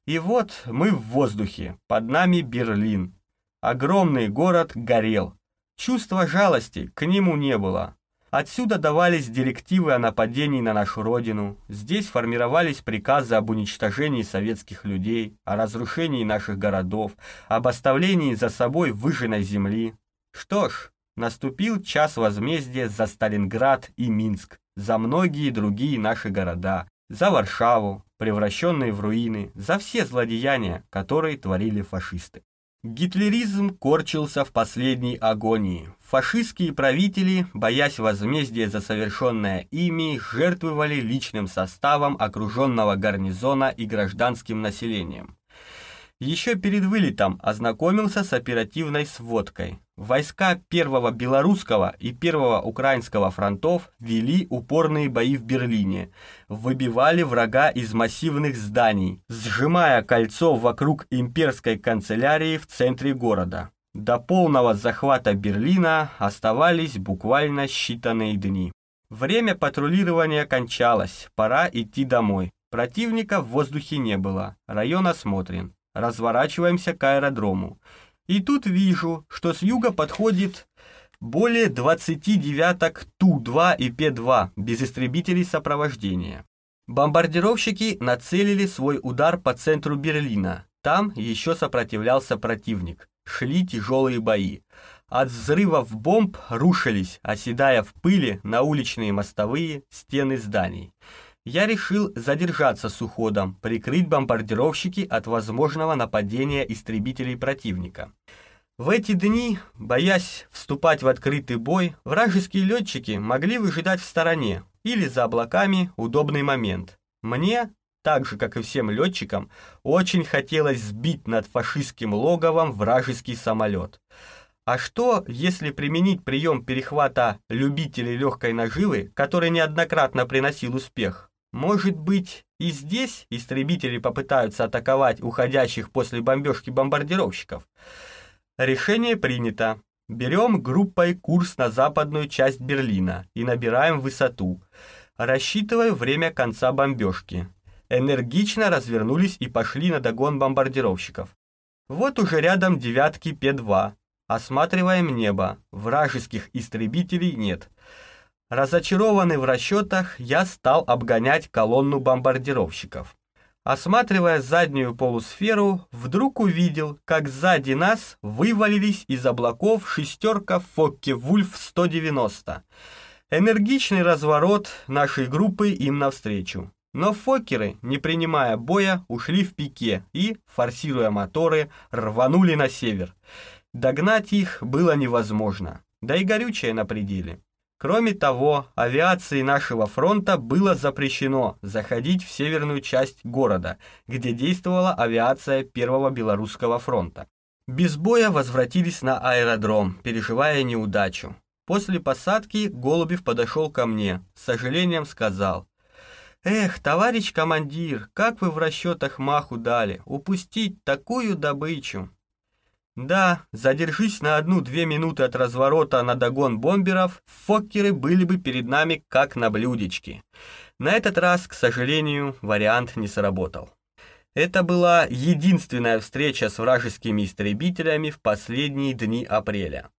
И вот мы в воздухе, под нами Берлин. Огромный город горел. Чувства жалости к нему не было. Отсюда давались директивы о нападении на нашу родину. Здесь формировались приказы об уничтожении советских людей, о разрушении наших городов, об оставлении за собой выжженной земли. Что ж, наступил час возмездия за Сталинград и Минск, за многие другие наши города, за Варшаву, превращенные в руины, за все злодеяния, которые творили фашисты. Гитлеризм корчился в последней агонии. Фашистские правители, боясь возмездия за совершенное ими, жертвовали личным составом окруженного гарнизона и гражданским населением. Еще перед вылетом ознакомился с оперативной сводкой. Войска Первого Белорусского и Первого Украинского фронтов вели упорные бои в Берлине, выбивали врага из массивных зданий, сжимая кольцо вокруг имперской канцелярии в центре города. До полного захвата Берлина оставались буквально считанные дни. Время патрулирования кончалось, пора идти домой. Противника в воздухе не было, район осмотрен разворачиваемся к аэродрому. И тут вижу, что с юга подходит более 20 девяток Ту-2 и П-2 без истребителей сопровождения. Бомбардировщики нацелили свой удар по центру Берлина. Там еще сопротивлялся противник. Шли тяжелые бои. От взрывов бомб рушились, оседая в пыли на уличные мостовые стены зданий я решил задержаться с уходом, прикрыть бомбардировщики от возможного нападения истребителей противника. В эти дни, боясь вступать в открытый бой, вражеские летчики могли выжидать в стороне или за облаками удобный момент. Мне, так же как и всем летчикам, очень хотелось сбить над фашистским логовом вражеский самолет. А что, если применить прием перехвата любителей легкой наживы, который неоднократно приносил успех? Может быть, и здесь истребители попытаются атаковать уходящих после бомбежки бомбардировщиков? Решение принято. Берем группой курс на западную часть Берлина и набираем высоту. Рассчитываю время конца бомбежки. Энергично развернулись и пошли на догон бомбардировщиков. Вот уже рядом девятки П-2. Осматриваем небо. Вражеских истребителей нет. Разочарованный в расчетах, я стал обгонять колонну бомбардировщиков. Осматривая заднюю полусферу, вдруг увидел, как сзади нас вывалились из облаков шестерка Фокке-Вульф-190. Энергичный разворот нашей группы им навстречу. Но фокеры, не принимая боя, ушли в пике и, форсируя моторы, рванули на север. Догнать их было невозможно, да и горючее на пределе. Кроме того, авиации нашего фронта было запрещено заходить в северную часть города, где действовала авиация Первого Белорусского фронта. Без боя возвратились на аэродром, переживая неудачу. После посадки Голубев подошел ко мне, с сожалением сказал, «Эх, товарищ командир, как вы в расчетах маху дали, упустить такую добычу!» Да, задержись на одну-две минуты от разворота на догон бомберов, фоккеры были бы перед нами как на блюдечке. На этот раз, к сожалению, вариант не сработал. Это была единственная встреча с вражескими истребителями в последние дни апреля.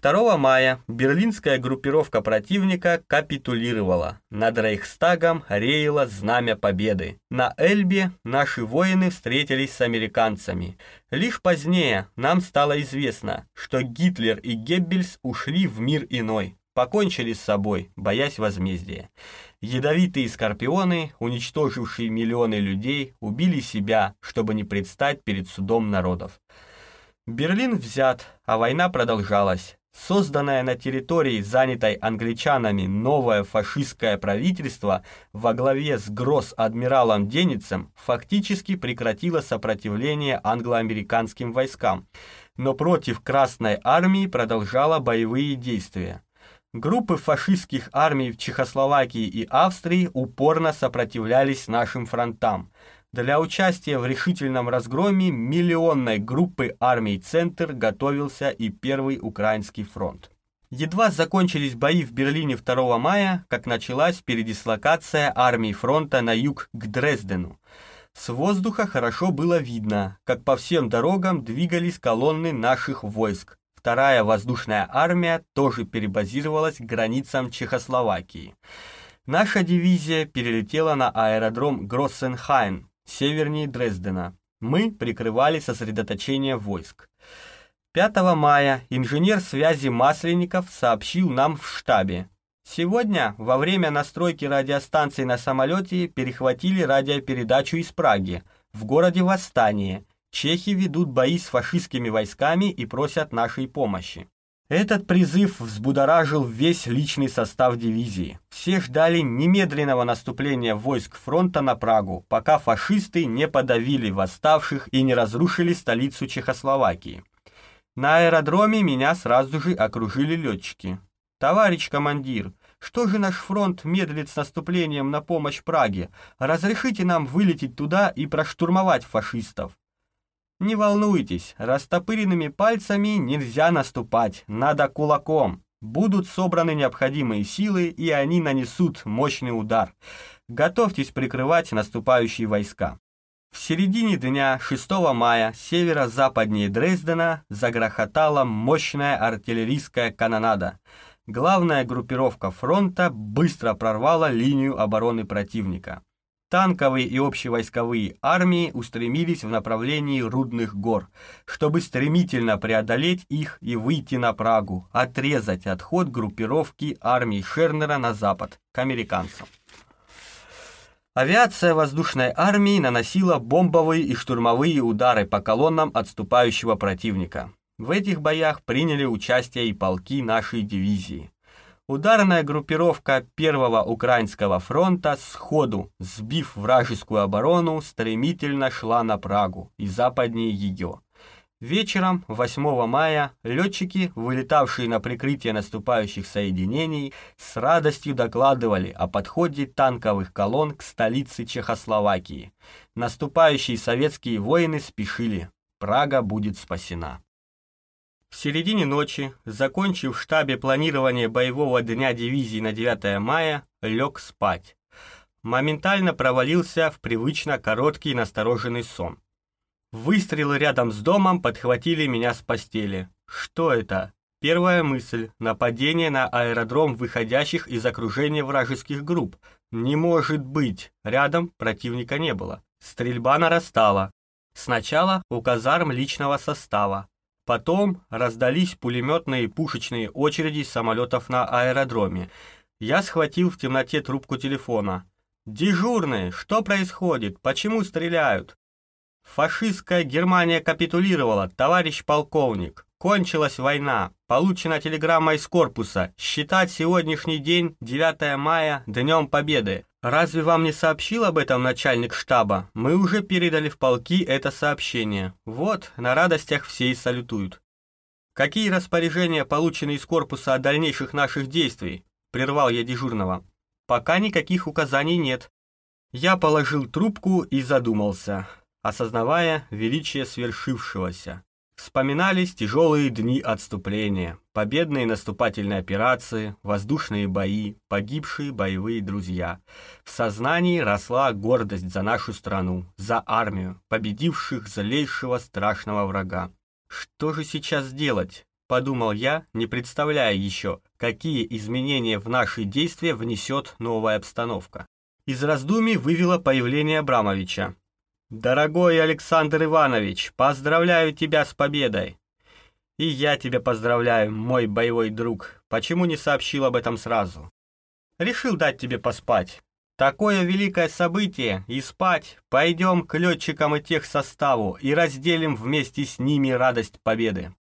2 мая берлинская группировка противника капитулировала. Над Рейхстагом реяло знамя победы. На Эльбе наши воины встретились с американцами. Лишь позднее нам стало известно, что Гитлер и Геббельс ушли в мир иной, покончили с собой, боясь возмездия. Ядовитые скорпионы, уничтожившие миллионы людей, убили себя, чтобы не предстать перед судом народов. Берлин взят, а война продолжалась. Созданное на территории, занятой англичанами, новое фашистское правительство во главе с гросс-адмиралом Деницем фактически прекратило сопротивление англо-американским войскам, но против Красной армии продолжало боевые действия. Группы фашистских армий в Чехословакии и Австрии упорно сопротивлялись нашим фронтам – для участия в решительном разгроме миллионной группы армий «Центр» готовился и Первый Украинский фронт. Едва закончились бои в Берлине 2 мая, как началась передислокация армий фронта на юг к Дрездену. С воздуха хорошо было видно, как по всем дорогам двигались колонны наших войск. Вторая воздушная армия тоже перебазировалась к границам Чехословакии. Наша дивизия перелетела на аэродром Гроссенхайн, севернее Дрездена. Мы прикрывали сосредоточение войск. 5 мая инженер связи Масленников сообщил нам в штабе. Сегодня, во время настройки радиостанции на самолете, перехватили радиопередачу из Праги. В городе Восстание. Чехи ведут бои с фашистскими войсками и просят нашей помощи. Этот призыв взбудоражил весь личный состав дивизии. Все ждали немедленного наступления войск фронта на Прагу, пока фашисты не подавили восставших и не разрушили столицу Чехословакии. На аэродроме меня сразу же окружили летчики. «Товарищ командир, что же наш фронт медлит с наступлением на помощь Праге? Разрешите нам вылететь туда и проштурмовать фашистов?» Не волнуйтесь, растопыренными пальцами нельзя наступать, надо кулаком. Будут собраны необходимые силы, и они нанесут мощный удар. Готовьтесь прикрывать наступающие войска. В середине дня 6 мая северо-западнее Дрездена загрохотала мощная артиллерийская канонада. Главная группировка фронта быстро прорвала линию обороны противника. Танковые и общевойсковые армии устремились в направлении Рудных гор, чтобы стремительно преодолеть их и выйти на Прагу, отрезать отход группировки армии Шернера на запад, к американцам. Авиация воздушной армии наносила бомбовые и штурмовые удары по колоннам отступающего противника. В этих боях приняли участие и полки нашей дивизии. Ударная группировка Первого Украинского фронта сходу, сбив вражескую оборону, стремительно шла на Прагу и западнее ее. Вечером 8 мая летчики, вылетавшие на прикрытие наступающих соединений, с радостью докладывали о подходе танковых колонн к столице Чехословакии. Наступающие советские воины спешили. Прага будет спасена. В середине ночи, закончив в штабе планирование боевого дня дивизии на 9 мая, лег спать. Моментально провалился в привычно короткий настороженный сон. Выстрелы рядом с домом подхватили меня с постели. Что это? Первая мысль – нападение на аэродром выходящих из окружения вражеских групп. Не может быть, рядом противника не было. Стрельба нарастала. Сначала у казарм личного состава, Потом раздались пулеметные пушечные очереди самолетов на аэродроме. Я схватил в темноте трубку телефона. «Дежурный, что происходит? Почему стреляют?» «Фашистская Германия капитулировала, товарищ полковник». Кончилась война. Получена телеграмма из корпуса. Считать сегодняшний день, 9 мая, Днем Победы. Разве вам не сообщил об этом начальник штаба? Мы уже передали в полки это сообщение. Вот, на радостях все и салютуют. Какие распоряжения получены из корпуса о дальнейших наших действий? Прервал я дежурного. Пока никаких указаний нет. Я положил трубку и задумался, осознавая величие свершившегося. Вспоминались тяжелые дни отступления, победные наступательные операции, воздушные бои, погибшие боевые друзья. В сознании росла гордость за нашу страну, за армию, победивших злейшего страшного врага. «Что же сейчас делать?» – подумал я, не представляя еще, какие изменения в наши действия внесет новая обстановка. Из раздумий вывело появление Абрамовича. «Дорогой Александр Иванович, поздравляю тебя с победой!» «И я тебя поздравляю, мой боевой друг. Почему не сообщил об этом сразу?» «Решил дать тебе поспать. Такое великое событие, и спать. Пойдем к летчикам и техсоставу и разделим вместе с ними радость победы».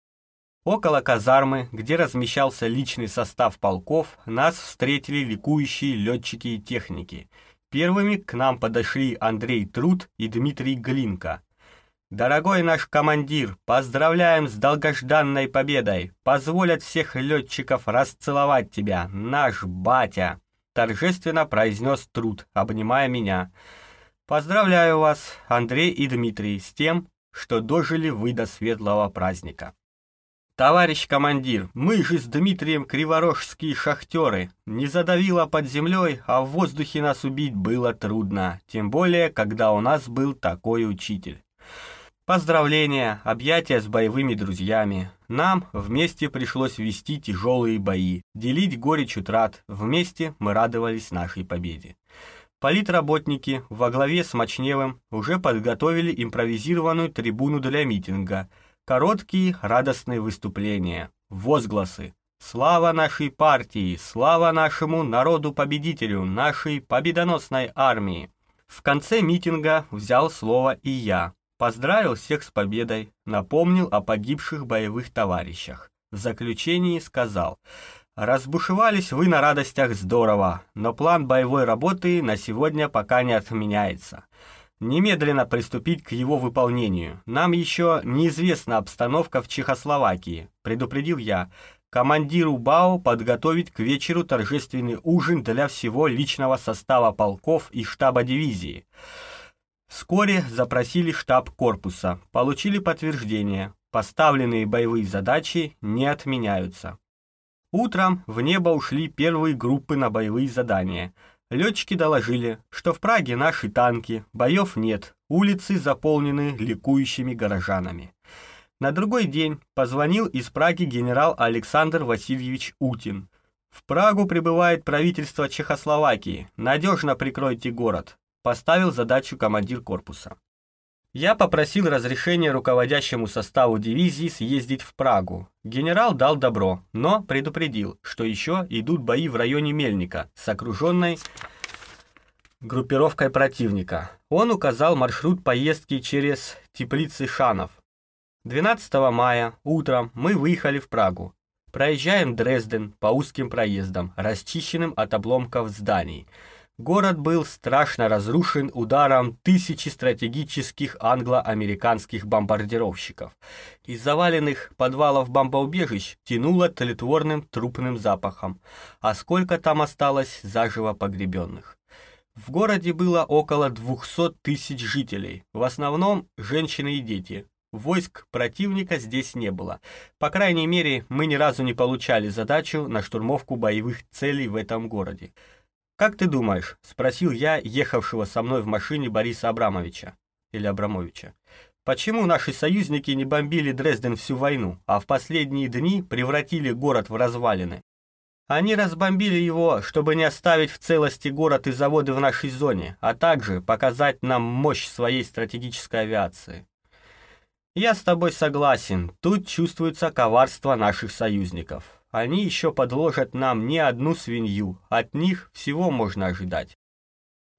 Около казармы, где размещался личный состав полков, нас встретили ликующие летчики и техники – Первыми к нам подошли Андрей Труд и Дмитрий Глинка. «Дорогой наш командир, поздравляем с долгожданной победой! Позволят всех летчиков расцеловать тебя, наш батя!» Торжественно произнес Труд, обнимая меня. «Поздравляю вас, Андрей и Дмитрий, с тем, что дожили вы до светлого праздника». «Товарищ командир, мы же с Дмитрием криворожские шахтеры. Не задавило под землей, а в воздухе нас убить было трудно, тем более, когда у нас был такой учитель». Поздравления, объятия с боевыми друзьями. Нам вместе пришлось вести тяжелые бои, делить горечь утрат. Вместе мы радовались нашей победе. Политработники во главе с Мочневым уже подготовили импровизированную трибуну для митинга – Короткие радостные выступления, возгласы. Слава нашей партии, слава нашему народу-победителю, нашей победоносной армии. В конце митинга взял слово и я. Поздравил всех с победой, напомнил о погибших боевых товарищах. В заключении сказал, «Разбушевались вы на радостях здорово, но план боевой работы на сегодня пока не отменяется немедленно приступить к его выполнению. Нам еще неизвестна обстановка в Чехословакии, предупредил я. Командиру БАО подготовить к вечеру торжественный ужин для всего личного состава полков и штаба дивизии. Вскоре запросили штаб корпуса, получили подтверждение. Поставленные боевые задачи не отменяются. Утром в небо ушли первые группы на боевые задания – Летчики доложили, что в Праге наши танки, боев нет, улицы заполнены ликующими горожанами. На другой день позвонил из Праги генерал Александр Васильевич Утин. В Прагу прибывает правительство Чехословакии, надежно прикройте город, поставил задачу командир корпуса. Я попросил разрешения руководящему составу дивизии съездить в Прагу. Генерал дал добро, но предупредил, что еще идут бои в районе Мельника с окруженной группировкой противника. Он указал маршрут поездки через теплицы Шанов. 12 мая утром мы выехали в Прагу. Проезжаем Дрезден по узким проездам, расчищенным от обломков зданий – Город был страшно разрушен ударом тысячи стратегических англо-американских бомбардировщиков. Из заваленных подвалов бомбоубежищ тянуло тлетворным трупным запахом, а сколько там осталось заживо погребенных. В городе было около 200 тысяч жителей, в основном женщины и дети. Войск противника здесь не было. По крайней мере, мы ни разу не получали задачу на штурмовку боевых целей в этом городе. «Как ты думаешь?» – спросил я ехавшего со мной в машине Бориса Абрамовича. Или Абрамовича. «Почему наши союзники не бомбили Дрезден всю войну, а в последние дни превратили город в развалины? Они разбомбили его, чтобы не оставить в целости город и заводы в нашей зоне, а также показать нам мощь своей стратегической авиации. Я с тобой согласен, тут чувствуется коварство наших союзников. Они еще подложат нам не одну свинью, от них всего можно ожидать.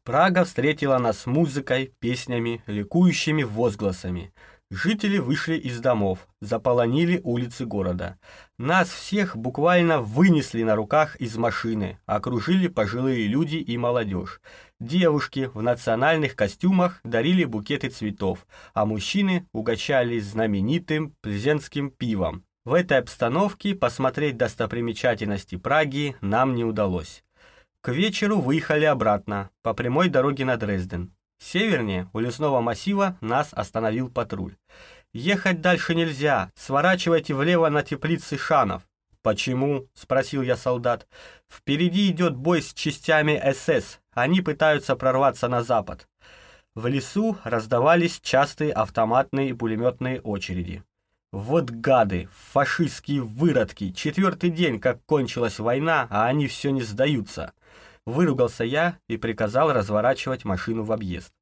Прага встретила нас музыкой, песнями, ликующими возгласами. Жители вышли из домов, заполонили улицы города. Нас всех буквально вынесли на руках из машины, окружили пожилые люди и молодежь. Девушки в национальных костюмах дарили букеты цветов, а мужчины угощались знаменитым плезенским пивом. В этой обстановке посмотреть достопримечательности Праги нам не удалось. К вечеру выехали обратно, по прямой дороге на Дрезден. Севернее, у лесного массива, нас остановил патруль. «Ехать дальше нельзя, сворачивайте влево на теплицы Шанов». «Почему?» – спросил я солдат. «Впереди идет бой с частями СС, они пытаются прорваться на запад». В лесу раздавались частые автоматные и пулеметные очереди. Вот гады, фашистские выродки, четвертый день, как кончилась война, а они все не сдаются. Выругался я и приказал разворачивать машину в объезд.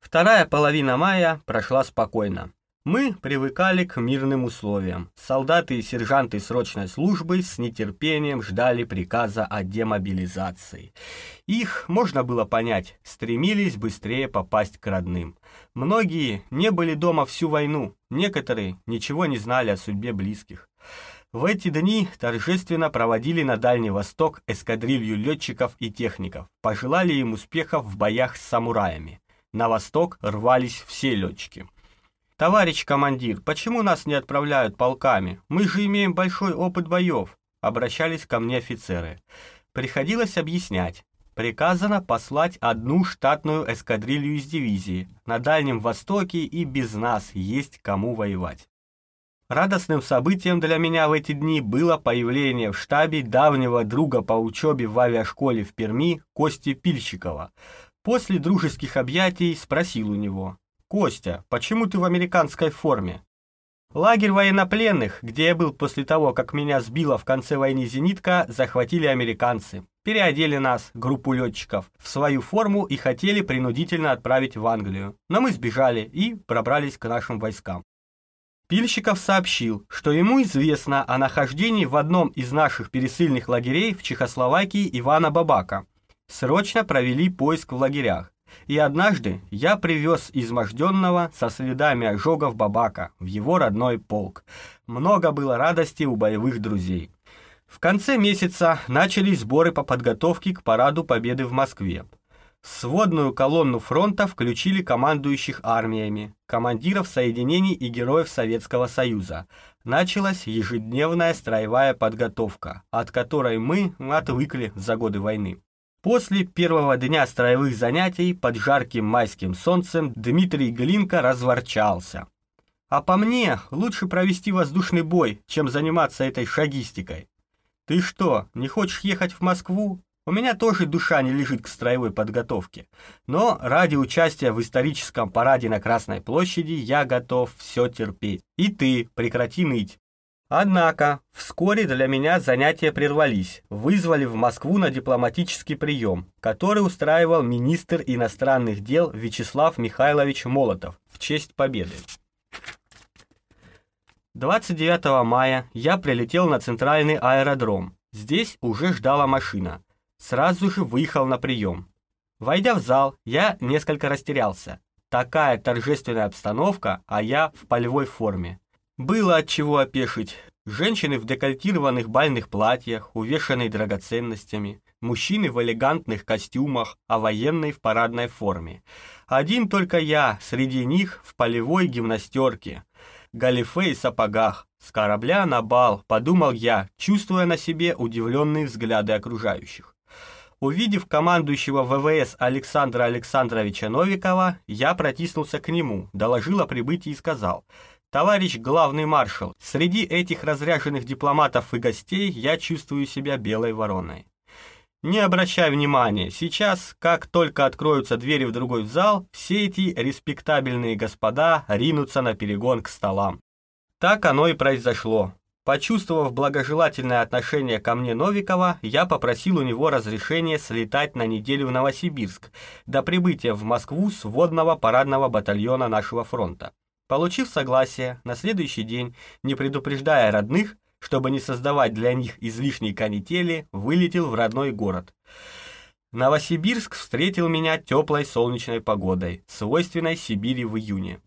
Вторая половина мая прошла спокойно. Мы привыкали к мирным условиям. Солдаты и сержанты срочной службы с нетерпением ждали приказа о демобилизации. Их, можно было понять, стремились быстрее попасть к родным. Многие не были дома всю войну, некоторые ничего не знали о судьбе близких. В эти дни торжественно проводили на Дальний Восток эскадрилью летчиков и техников, пожелали им успехов в боях с самураями. На восток рвались все летчики. «Товарищ командир, почему нас не отправляют полками? Мы же имеем большой опыт боев», — обращались ко мне офицеры. Приходилось объяснять. Приказано послать одну штатную эскадрилью из дивизии. На Дальнем Востоке и без нас есть кому воевать. Радостным событием для меня в эти дни было появление в штабе давнего друга по учебе в авиашколе в Перми Кости Пильщикова. После дружеских объятий спросил у него, «Костя, почему ты в американской форме?» Лагерь военнопленных, где я был после того, как меня сбила в конце войны зенитка, захватили американцы. Переодели нас, группу летчиков, в свою форму и хотели принудительно отправить в Англию. Но мы сбежали и пробрались к нашим войскам. Пильщиков сообщил, что ему известно о нахождении в одном из наших пересыльных лагерей в Чехословакии Ивана Бабака. Срочно провели поиск в лагерях. И однажды я привез изможденного со следами ожогов Бабака в его родной полк. Много было радости у боевых друзей. В конце месяца начались сборы по подготовке к параду Победы в Москве. Сводную колонну фронта включили командующих армиями, командиров соединений и героев Советского Союза. Началась ежедневная строевая подготовка, от которой мы отвыкли за годы войны. После первого дня строевых занятий под жарким майским солнцем Дмитрий Глинка разворчался. А по мне, лучше провести воздушный бой, чем заниматься этой шагистикой. Ты что, не хочешь ехать в Москву? У меня тоже душа не лежит к строевой подготовке, но ради участия в историческом параде на Красной площади я готов все терпеть. И ты прекрати ныть. Однако, вскоре для меня занятия прервались, вызвали в Москву на дипломатический прием, который устраивал министр иностранных дел Вячеслав Михайлович Молотов в честь победы. 29 мая я прилетел на центральный аэродром. Здесь уже ждала машина сразу же выехал на прием. Войдя в зал, я несколько растерялся. Такая торжественная обстановка, а я в полевой форме. Было от чего опешить. Женщины в декольтированных бальных платьях, увешанные драгоценностями, мужчины в элегантных костюмах, а военные в парадной форме. Один только я среди них в полевой гимнастерке, галифе и сапогах, с корабля на бал, подумал я, чувствуя на себе удивленные взгляды окружающих. Увидев командующего ВВС Александра Александровича Новикова, я протиснулся к нему, доложил о прибытии и сказал, «Товарищ главный маршал, среди этих разряженных дипломатов и гостей я чувствую себя белой вороной». Не обращай внимания, сейчас, как только откроются двери в другой зал, все эти респектабельные господа ринутся на перегон к столам. Так оно и произошло. Почувствовав благожелательное отношение ко мне Новикова, я попросил у него разрешения слетать на неделю в Новосибирск до прибытия в Москву сводного парадного батальона нашего фронта. Получив согласие, на следующий день, не предупреждая родных, чтобы не создавать для них излишней канители, вылетел в родной город. Новосибирск встретил меня теплой солнечной погодой, свойственной Сибири в июне.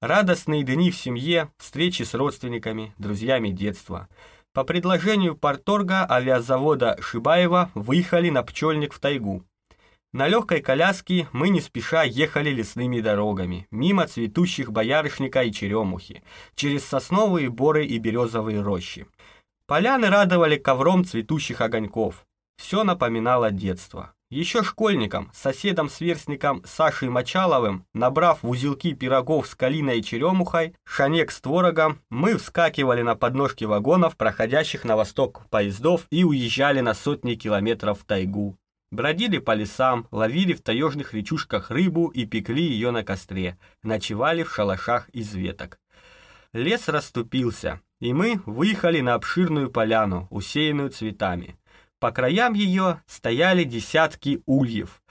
Радостные дни в семье, встречи с родственниками, друзьями детства. По предложению порторга авиазавода Шибаева выехали на пчельник в тайгу. На легкой коляске мы не спеша ехали лесными дорогами, мимо цветущих боярышника и черемухи, через сосновые боры и березовые рощи. Поляны радовали ковром цветущих огоньков. Все напоминало детство. Еще школьником, соседом-сверстником Сашей Мочаловым, набрав в узелки пирогов с калиной и черемухой, шанек с творогом, мы вскакивали на подножки вагонов, проходящих на восток поездов, и уезжали на сотни километров в тайгу. Бродили по лесам, ловили в таежных речушках рыбу и пекли ее на костре, ночевали в шалашах из веток. Лес расступился, и мы выехали на обширную поляну, усеянную цветами. По краям ее стояли десятки ульев.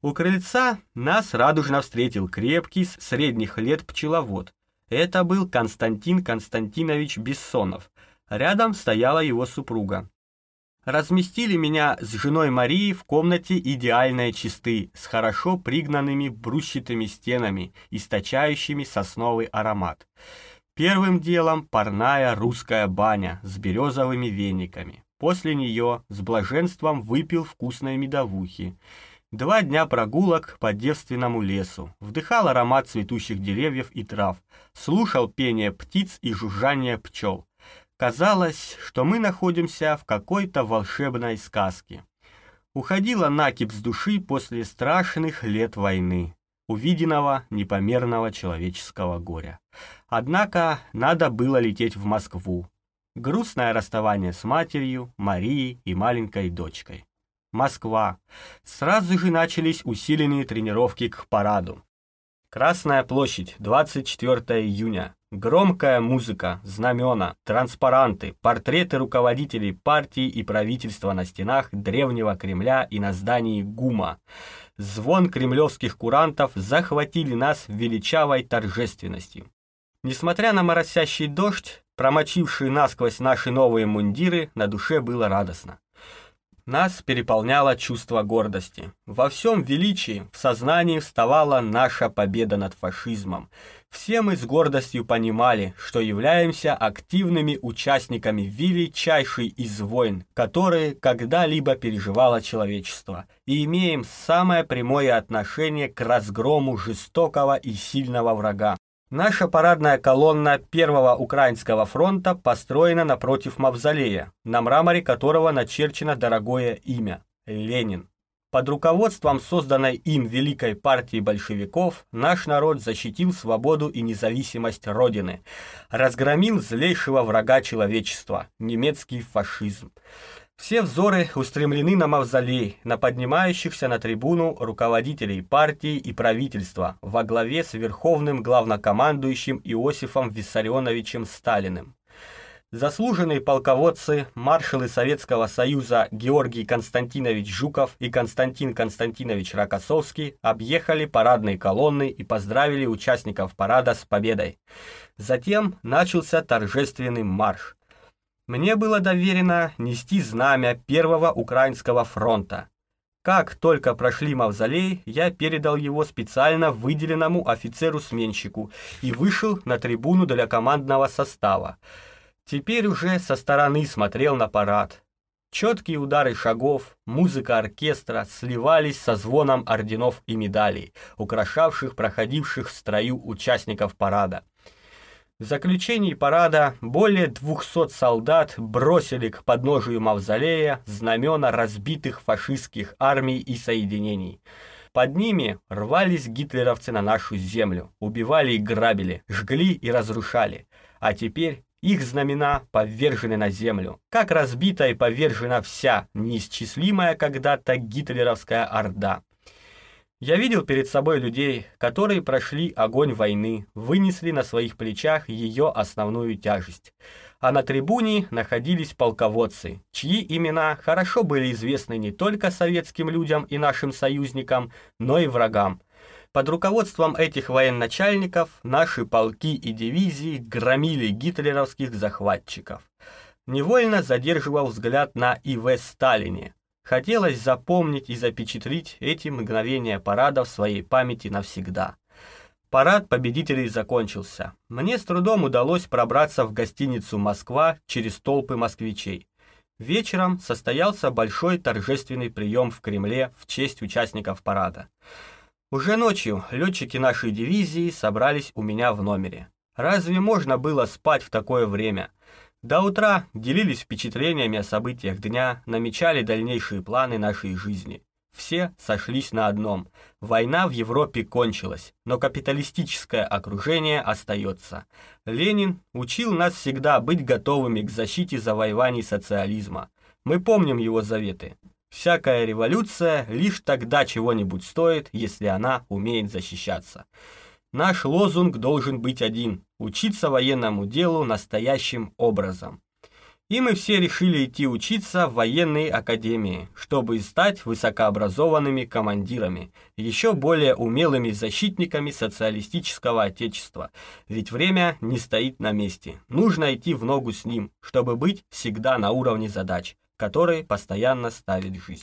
У крыльца нас радужно встретил крепкий, средних лет пчеловод. Это был Константин Константинович Бессонов. Рядом стояла его супруга. Разместили меня с женой Марии в комнате идеальной чисты, с хорошо пригнанными брусчатыми стенами, источающими сосновый аромат. Первым делом парная русская баня с березовыми вениками. После нее с блаженством выпил вкусной медовухи. Два дня прогулок по девственному лесу, вдыхал аромат цветущих деревьев и трав, слушал пение птиц и жужжание пчел. Казалось, что мы находимся в какой-то волшебной сказке. Уходила накипь с души после страшных лет войны, увиденного непомерного человеческого горя. Однако надо было лететь в Москву. Грустное расставание с матерью, Марией и маленькой дочкой. Москва. Сразу же начались усиленные тренировки к параду. Красная площадь, 24 июня. Громкая музыка, знамена, транспаранты, портреты руководителей партии и правительства на стенах древнего Кремля и на здании ГУМа. Звон кремлевских курантов захватили нас величавой торжественностью. Несмотря на моросящий дождь, промочивший насквозь наши новые мундиры, на душе было радостно. Нас переполняло чувство гордости. Во всем величии в сознании вставала наша победа над фашизмом. Все мы с гордостью понимали, что являемся активными участниками величайшей из войн, которые когда-либо переживало человечество, и имеем самое прямое отношение к разгрому жестокого и сильного врага, Наша парадная колонна Первого Украинского фронта построена напротив мавзолея, на мраморе которого начерчено дорогое имя – Ленин. Под руководством созданной им Великой партии большевиков наш народ защитил свободу и независимость Родины, разгромил злейшего врага человечества – немецкий фашизм. Все взоры устремлены на мавзолей, на поднимающихся на трибуну руководителей партии и правительства во главе с верховным главнокомандующим Иосифом Виссарионовичем Сталиным. Заслуженные полководцы, маршалы Советского Союза Георгий Константинович Жуков и Константин Константинович Рокоссовский объехали парадные колонны и поздравили участников парада с победой. Затем начался торжественный марш. Мне было доверено нести знамя Первого Украинского фронта. Как только прошли мавзолей, я передал его специально выделенному офицеру-сменщику и вышел на трибуну для командного состава. Теперь уже со стороны смотрел на парад. Четкие удары шагов, музыка оркестра сливались со звоном орденов и медалей, украшавших проходивших в строю участников парада. В заключении парада более 200 солдат бросили к подножию мавзолея знамена разбитых фашистских армий и соединений. Под ними рвались гитлеровцы на нашу землю, убивали и грабили, жгли и разрушали. А теперь их знамена повержены на землю, как разбита и повержена вся неисчислимая когда-то гитлеровская орда. Я видел перед собой людей, которые прошли огонь войны, вынесли на своих плечах ее основную тяжесть. А на трибуне находились полководцы, чьи имена хорошо были известны не только советским людям и нашим союзникам, но и врагам. Под руководством этих военачальников наши полки и дивизии громили гитлеровских захватчиков. Невольно задерживал взгляд на И.В. Сталине, Хотелось запомнить и запечатлить эти мгновения парада в своей памяти навсегда. Парад победителей закончился. Мне с трудом удалось пробраться в гостиницу «Москва» через толпы москвичей. Вечером состоялся большой торжественный прием в Кремле в честь участников парада. Уже ночью летчики нашей дивизии собрались у меня в номере. Разве можно было спать в такое время? До утра делились впечатлениями о событиях дня, намечали дальнейшие планы нашей жизни. Все сошлись на одном. Война в Европе кончилась, но капиталистическое окружение остается. Ленин учил нас всегда быть готовыми к защите завоеваний социализма. Мы помним его заветы. Всякая революция лишь тогда чего-нибудь стоит, если она умеет защищаться. Наш лозунг должен быть один – учиться военному делу настоящим образом. И мы все решили идти учиться в военной академии, чтобы стать высокообразованными командирами, еще более умелыми защитниками социалистического отечества. Ведь время не стоит на месте. Нужно идти в ногу с ним, чтобы быть всегда на уровне задач которые постоянно ставит жизнь.